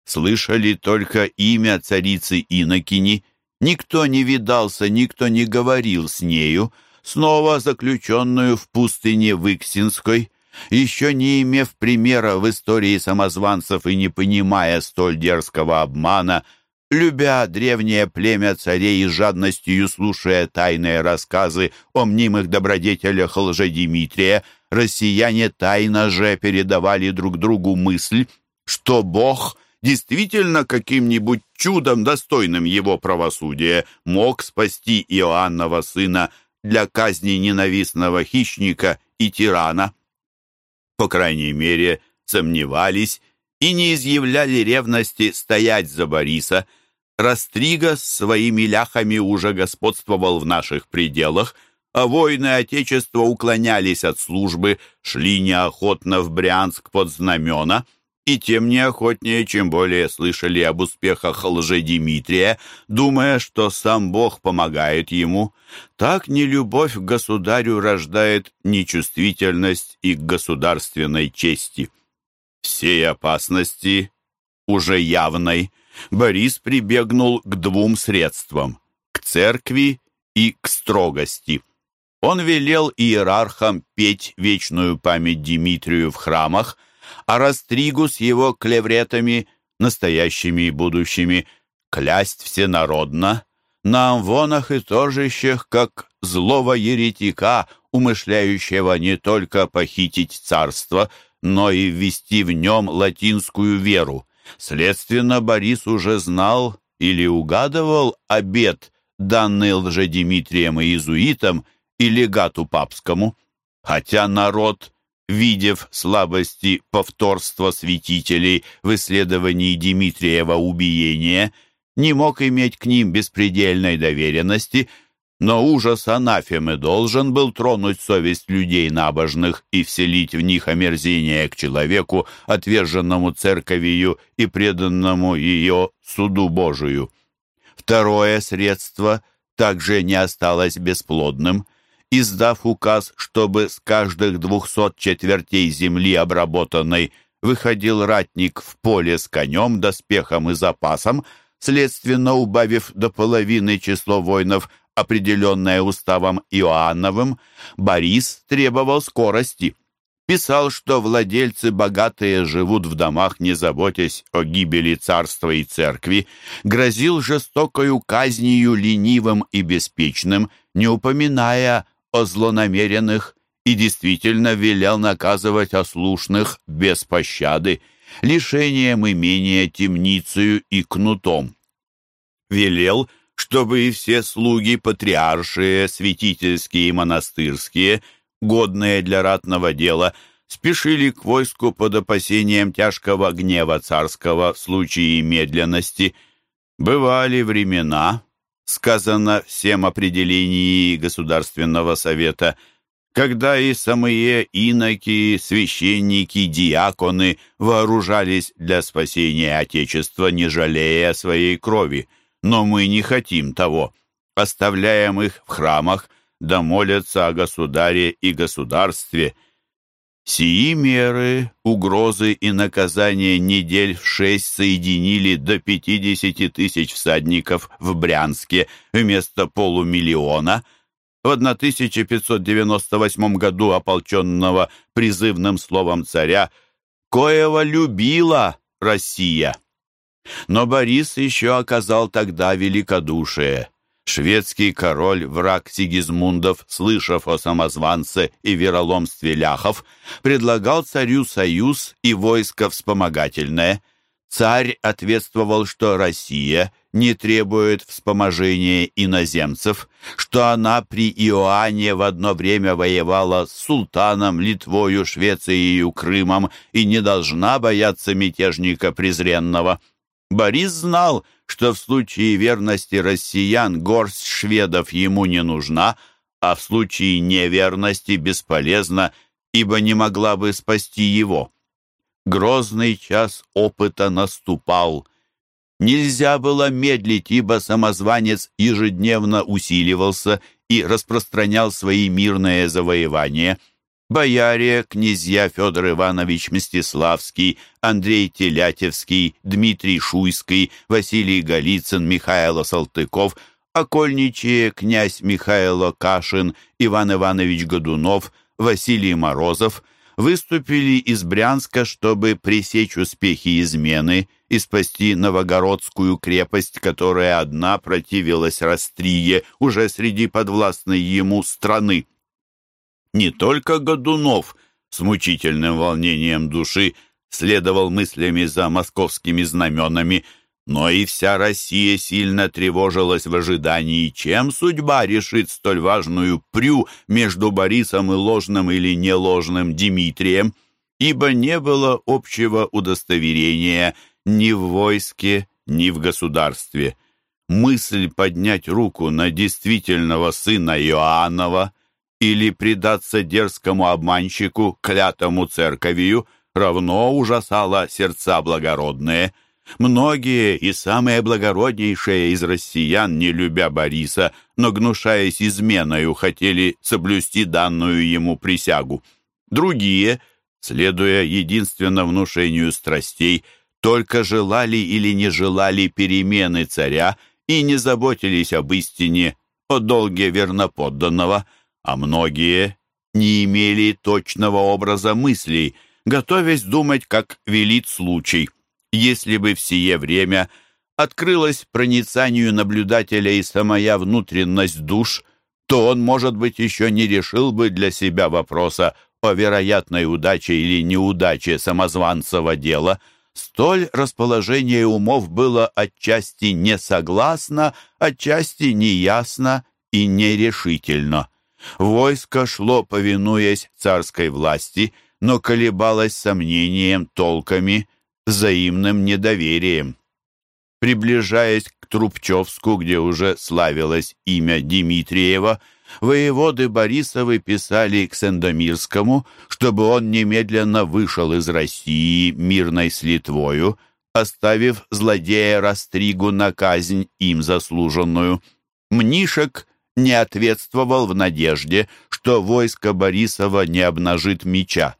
слышали только имя царицы Инокини, никто не видался, никто не говорил с нею, снова заключенную в пустыне Выксинской, еще не имев примера в истории самозванцев и не понимая столь дерзкого обмана, любя древнее племя царей и жадностью слушая тайные рассказы о мнимых добродетелях лжедимитрия, россияне тайно же передавали друг другу мысль, что Бог действительно каким-нибудь чудом, достойным его правосудия, мог спасти Иоаннова сына для казни ненавистного хищника и тирана. По крайней мере, сомневались и не изъявляли ревности стоять за Бориса. Растрига с своими ляхами уже господствовал в наших пределах, а воины Отечества уклонялись от службы, шли неохотно в Брянск под знамена — и тем неохотнее, чем более слышали об успехах лжедимитрия, думая, что сам Бог помогает ему. Так нелюбовь к государю рождает нечувствительность и к государственной чести. Всей опасности, уже явной, Борис прибегнул к двум средствам — к церкви и к строгости. Он велел иерархам петь вечную память Димитрию в храмах, а Растригу с его клевретами, настоящими и будущими, клясть всенародно, на амвонах и торжищах, как злого еретика, умышляющего не только похитить царство, но и ввести в нем латинскую веру. Следственно, Борис уже знал или угадывал обет, данный лжедимитрием и иезуитам и легату папскому, хотя народ видев слабости повторства святителей в исследовании Дмитриева убиения, не мог иметь к ним беспредельной доверенности, но ужас анафемы должен был тронуть совесть людей набожных и вселить в них омерзение к человеку, отверженному церковью и преданному ее суду Божию. Второе средство также не осталось бесплодным – издав указ, чтобы с каждых двухсот четвертей земли обработанной выходил ратник в поле с конем, доспехом и запасом, следственно убавив до половины число воинов, определенное уставом Иоанновым, Борис требовал скорости. Писал, что владельцы богатые живут в домах, не заботясь о гибели царства и церкви, грозил жестокою казнью ленивым и беспечным, не упоминая о злонамеренных и действительно велел наказывать ослушных без пощады, лишением имения темницею и кнутом. Велел, чтобы и все слуги патриаршие, святительские и монастырские, годные для ратного дела, спешили к войску под опасением тяжкого гнева царского в случае медленности. Бывали времена, сказано всем определении Государственного Совета, когда и самые иноки, священники, диаконы вооружались для спасения Отечества, не жалея своей крови. Но мы не хотим того. Оставляем их в храмах, да молятся о государе и государстве – Сии меры, угрозы и наказания недель в шесть соединили до 50 тысяч всадников в Брянске вместо полумиллиона. В 1598 году ополченного призывным словом царя «Коего любила Россия». Но Борис еще оказал тогда великодушие. Шведский король, враг Сигизмундов, слышав о самозванце и вероломстве ляхов, предлагал царю союз и войско вспомогательное. Царь ответствовал, что Россия не требует вспоможения иноземцев, что она при Иоанне в одно время воевала с султаном, Литвою, Швецией, Крымом и не должна бояться мятежника презренного. Борис знал, что в случае верности россиян горсть шведов ему не нужна, а в случае неверности бесполезна, ибо не могла бы спасти его. Грозный час опыта наступал. Нельзя было медлить, ибо самозванец ежедневно усиливался и распространял свои мирные завоевания – бояре, князья Федор Иванович Мстиславский, Андрей Телятевский, Дмитрий Шуйский, Василий Голицын, Михаил Салтыков, окольничие князь Михаил Кашин, Иван Иванович Годунов, Василий Морозов выступили из Брянска, чтобы пресечь успехи измены и спасти Новогородскую крепость, которая одна противилась Растрие уже среди подвластной ему страны. Не только Годунов с мучительным волнением души следовал мыслями за московскими знаменами, но и вся Россия сильно тревожилась в ожидании, чем судьба решит столь важную прю между Борисом и ложным или неложным Дмитрием. ибо не было общего удостоверения ни в войске, ни в государстве. Мысль поднять руку на действительного сына Иоаннова или предаться дерзкому обманщику, клятому церковью, равно ужасала сердца благородные. Многие и самые благороднейшие из россиян, не любя Бориса, но гнушаясь изменою, хотели соблюсти данную ему присягу. Другие, следуя единственно внушению страстей, только желали или не желали перемены царя и не заботились об истине, о долге верноподданного, а многие не имели точного образа мыслей, готовясь думать, как велит случай. Если бы в сие время открылась проницанию наблюдателя и самая внутренность душ, то он, может быть, еще не решил бы для себя вопроса о вероятной удаче или неудаче самозванцева дела – Столь расположение умов было отчасти несогласно, отчасти неясно и нерешительно. Войско шло, повинуясь царской власти, но колебалось сомнением, толками, взаимным недоверием. Приближаясь к Трубчевску, где уже славилось имя Дмитриева, воеводы Борисовы писали к Сендомирскому, чтобы он немедленно вышел из России мирной с Литвою, оставив злодея Растригу на казнь им заслуженную. Мнишек не ответствовал в надежде, что войско Борисова не обнажит меча.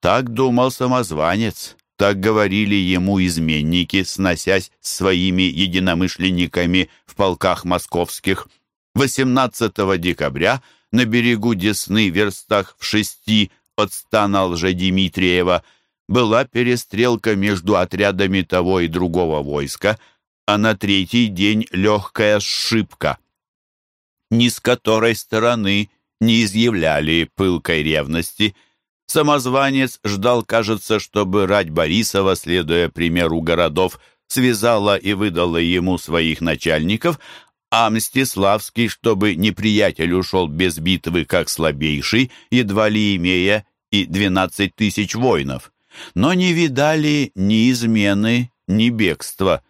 Так думал самозванец, так говорили ему изменники, сносясь с своими единомышленниками в полках московских. 18 декабря на берегу Десны, верстах в шести от стана Лжедимитриева, была перестрелка между отрядами того и другого войска, а на третий день легкая сшибка. Ни с которой стороны не изъявляли пылкой ревности. Самозванец ждал, кажется, чтобы рать Борисова, следуя примеру городов, связала и выдала ему своих начальников, а Мстиславский, чтобы неприятель ушел без битвы как слабейший, едва ли имея и двенадцать тысяч воинов. Но не видали ни измены, ни бегства.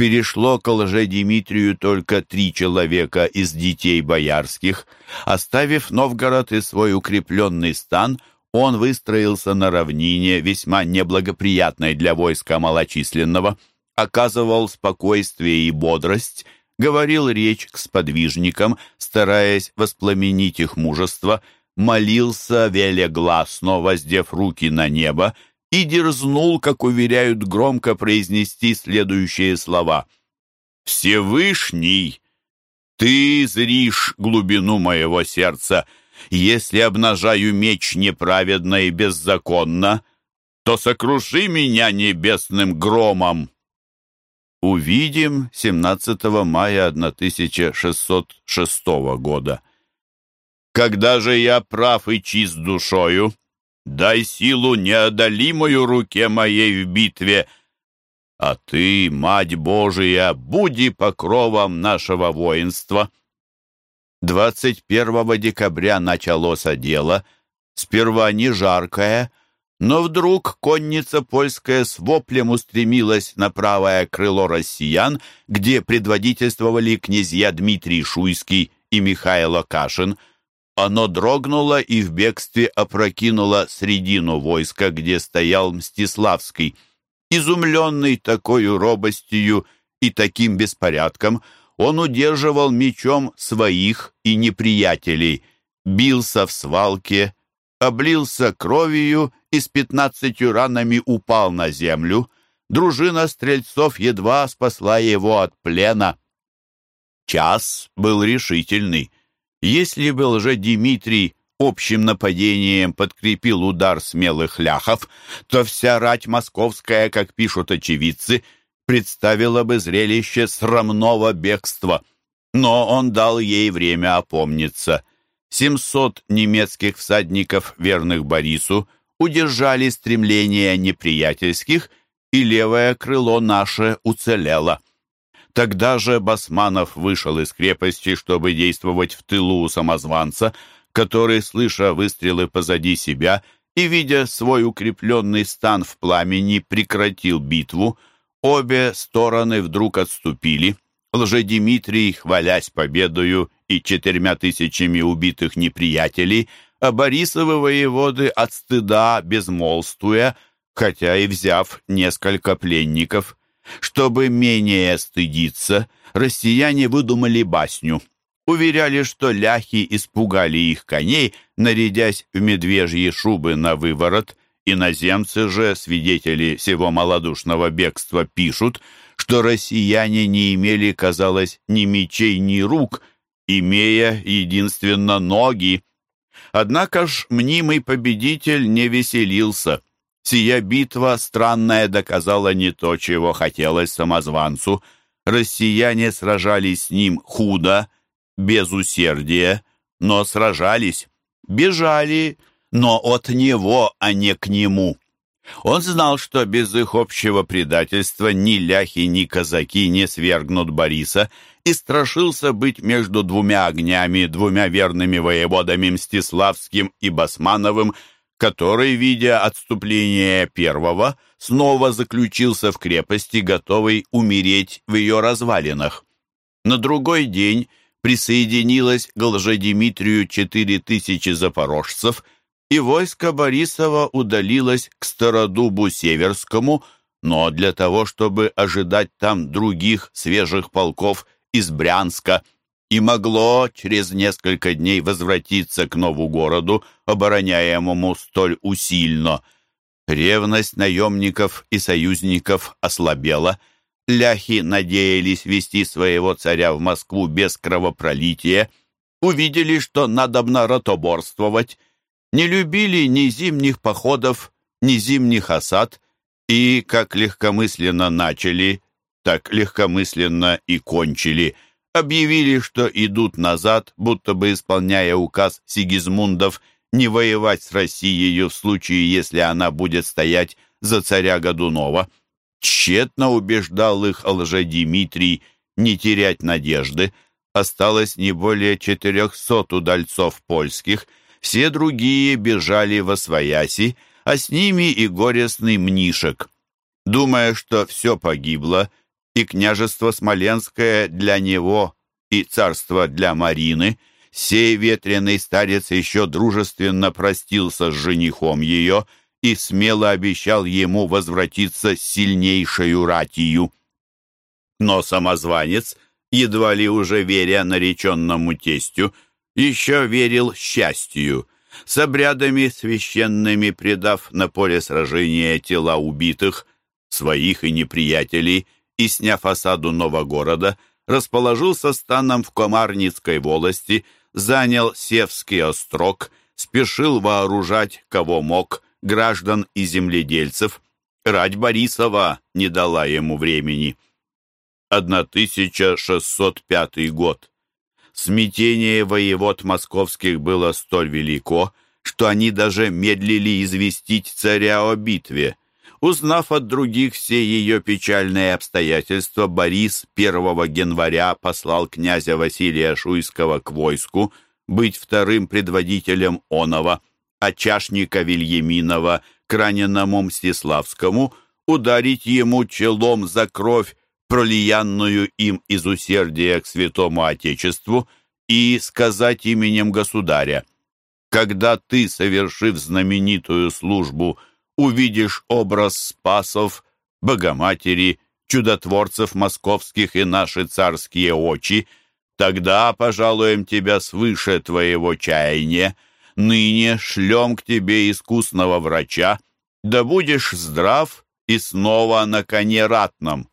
Перешло к лже-Димитрию только три человека из детей боярских. Оставив Новгород и свой укрепленный стан, он выстроился на равнине, весьма неблагоприятной для войска малочисленного, оказывал спокойствие и бодрость – говорил речь к сподвижникам, стараясь воспламенить их мужество, молился велегласно, воздев руки на небо, и дерзнул, как уверяют, громко произнести следующие слова. «Всевышний, ты зришь глубину моего сердца. Если обнажаю меч неправедно и беззаконно, то сокруши меня небесным громом» увидим 17 мая 1606 года. Когда же я прав и чист душою, дай силу неодолимую руке моей в битве, а ты, Мать Божия, буди покровом нашего воинства. 21 декабря началось дело, сперва не жаркое, но вдруг конница польская с воплем устремилась на правое крыло россиян, где предводительствовали князья Дмитрий Шуйский и Михаил Кашин. Оно дрогнуло и в бегстве опрокинуло средину войска, где стоял Мстиславский. Изумленный такой робостью и таким беспорядком, он удерживал мечом своих и неприятелей, бился в свалке, облился кровью и с пятнадцатью ранами упал на землю. Дружина стрельцов едва спасла его от плена. Час был решительный. Если бы лже Дмитрий общим нападением подкрепил удар смелых ляхов, то вся рать московская, как пишут очевидцы, представила бы зрелище срамного бегства. Но он дал ей время опомниться. Семьсот немецких всадников, верных Борису, удержали стремления неприятельских, и левое крыло наше уцелело. Тогда же Басманов вышел из крепости, чтобы действовать в тылу у самозванца, который, слыша выстрелы позади себя, и, видя свой укрепленный стан в пламени, прекратил битву. Обе стороны вдруг отступили. Лжедимитрий, хвалясь победою и четырьмя тысячами убитых неприятелей, а Борисовы воеводы от стыда безмолвствуя, хотя и взяв несколько пленников. Чтобы менее стыдиться, россияне выдумали басню. Уверяли, что ляхи испугали их коней, нарядясь в медвежьи шубы на выворот. Иноземцы же, свидетели всего малодушного бегства, пишут, что россияне не имели, казалось, ни мечей, ни рук, имея единственно ноги. Однако ж мнимый победитель не веселился. Сия битва странная доказала не то, чего хотелось самозванцу. Россияне сражались с ним худо, без усердия, но сражались, бежали, но от него, а не к нему. Он знал, что без их общего предательства ни ляхи, ни казаки не свергнут Бориса, и страшился быть между двумя огнями, двумя верными воеводами Мстиславским и Басмановым, который, видя отступление первого, снова заключился в крепости, готовый умереть в ее развалинах. На другой день присоединилось к Лжедимитрию четыре тысячи запорожцев – и войско Борисова удалилось к Стародубу Северскому, но для того, чтобы ожидать там других свежих полков из Брянска, и могло через несколько дней возвратиться к Нову-городу, обороняемому столь усильно. Ревность наемников и союзников ослабела. Ляхи надеялись вести своего царя в Москву без кровопролития, увидели, что надобно ротоборствовать, не любили ни зимних походов, ни зимних осад, и как легкомысленно начали, так легкомысленно и кончили, объявили, что идут назад, будто бы исполняя указ Сигизмундов не воевать с Россией в случае, если она будет стоять за царя Годунова. Тщетно убеждал их лжедимитрий не терять надежды. Осталось не более четырехсот удальцов польских – все другие бежали во свояси, а с ними и горестный Мнишек. Думая, что все погибло, и княжество Смоленское для него, и царство для Марины, сей ветреный старец еще дружественно простился с женихом ее и смело обещал ему возвратиться с сильнейшей ратию. Но самозванец, едва ли уже веря нареченному тестю, еще верил счастью, с обрядами священными предав на поле сражения тела убитых, своих и неприятелей, и, сняв осаду Новогорода, расположился станом в Комарницкой волости, занял Севский острог, спешил вооружать, кого мог, граждан и земледельцев. Рать Борисова не дала ему времени. 1605 год. Смятение воевод московских было столь велико, что они даже медлили известить царя о битве. Узнав от других все ее печальные обстоятельства, Борис 1 января послал князя Василия Шуйского к войску быть вторым предводителем Онова, а чашника Вильяминова к раненому Мстиславскому ударить ему челом за кровь пролиянную им из усердия к святому Отечеству, и сказать именем государя, «Когда ты, совершив знаменитую службу, увидишь образ спасов, Богоматери, чудотворцев московских и наши царские очи, тогда пожалуем тебя свыше твоего чаяния. Ныне шлем к тебе искусного врача, да будешь здрав и снова на коне ратном».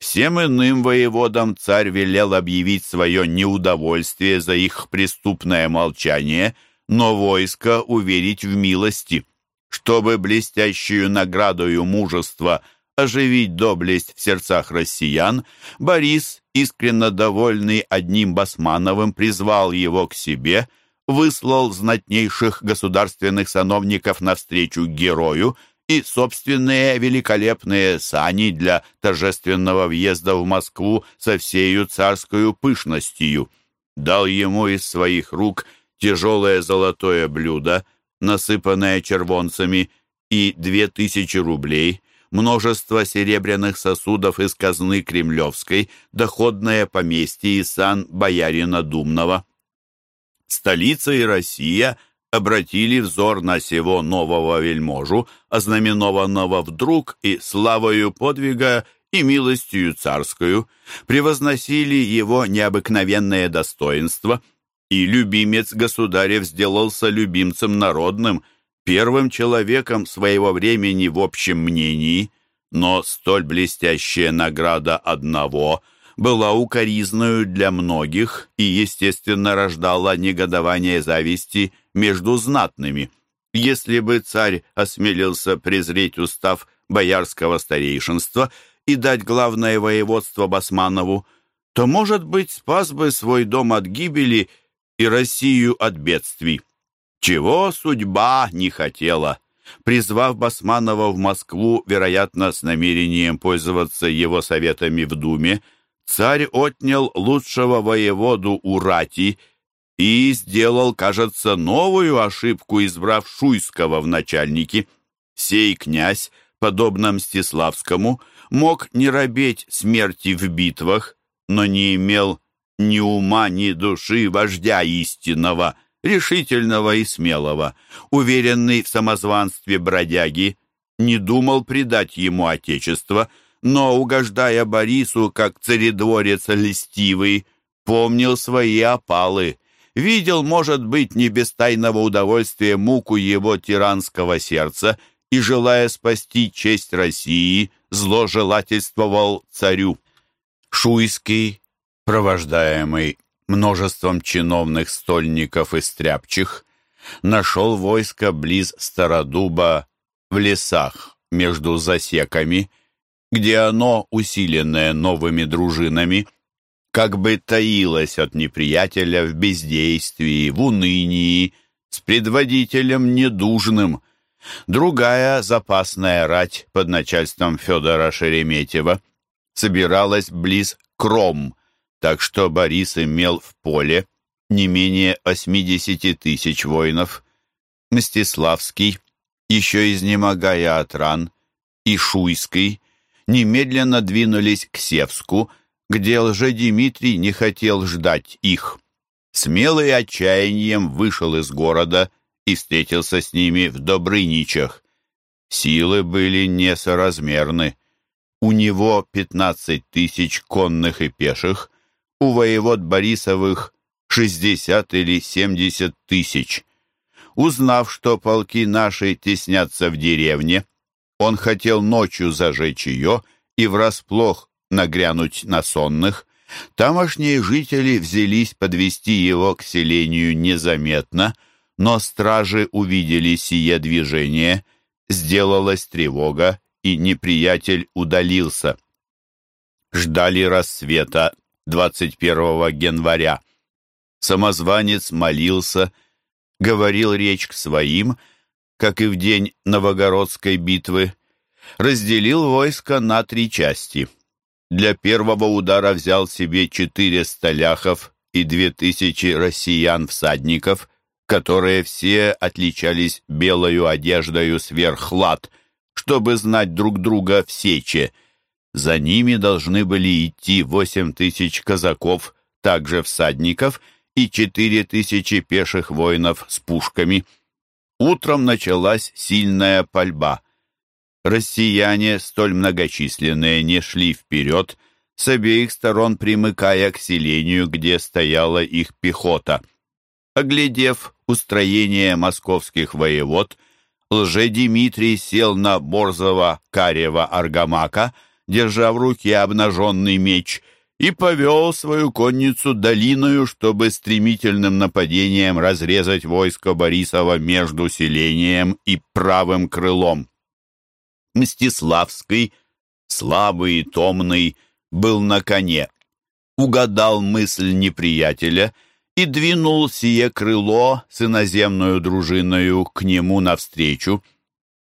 Всем иным воеводам царь велел объявить свое неудовольствие за их преступное молчание, но войско уверить в милости. Чтобы блестящую наградою мужества оживить доблесть в сердцах россиян, Борис, искренне довольный одним Басмановым, призвал его к себе, выслал знатнейших государственных сановников навстречу герою и собственные великолепные сани для торжественного въезда в Москву со всею царскую пышностью. Дал ему из своих рук тяжелое золотое блюдо, насыпанная червонцами, и две тысячи рублей, множество серебряных сосудов из казны Кремлевской, доходное поместье и сан боярина Думного. Столица и Россия обратили взор на сего нового вельможу, ознаменованного вдруг и славою подвига и милостью царскую, превозносили его необыкновенное достоинство, и любимец государев сделался любимцем народным, первым человеком своего времени в общем мнении, но столь блестящая награда одного была укоризною для многих и, естественно, рождала негодование зависти между знатными. Если бы царь осмелился презреть устав боярского старейшинства – и дать главное воеводство Басманову, то, может быть, спас бы свой дом от гибели и Россию от бедствий. Чего судьба не хотела. Призвав Басманова в Москву, вероятно, с намерением пользоваться его советами в Думе, царь отнял лучшего воеводу Урати и сделал, кажется, новую ошибку, избрав Шуйского в начальники. Сей князь, подобно Мстиславскому, мог не робеть смерти в битвах, но не имел ни ума, ни души вождя истинного, решительного и смелого, уверенный в самозванстве бродяги, не думал предать ему отечество, но, угождая Борису, как царедворец льстивый, помнил свои опалы, видел, может быть, не без тайного удовольствия муку его тиранского сердца и, желая спасти честь России, зложелательствовал царю. Шуйский, провождаемый множеством чиновных стольников и стряпчих, нашел войско близ Стародуба в лесах между засеками, где оно, усиленное новыми дружинами, как бы таилось от неприятеля в бездействии, в унынии, с предводителем недужным, Другая запасная рать под начальством Федора Шереметьева собиралась близ Кром, так что Борис имел в поле не менее 80 тысяч воинов. Мстиславский, еще изнемогая от ран, и Шуйский немедленно двинулись к Севску, где лже-Дмитрий не хотел ждать их. Смелый отчаянием вышел из города и встретился с ними в Добрыничах. Силы были несоразмерны. У него пятнадцать тысяч конных и пеших, у воевод Борисовых шестьдесят или семьдесят тысяч. Узнав, что полки наши теснятся в деревне, он хотел ночью зажечь ее и врасплох нагрянуть на сонных. Тамошние жители взялись подвести его к селению незаметно — но стражи увидели сие движение, сделалась тревога, и неприятель удалился. Ждали рассвета 21 января. Самозванец молился, говорил речь к своим, как и в день Новогородской битвы, разделил войско на три части. Для первого удара взял себе четыре ляхов и две тысячи россиян-всадников, которые все отличались белою одеждою сверх лад, чтобы знать друг друга в сече. За ними должны были идти восемь тысяч казаков, также всадников, и четыре тысячи пеших воинов с пушками. Утром началась сильная пальба. Россияне, столь многочисленные, не шли вперед, с обеих сторон примыкая к селению, где стояла их пехота. Оглядев устроение московских воевод, лже-Дмитрий сел на борзого карева аргамака, держа в руке обнаженный меч, и повел свою конницу долиною, чтобы стремительным нападением разрезать войско Борисова между селением и правым крылом. Мстиславский, слабый и томный, был на коне. Угадал мысль неприятеля — и двинул сие крыло с иноземную дружиною к нему навстречу.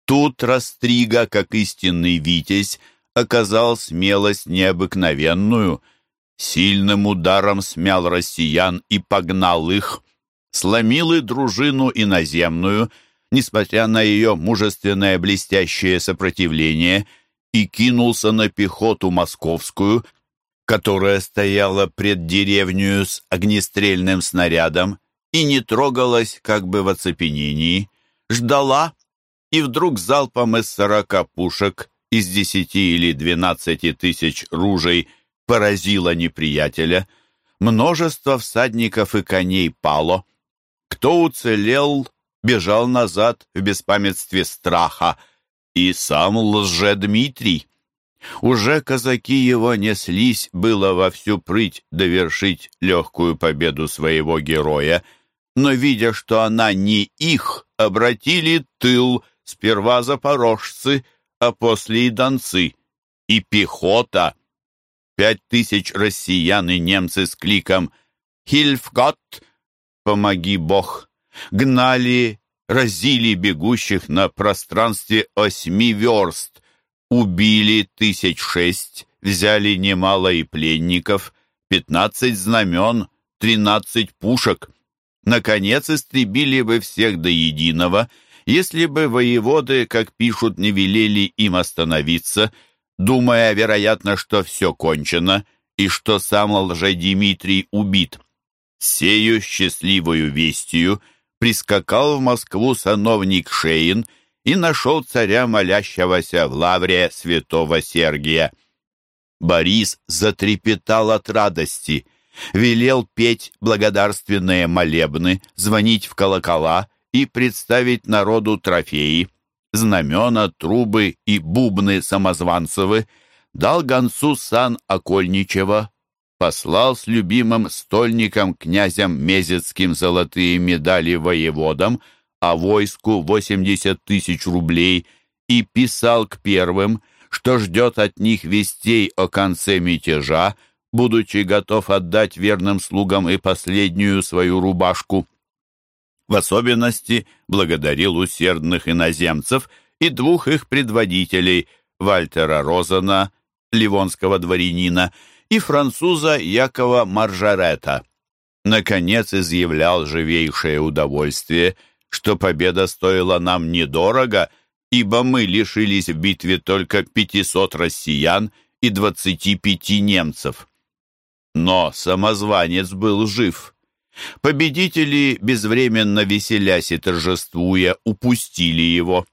Тут Растрига, как истинный витязь, оказал смелость необыкновенную, сильным ударом смял россиян и погнал их, сломил и дружину иноземную, несмотря на ее мужественное блестящее сопротивление, и кинулся на пехоту московскую, которая стояла пред деревню с огнестрельным снарядом и не трогалась как бы в оцепенении, ждала, и вдруг залпом из сорока пушек, из десяти или двенадцати тысяч ружей поразила неприятеля, множество всадников и коней пало. Кто уцелел, бежал назад в беспамятстве страха, и сам лже-Дмитрий. Уже казаки его неслись было во всю прыть довершить легкую победу своего героя, но, видя, что она не их, обратили тыл, сперва запорожцы, а после и донцы, и пехота. Пять тысяч россиян и немцы с кликом «Хильфгот! Помоги Бог!» гнали, разили бегущих на пространстве осьми верст, убили тысяч шесть, взяли немало и пленников, пятнадцать знамен, тринадцать пушек. Наконец, истребили бы всех до единого, если бы воеводы, как пишут, не велели им остановиться, думая, вероятно, что все кончено и что сам лже-Димитрий убит. Сею счастливую вестью прискакал в Москву сановник Шейн и нашел царя, молящегося в лавре святого Сергия. Борис затрепетал от радости — велел петь благодарственные молебны, звонить в колокола и представить народу трофеи, знамена, трубы и бубны самозванцевы, дал гонцу сан Окольничева, послал с любимым стольником князем Мезецким золотые медали воеводам, а войску 80 тысяч рублей, и писал к первым, что ждет от них вестей о конце мятежа, будучи готов отдать верным слугам и последнюю свою рубашку. В особенности благодарил усердных иноземцев и двух их предводителей, Вальтера Розена, ливонского дворянина, и француза Якова Маржарета. Наконец изъявлял живейшее удовольствие, что победа стоила нам недорого, ибо мы лишились в битве только 500 россиян и 25 немцев. Но самозванец был жив. Победители, безвременно веселясь и торжествуя, упустили его.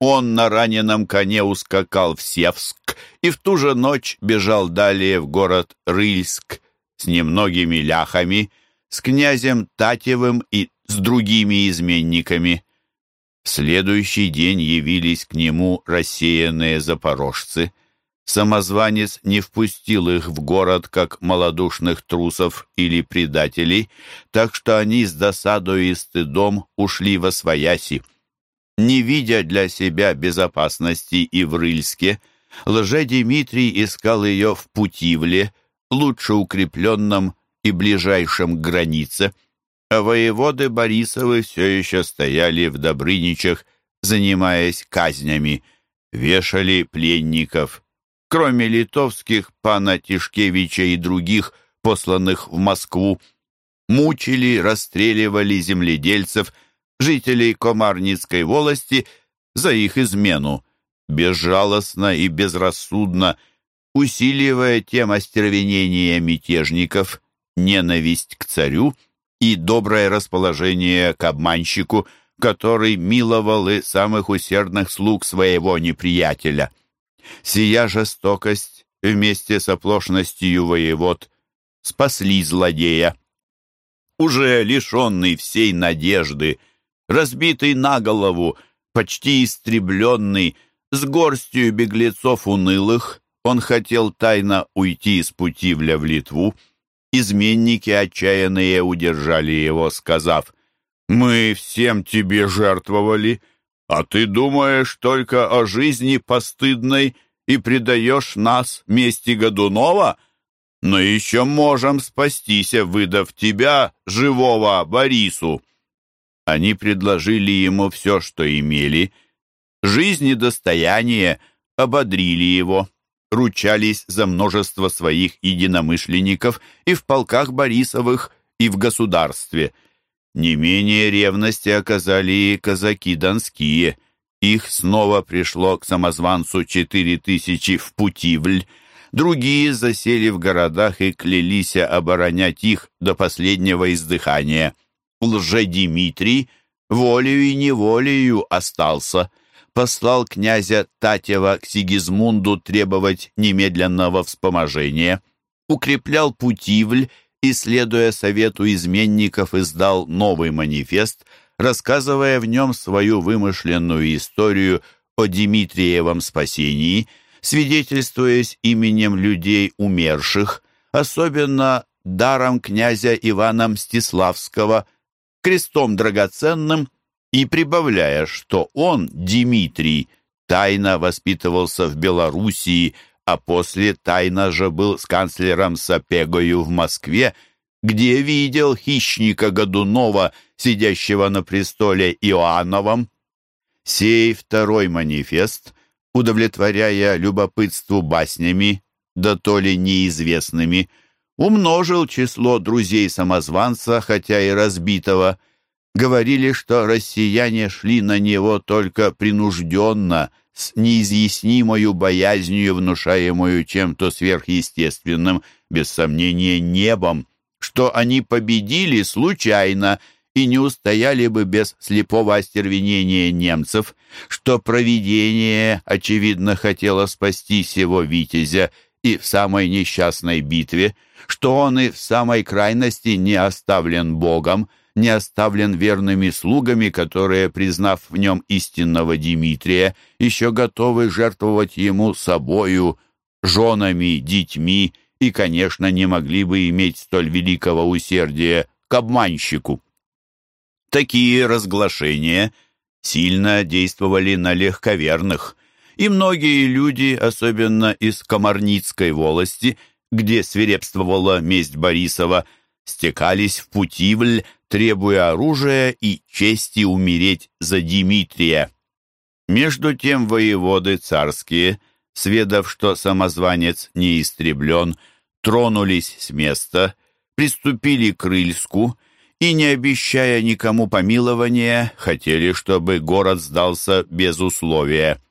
Он на раненом коне ускакал в Севск и в ту же ночь бежал далее в город Рыльск с немногими ляхами, с князем Татевым и с другими изменниками. В следующий день явились к нему рассеянные запорожцы — Самозванец не впустил их в город как малодушных трусов или предателей, так что они с досадой и стыдом ушли во свояси. Не видя для себя безопасности и в Рыльске, лже-Димитрий искал ее в Путивле, лучше укрепленном и ближайшем границе, а воеводы Борисовы все еще стояли в Добрыничах, занимаясь казнями, вешали пленников, кроме литовских пана Тишкевича и других, посланных в Москву, мучили, расстреливали земледельцев, жителей Комарницкой волости за их измену, безжалостно и безрассудно, усиливая тем остервенение мятежников, ненависть к царю и доброе расположение к обманщику, который миловал и самых усердных слуг своего неприятеля. Сия жестокость вместе с оплошностью воевод спасли злодея. Уже лишенный всей надежды, разбитый на голову, почти истребленный, с горстью беглецов унылых, он хотел тайно уйти из Путивля в Литву. Изменники отчаянные удержали его, сказав, «Мы всем тебе жертвовали, — а ты думаешь только о жизни постыдной и предаешь нас мести Годунова? Но еще можем спастись, выдав тебя, живого, Борису». Они предложили ему все, что имели. Жизнь и достояние ободрили его, ручались за множество своих единомышленников и в полках Борисовых, и в государстве. Не менее ревности оказали и казаки донские. Их снова пришло к самозванцу четыре тысячи в Путивль. Другие засели в городах и клялись оборонять их до последнего издыхания. Лже-Димитрий волею и неволею остался. Послал князя Татева к Сигизмунду требовать немедленного вспоможения. Укреплял Путивль и, следуя совету изменников, издал новый манифест, рассказывая в нем свою вымышленную историю о Дмитриевом спасении, свидетельствуясь именем людей умерших, особенно даром князя Ивана Мстиславского, крестом драгоценным, и прибавляя, что он, Дмитрий, тайно воспитывался в Белоруссии, а после тайно же был с канцлером Сапегою в Москве, где видел хищника Годунова, сидящего на престоле Иоанновом. Сей второй манифест, удовлетворяя любопытству баснями, да то ли неизвестными, умножил число друзей самозванца, хотя и разбитого. Говорили, что россияне шли на него только принужденно – с неизъяснимою боязнью, внушаемую чем-то сверхъестественным, без сомнения, небом, что они победили случайно и не устояли бы без слепого остервенения немцев, что провидение, очевидно, хотело спасти сего витязя и в самой несчастной битве, что он и в самой крайности не оставлен Богом, не оставлен верными слугами, которые, признав в нем истинного Дмитрия, еще готовы жертвовать ему собою, женами, детьми и, конечно, не могли бы иметь столь великого усердия к обманщику. Такие разглашения сильно действовали на легковерных, и многие люди, особенно из Комарницкой волости, где свирепствовала месть Борисова, стекались в Путивль требуя оружия и чести умереть за Дмитрия. Между тем воеводы царские, сведав, что самозванец не истреблен, тронулись с места, приступили к Рыльску и, не обещая никому помилования, хотели, чтобы город сдался без условия.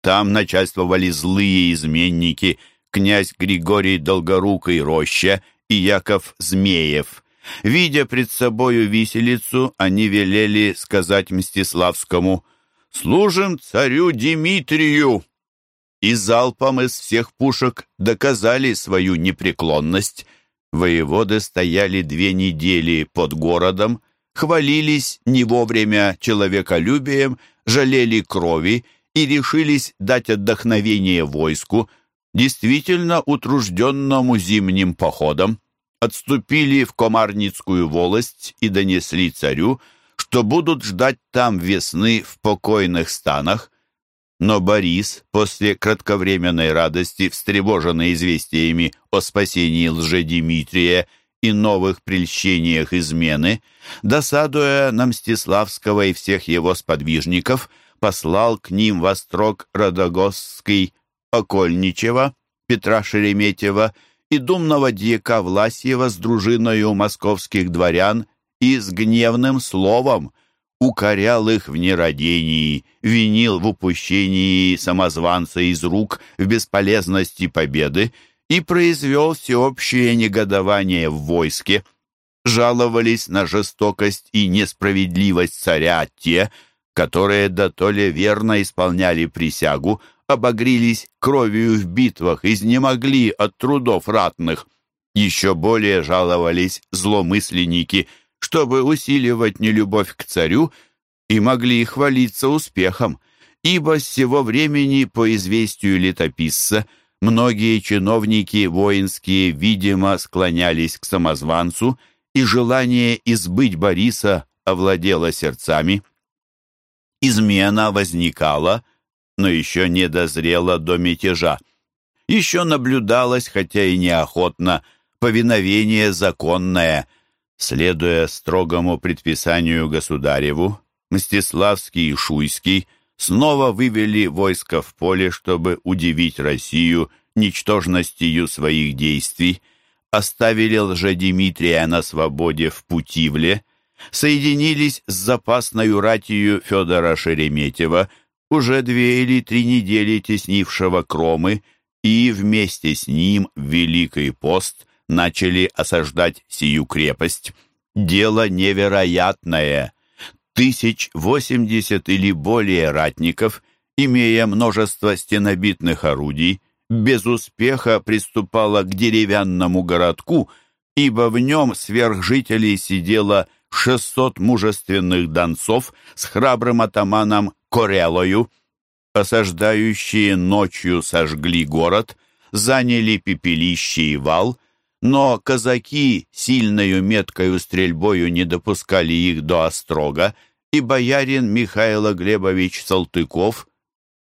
Там начальствовали злые изменники, князь Григорий Долгорукий Роща и Яков Змеев – Видя пред собою виселицу, они велели сказать Мстиславскому «Служим царю Дмитрию!» И залпом из всех пушек доказали свою непреклонность. Воеводы стояли две недели под городом, хвалились не вовремя человеколюбием, жалели крови и решились дать отдохновение войску, действительно утружденному зимним походом отступили в Комарницкую волость и донесли царю, что будут ждать там весны в покойных станах. Но Борис, после кратковременной радости, встревоженный известиями о спасении лжедимитрия и новых прельщениях измены, досадуя на Мстиславского и всех его сподвижников, послал к ним во строк Родогосский Окольничева, Петра Шереметьева и думного дьяка Власьева с дружиною московских дворян и с гневным словом укорял их в нерадении, винил в упущении самозванца из рук в бесполезности победы и произвел всеобщее негодование в войске. Жаловались на жестокость и несправедливость царя те, которые дотоле верно исполняли присягу, обогрились кровью в битвах, изнемогли от трудов ратных. Еще более жаловались зломысленники, чтобы усиливать нелюбовь к царю, и могли хвалиться успехом, ибо с сего времени, по известию летописца, многие чиновники воинские, видимо, склонялись к самозванцу, и желание избыть Бориса овладело сердцами. Измена возникала, но еще не дозрела до мятежа. Еще наблюдалось, хотя и неохотно, повиновение законное. Следуя строгому предписанию государеву, Мстиславский и Шуйский снова вывели войско в поле, чтобы удивить Россию ничтожностью своих действий, оставили лжедимитрия на свободе в Путивле, соединились с запасной ратью Федора Шереметьева, уже две или три недели теснившего Кромы, и вместе с ним Великий пост начали осаждать сию крепость. Дело невероятное. Тысяч восемьдесят или более ратников, имея множество стенобитных орудий, без успеха приступала к деревянному городку, ибо в нем сверх жителей сидело шестьсот мужественных донцов с храбрым атаманом Корелою. Осаждающие ночью сожгли город, заняли пепелище и вал, но казаки сильною меткою стрельбою не допускали их до острога, и боярин Михаил Глебович Салтыков,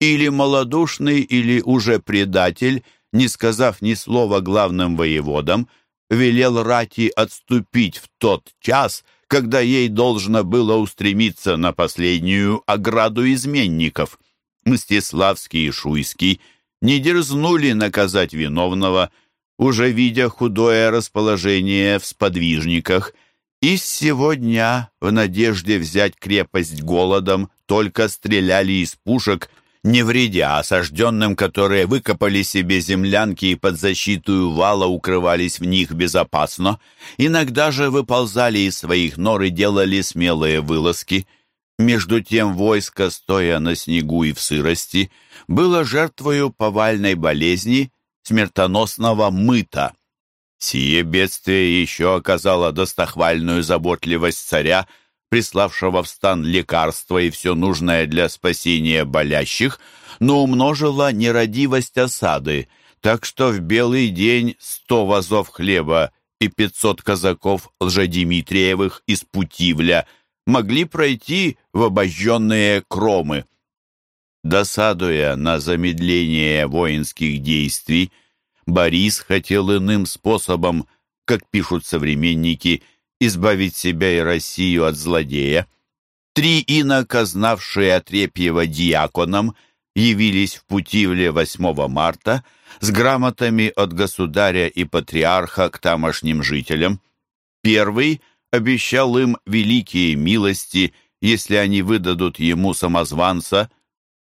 или малодушный, или уже предатель, не сказав ни слова главным воеводам, велел рати отступить в тот час, когда ей должно было устремиться на последнюю ограду изменников. Мстиславский и Шуйский не дерзнули наказать виновного, уже видя худое расположение в сподвижниках, и с сего дня, в надежде взять крепость голодом, только стреляли из пушек, не вредя осажденным, которые выкопали себе землянки и под защиту вала укрывались в них безопасно. Иногда же выползали из своих нор и делали смелые вылазки. Между тем войско, стоя на снегу и в сырости, было жертвою повальной болезни, смертоносного мыта. Сие бедствие еще оказало достохвальную заботливость царя, приславшего в стан лекарства и все нужное для спасения болящих, но умножило нерадивость осады, так что в белый день сто вазов хлеба и пятьсот казаков лжедимитриевых из Путивля могли пройти в обожженные кромы. Досадуя на замедление воинских действий, Борис хотел иным способом, как пишут современники, избавить себя и Россию от злодея. Три инока, знавшие Отрепьева диаконом, явились в Путивле 8 марта с грамотами от государя и патриарха к тамошним жителям. Первый обещал им великие милости, если они выдадут ему самозванца –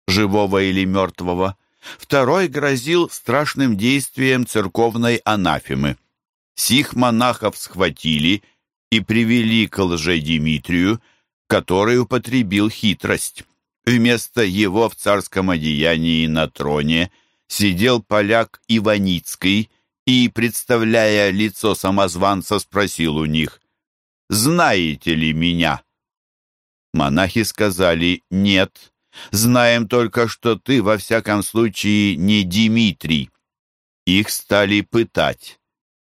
живого или мертвого. Второй грозил страшным действием церковной анафемы. Сих монахов схватили и привели к лже-Димитрию, который употребил хитрость. Вместо его в царском одеянии на троне сидел поляк Иваницкий и, представляя лицо самозванца, спросил у них, «Знаете ли меня?» Монахи сказали «нет», Знаем только, что ты, во всяком случае, не Дмитрий. Их стали пытать.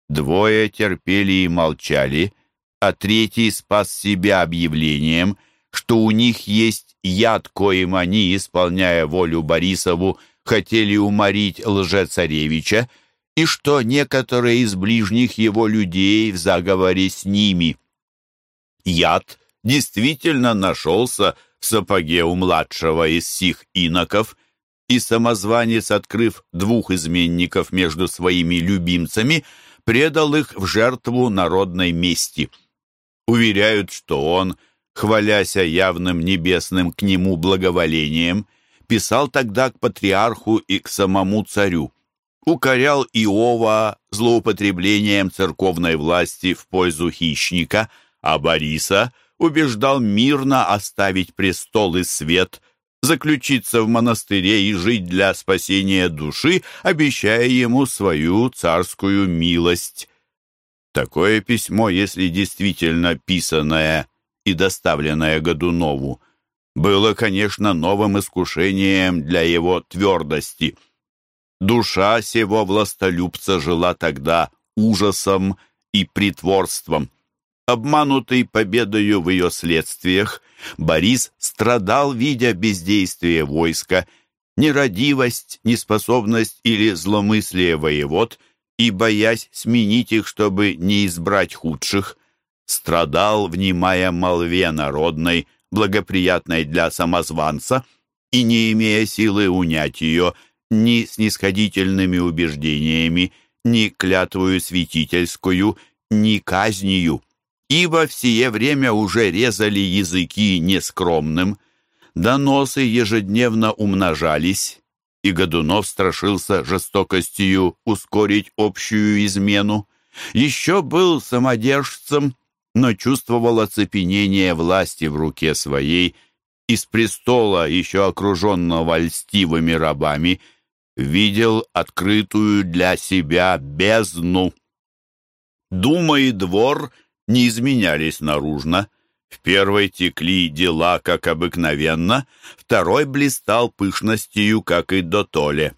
Двое терпели и молчали, а третий спас себя объявлением, что у них есть яд, коим они, исполняя волю Борисову, хотели уморить лжецаревича, и что некоторые из ближних его людей в заговоре с ними. Яд действительно нашелся в сапоге у младшего из сих иноков, и самозванец, открыв двух изменников между своими любимцами, предал их в жертву народной мести. Уверяют, что он, хваляся явным небесным к нему благоволением, писал тогда к патриарху и к самому царю. Укорял Иова злоупотреблением церковной власти в пользу хищника, а Бориса — убеждал мирно оставить престол и свет, заключиться в монастыре и жить для спасения души, обещая ему свою царскую милость. Такое письмо, если действительно писанное и доставленное Годунову, было, конечно, новым искушением для его твердости. Душа сего властолюбца жила тогда ужасом и притворством. Обманутый победою в ее следствиях, Борис страдал, видя бездействие войска, нерадивость, неспособность или зломыслие воевод и боясь сменить их, чтобы не избрать худших, страдал, внимая молве народной, благоприятной для самозванца, и не имея силы унять ее ни снисходительными убеждениями, ни клятвою святительскую, ни казнью ибо в сие время уже резали языки нескромным, доносы ежедневно умножались, и Годунов страшился жестокостью ускорить общую измену. Еще был самодержцем, но чувствовал оцепенение власти в руке своей, из престола, еще окруженного льстивыми рабами, видел открытую для себя бездну. Дума и двор не изменялись наружно. В первой текли дела, как обыкновенно, второй блистал пышностью, как и дотоле.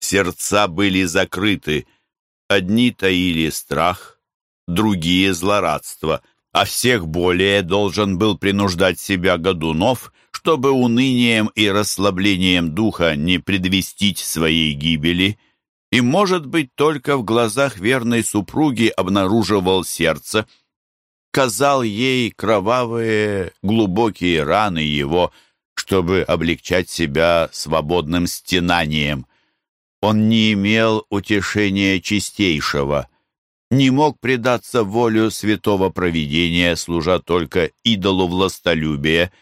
Сердца были закрыты, одни таили страх, другие — злорадство, а всех более должен был принуждать себя Годунов, чтобы унынием и расслаблением духа не предвестить своей гибели, и, может быть, только в глазах верной супруги обнаруживал сердце — казал ей кровавые глубокие раны его, чтобы облегчать себя свободным стенанием. Он не имел утешения чистейшего, не мог предаться волю святого провидения, служа только идолу властолюбия,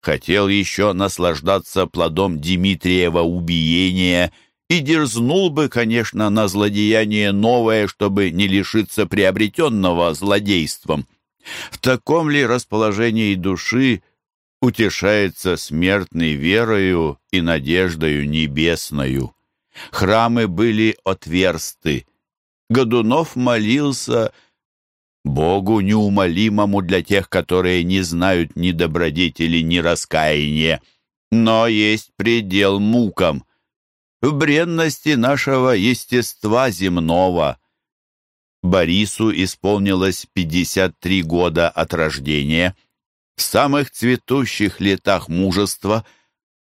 хотел еще наслаждаться плодом Дмитриева убиения и дерзнул бы, конечно, на злодеяние новое, чтобы не лишиться приобретенного злодейством. В таком ли расположении души утешается смертный верою и надеждою небесною? Храмы были отверсты. Годунов молился Богу неумолимому для тех, которые не знают ни добродетели, ни раскаяния. Но есть предел мукам. В бренности нашего естества земного — Борису исполнилось 53 года от рождения. В самых цветущих летах мужества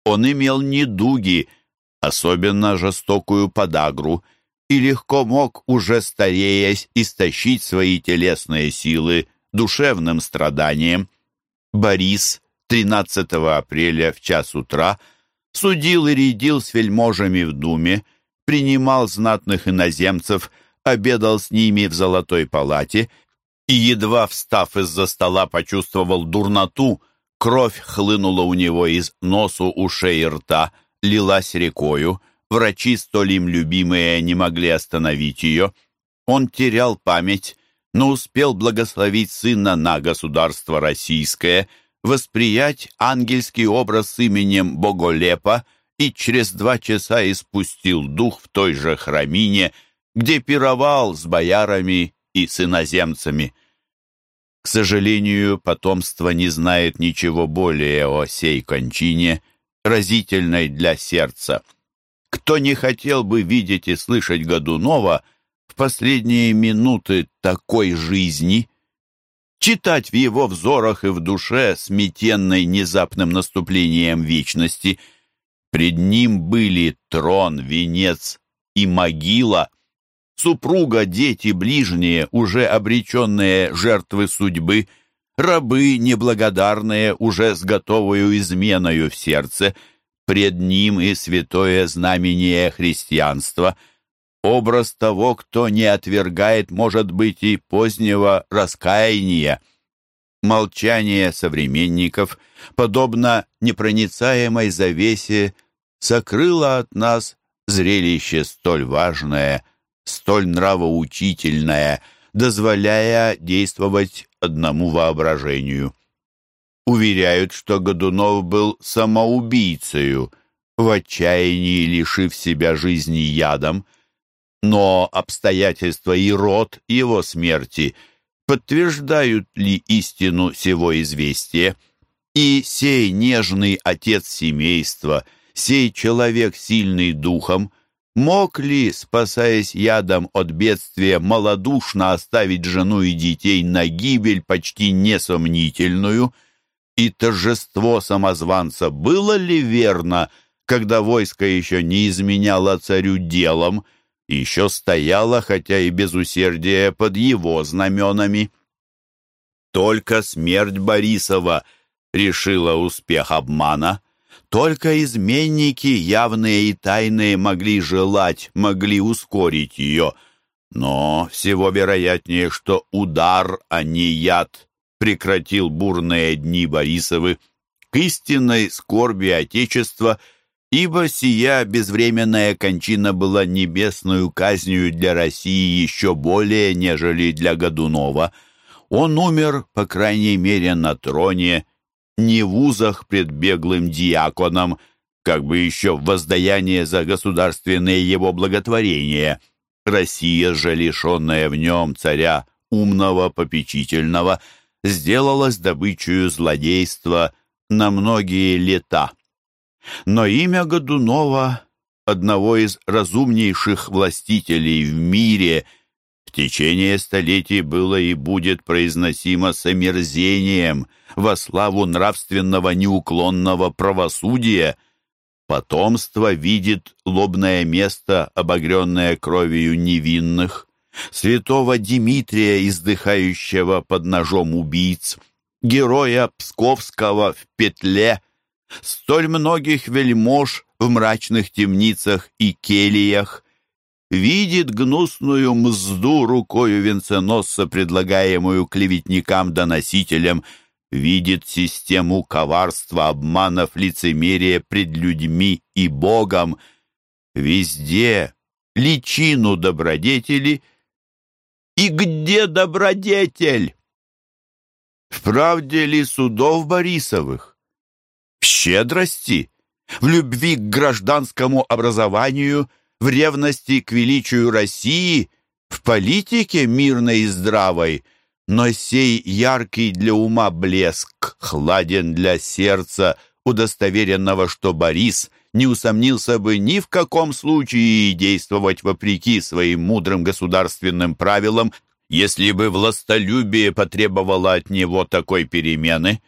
он имел недуги, особенно жестокую подагру, и легко мог, уже стареясь, истощить свои телесные силы душевным страданием. Борис 13 апреля в час утра судил и рядил с вельможами в Думе, принимал знатных иноземцев – обедал с ними в золотой палате и, едва встав из-за стола, почувствовал дурноту, кровь хлынула у него из носу, ушей и рта, лилась рекою, врачи, столь им любимые, не могли остановить ее. Он терял память, но успел благословить сына на государство российское, восприять ангельский образ именем Боголепа и через два часа испустил дух в той же храмине, где пировал с боярами и с иноземцами. К сожалению, потомство не знает ничего более о сей кончине, разительной для сердца. Кто не хотел бы видеть и слышать Годунова в последние минуты такой жизни, читать в его взорах и в душе, сметенной внезапным наступлением вечности, пред ним были трон, венец и могила — супруга, дети, ближние, уже обреченные жертвы судьбы, рабы неблагодарные, уже с готовою изменою в сердце, пред ним и святое знамение христианства, образ того, кто не отвергает, может быть, и позднего раскаяния. Молчание современников, подобно непроницаемой завесе, сокрыло от нас зрелище столь важное, столь нравоучительное, дозволяя действовать одному воображению. Уверяют, что Годунов был самоубийцею, в отчаянии лишив себя жизни ядом, но обстоятельства и род его смерти подтверждают ли истину сего известия? И сей нежный отец семейства, сей человек сильный духом, Мог ли, спасаясь ядом от бедствия, малодушно оставить жену и детей на гибель почти несомнительную? И торжество самозванца было ли верно, когда войско еще не изменяло царю делом, еще стояло, хотя и без усердия, под его знаменами? Только смерть Борисова решила успех обмана — только изменники, явные и тайные, могли желать, могли ускорить ее. Но всего вероятнее, что удар, а не яд, прекратил бурные дни Борисовы к истинной скорби Отечества, ибо сия безвременная кончина была небесную казнью для России еще более, нежели для Годунова. Он умер, по крайней мере, на троне, не в узах пред беглым диаконом, как бы еще в воздаяние за государственные его благотворения. Россия же, лишенная в нем царя умного, попечительного, сделалась добычей злодейства на многие лета. Но имя Годунова, одного из разумнейших властителей в мире, в течение столетий было и будет произносимо с омерзением во славу нравственного неуклонного правосудия. Потомство видит лобное место, обогренное кровью невинных, святого Дмитрия, издыхающего под ножом убийц, героя Псковского в петле, столь многих вельмож в мрачных темницах и кельях, видит гнусную мзду рукою венценосца, предлагаемую клеветникам-доносителям, видит систему коварства, обманов, лицемерия пред людьми и Богом, везде личину добродетели — и где добродетель? В правде ли судов Борисовых? В щедрости? В любви к гражданскому образованию? В ревности к величию России? В политике мирной и здравой? Но сей яркий для ума блеск, хладен для сердца, удостоверенного, что Борис не усомнился бы ни в каком случае действовать вопреки своим мудрым государственным правилам, если бы властолюбие потребовало от него такой перемены.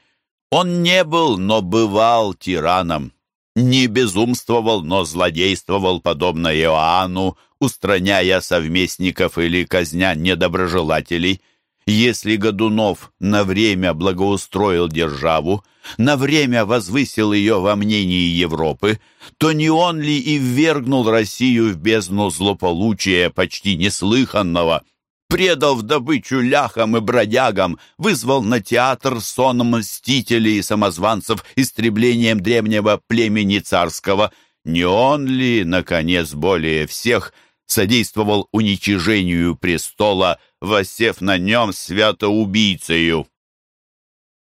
Он не был, но бывал тираном, не безумствовал, но злодействовал, подобно Иоанну, устраняя совместников или казня недоброжелателей – если Годунов на время благоустроил державу, на время возвысил ее во мнении Европы, то не он ли и ввергнул Россию в бездну злополучия почти неслыханного, предал в добычу ляхам и бродягам, вызвал на театр сон мстителей и самозванцев истреблением древнего племени царского, не он ли, наконец, более всех содействовал уничижению престола, воссев на нем святоубийцею.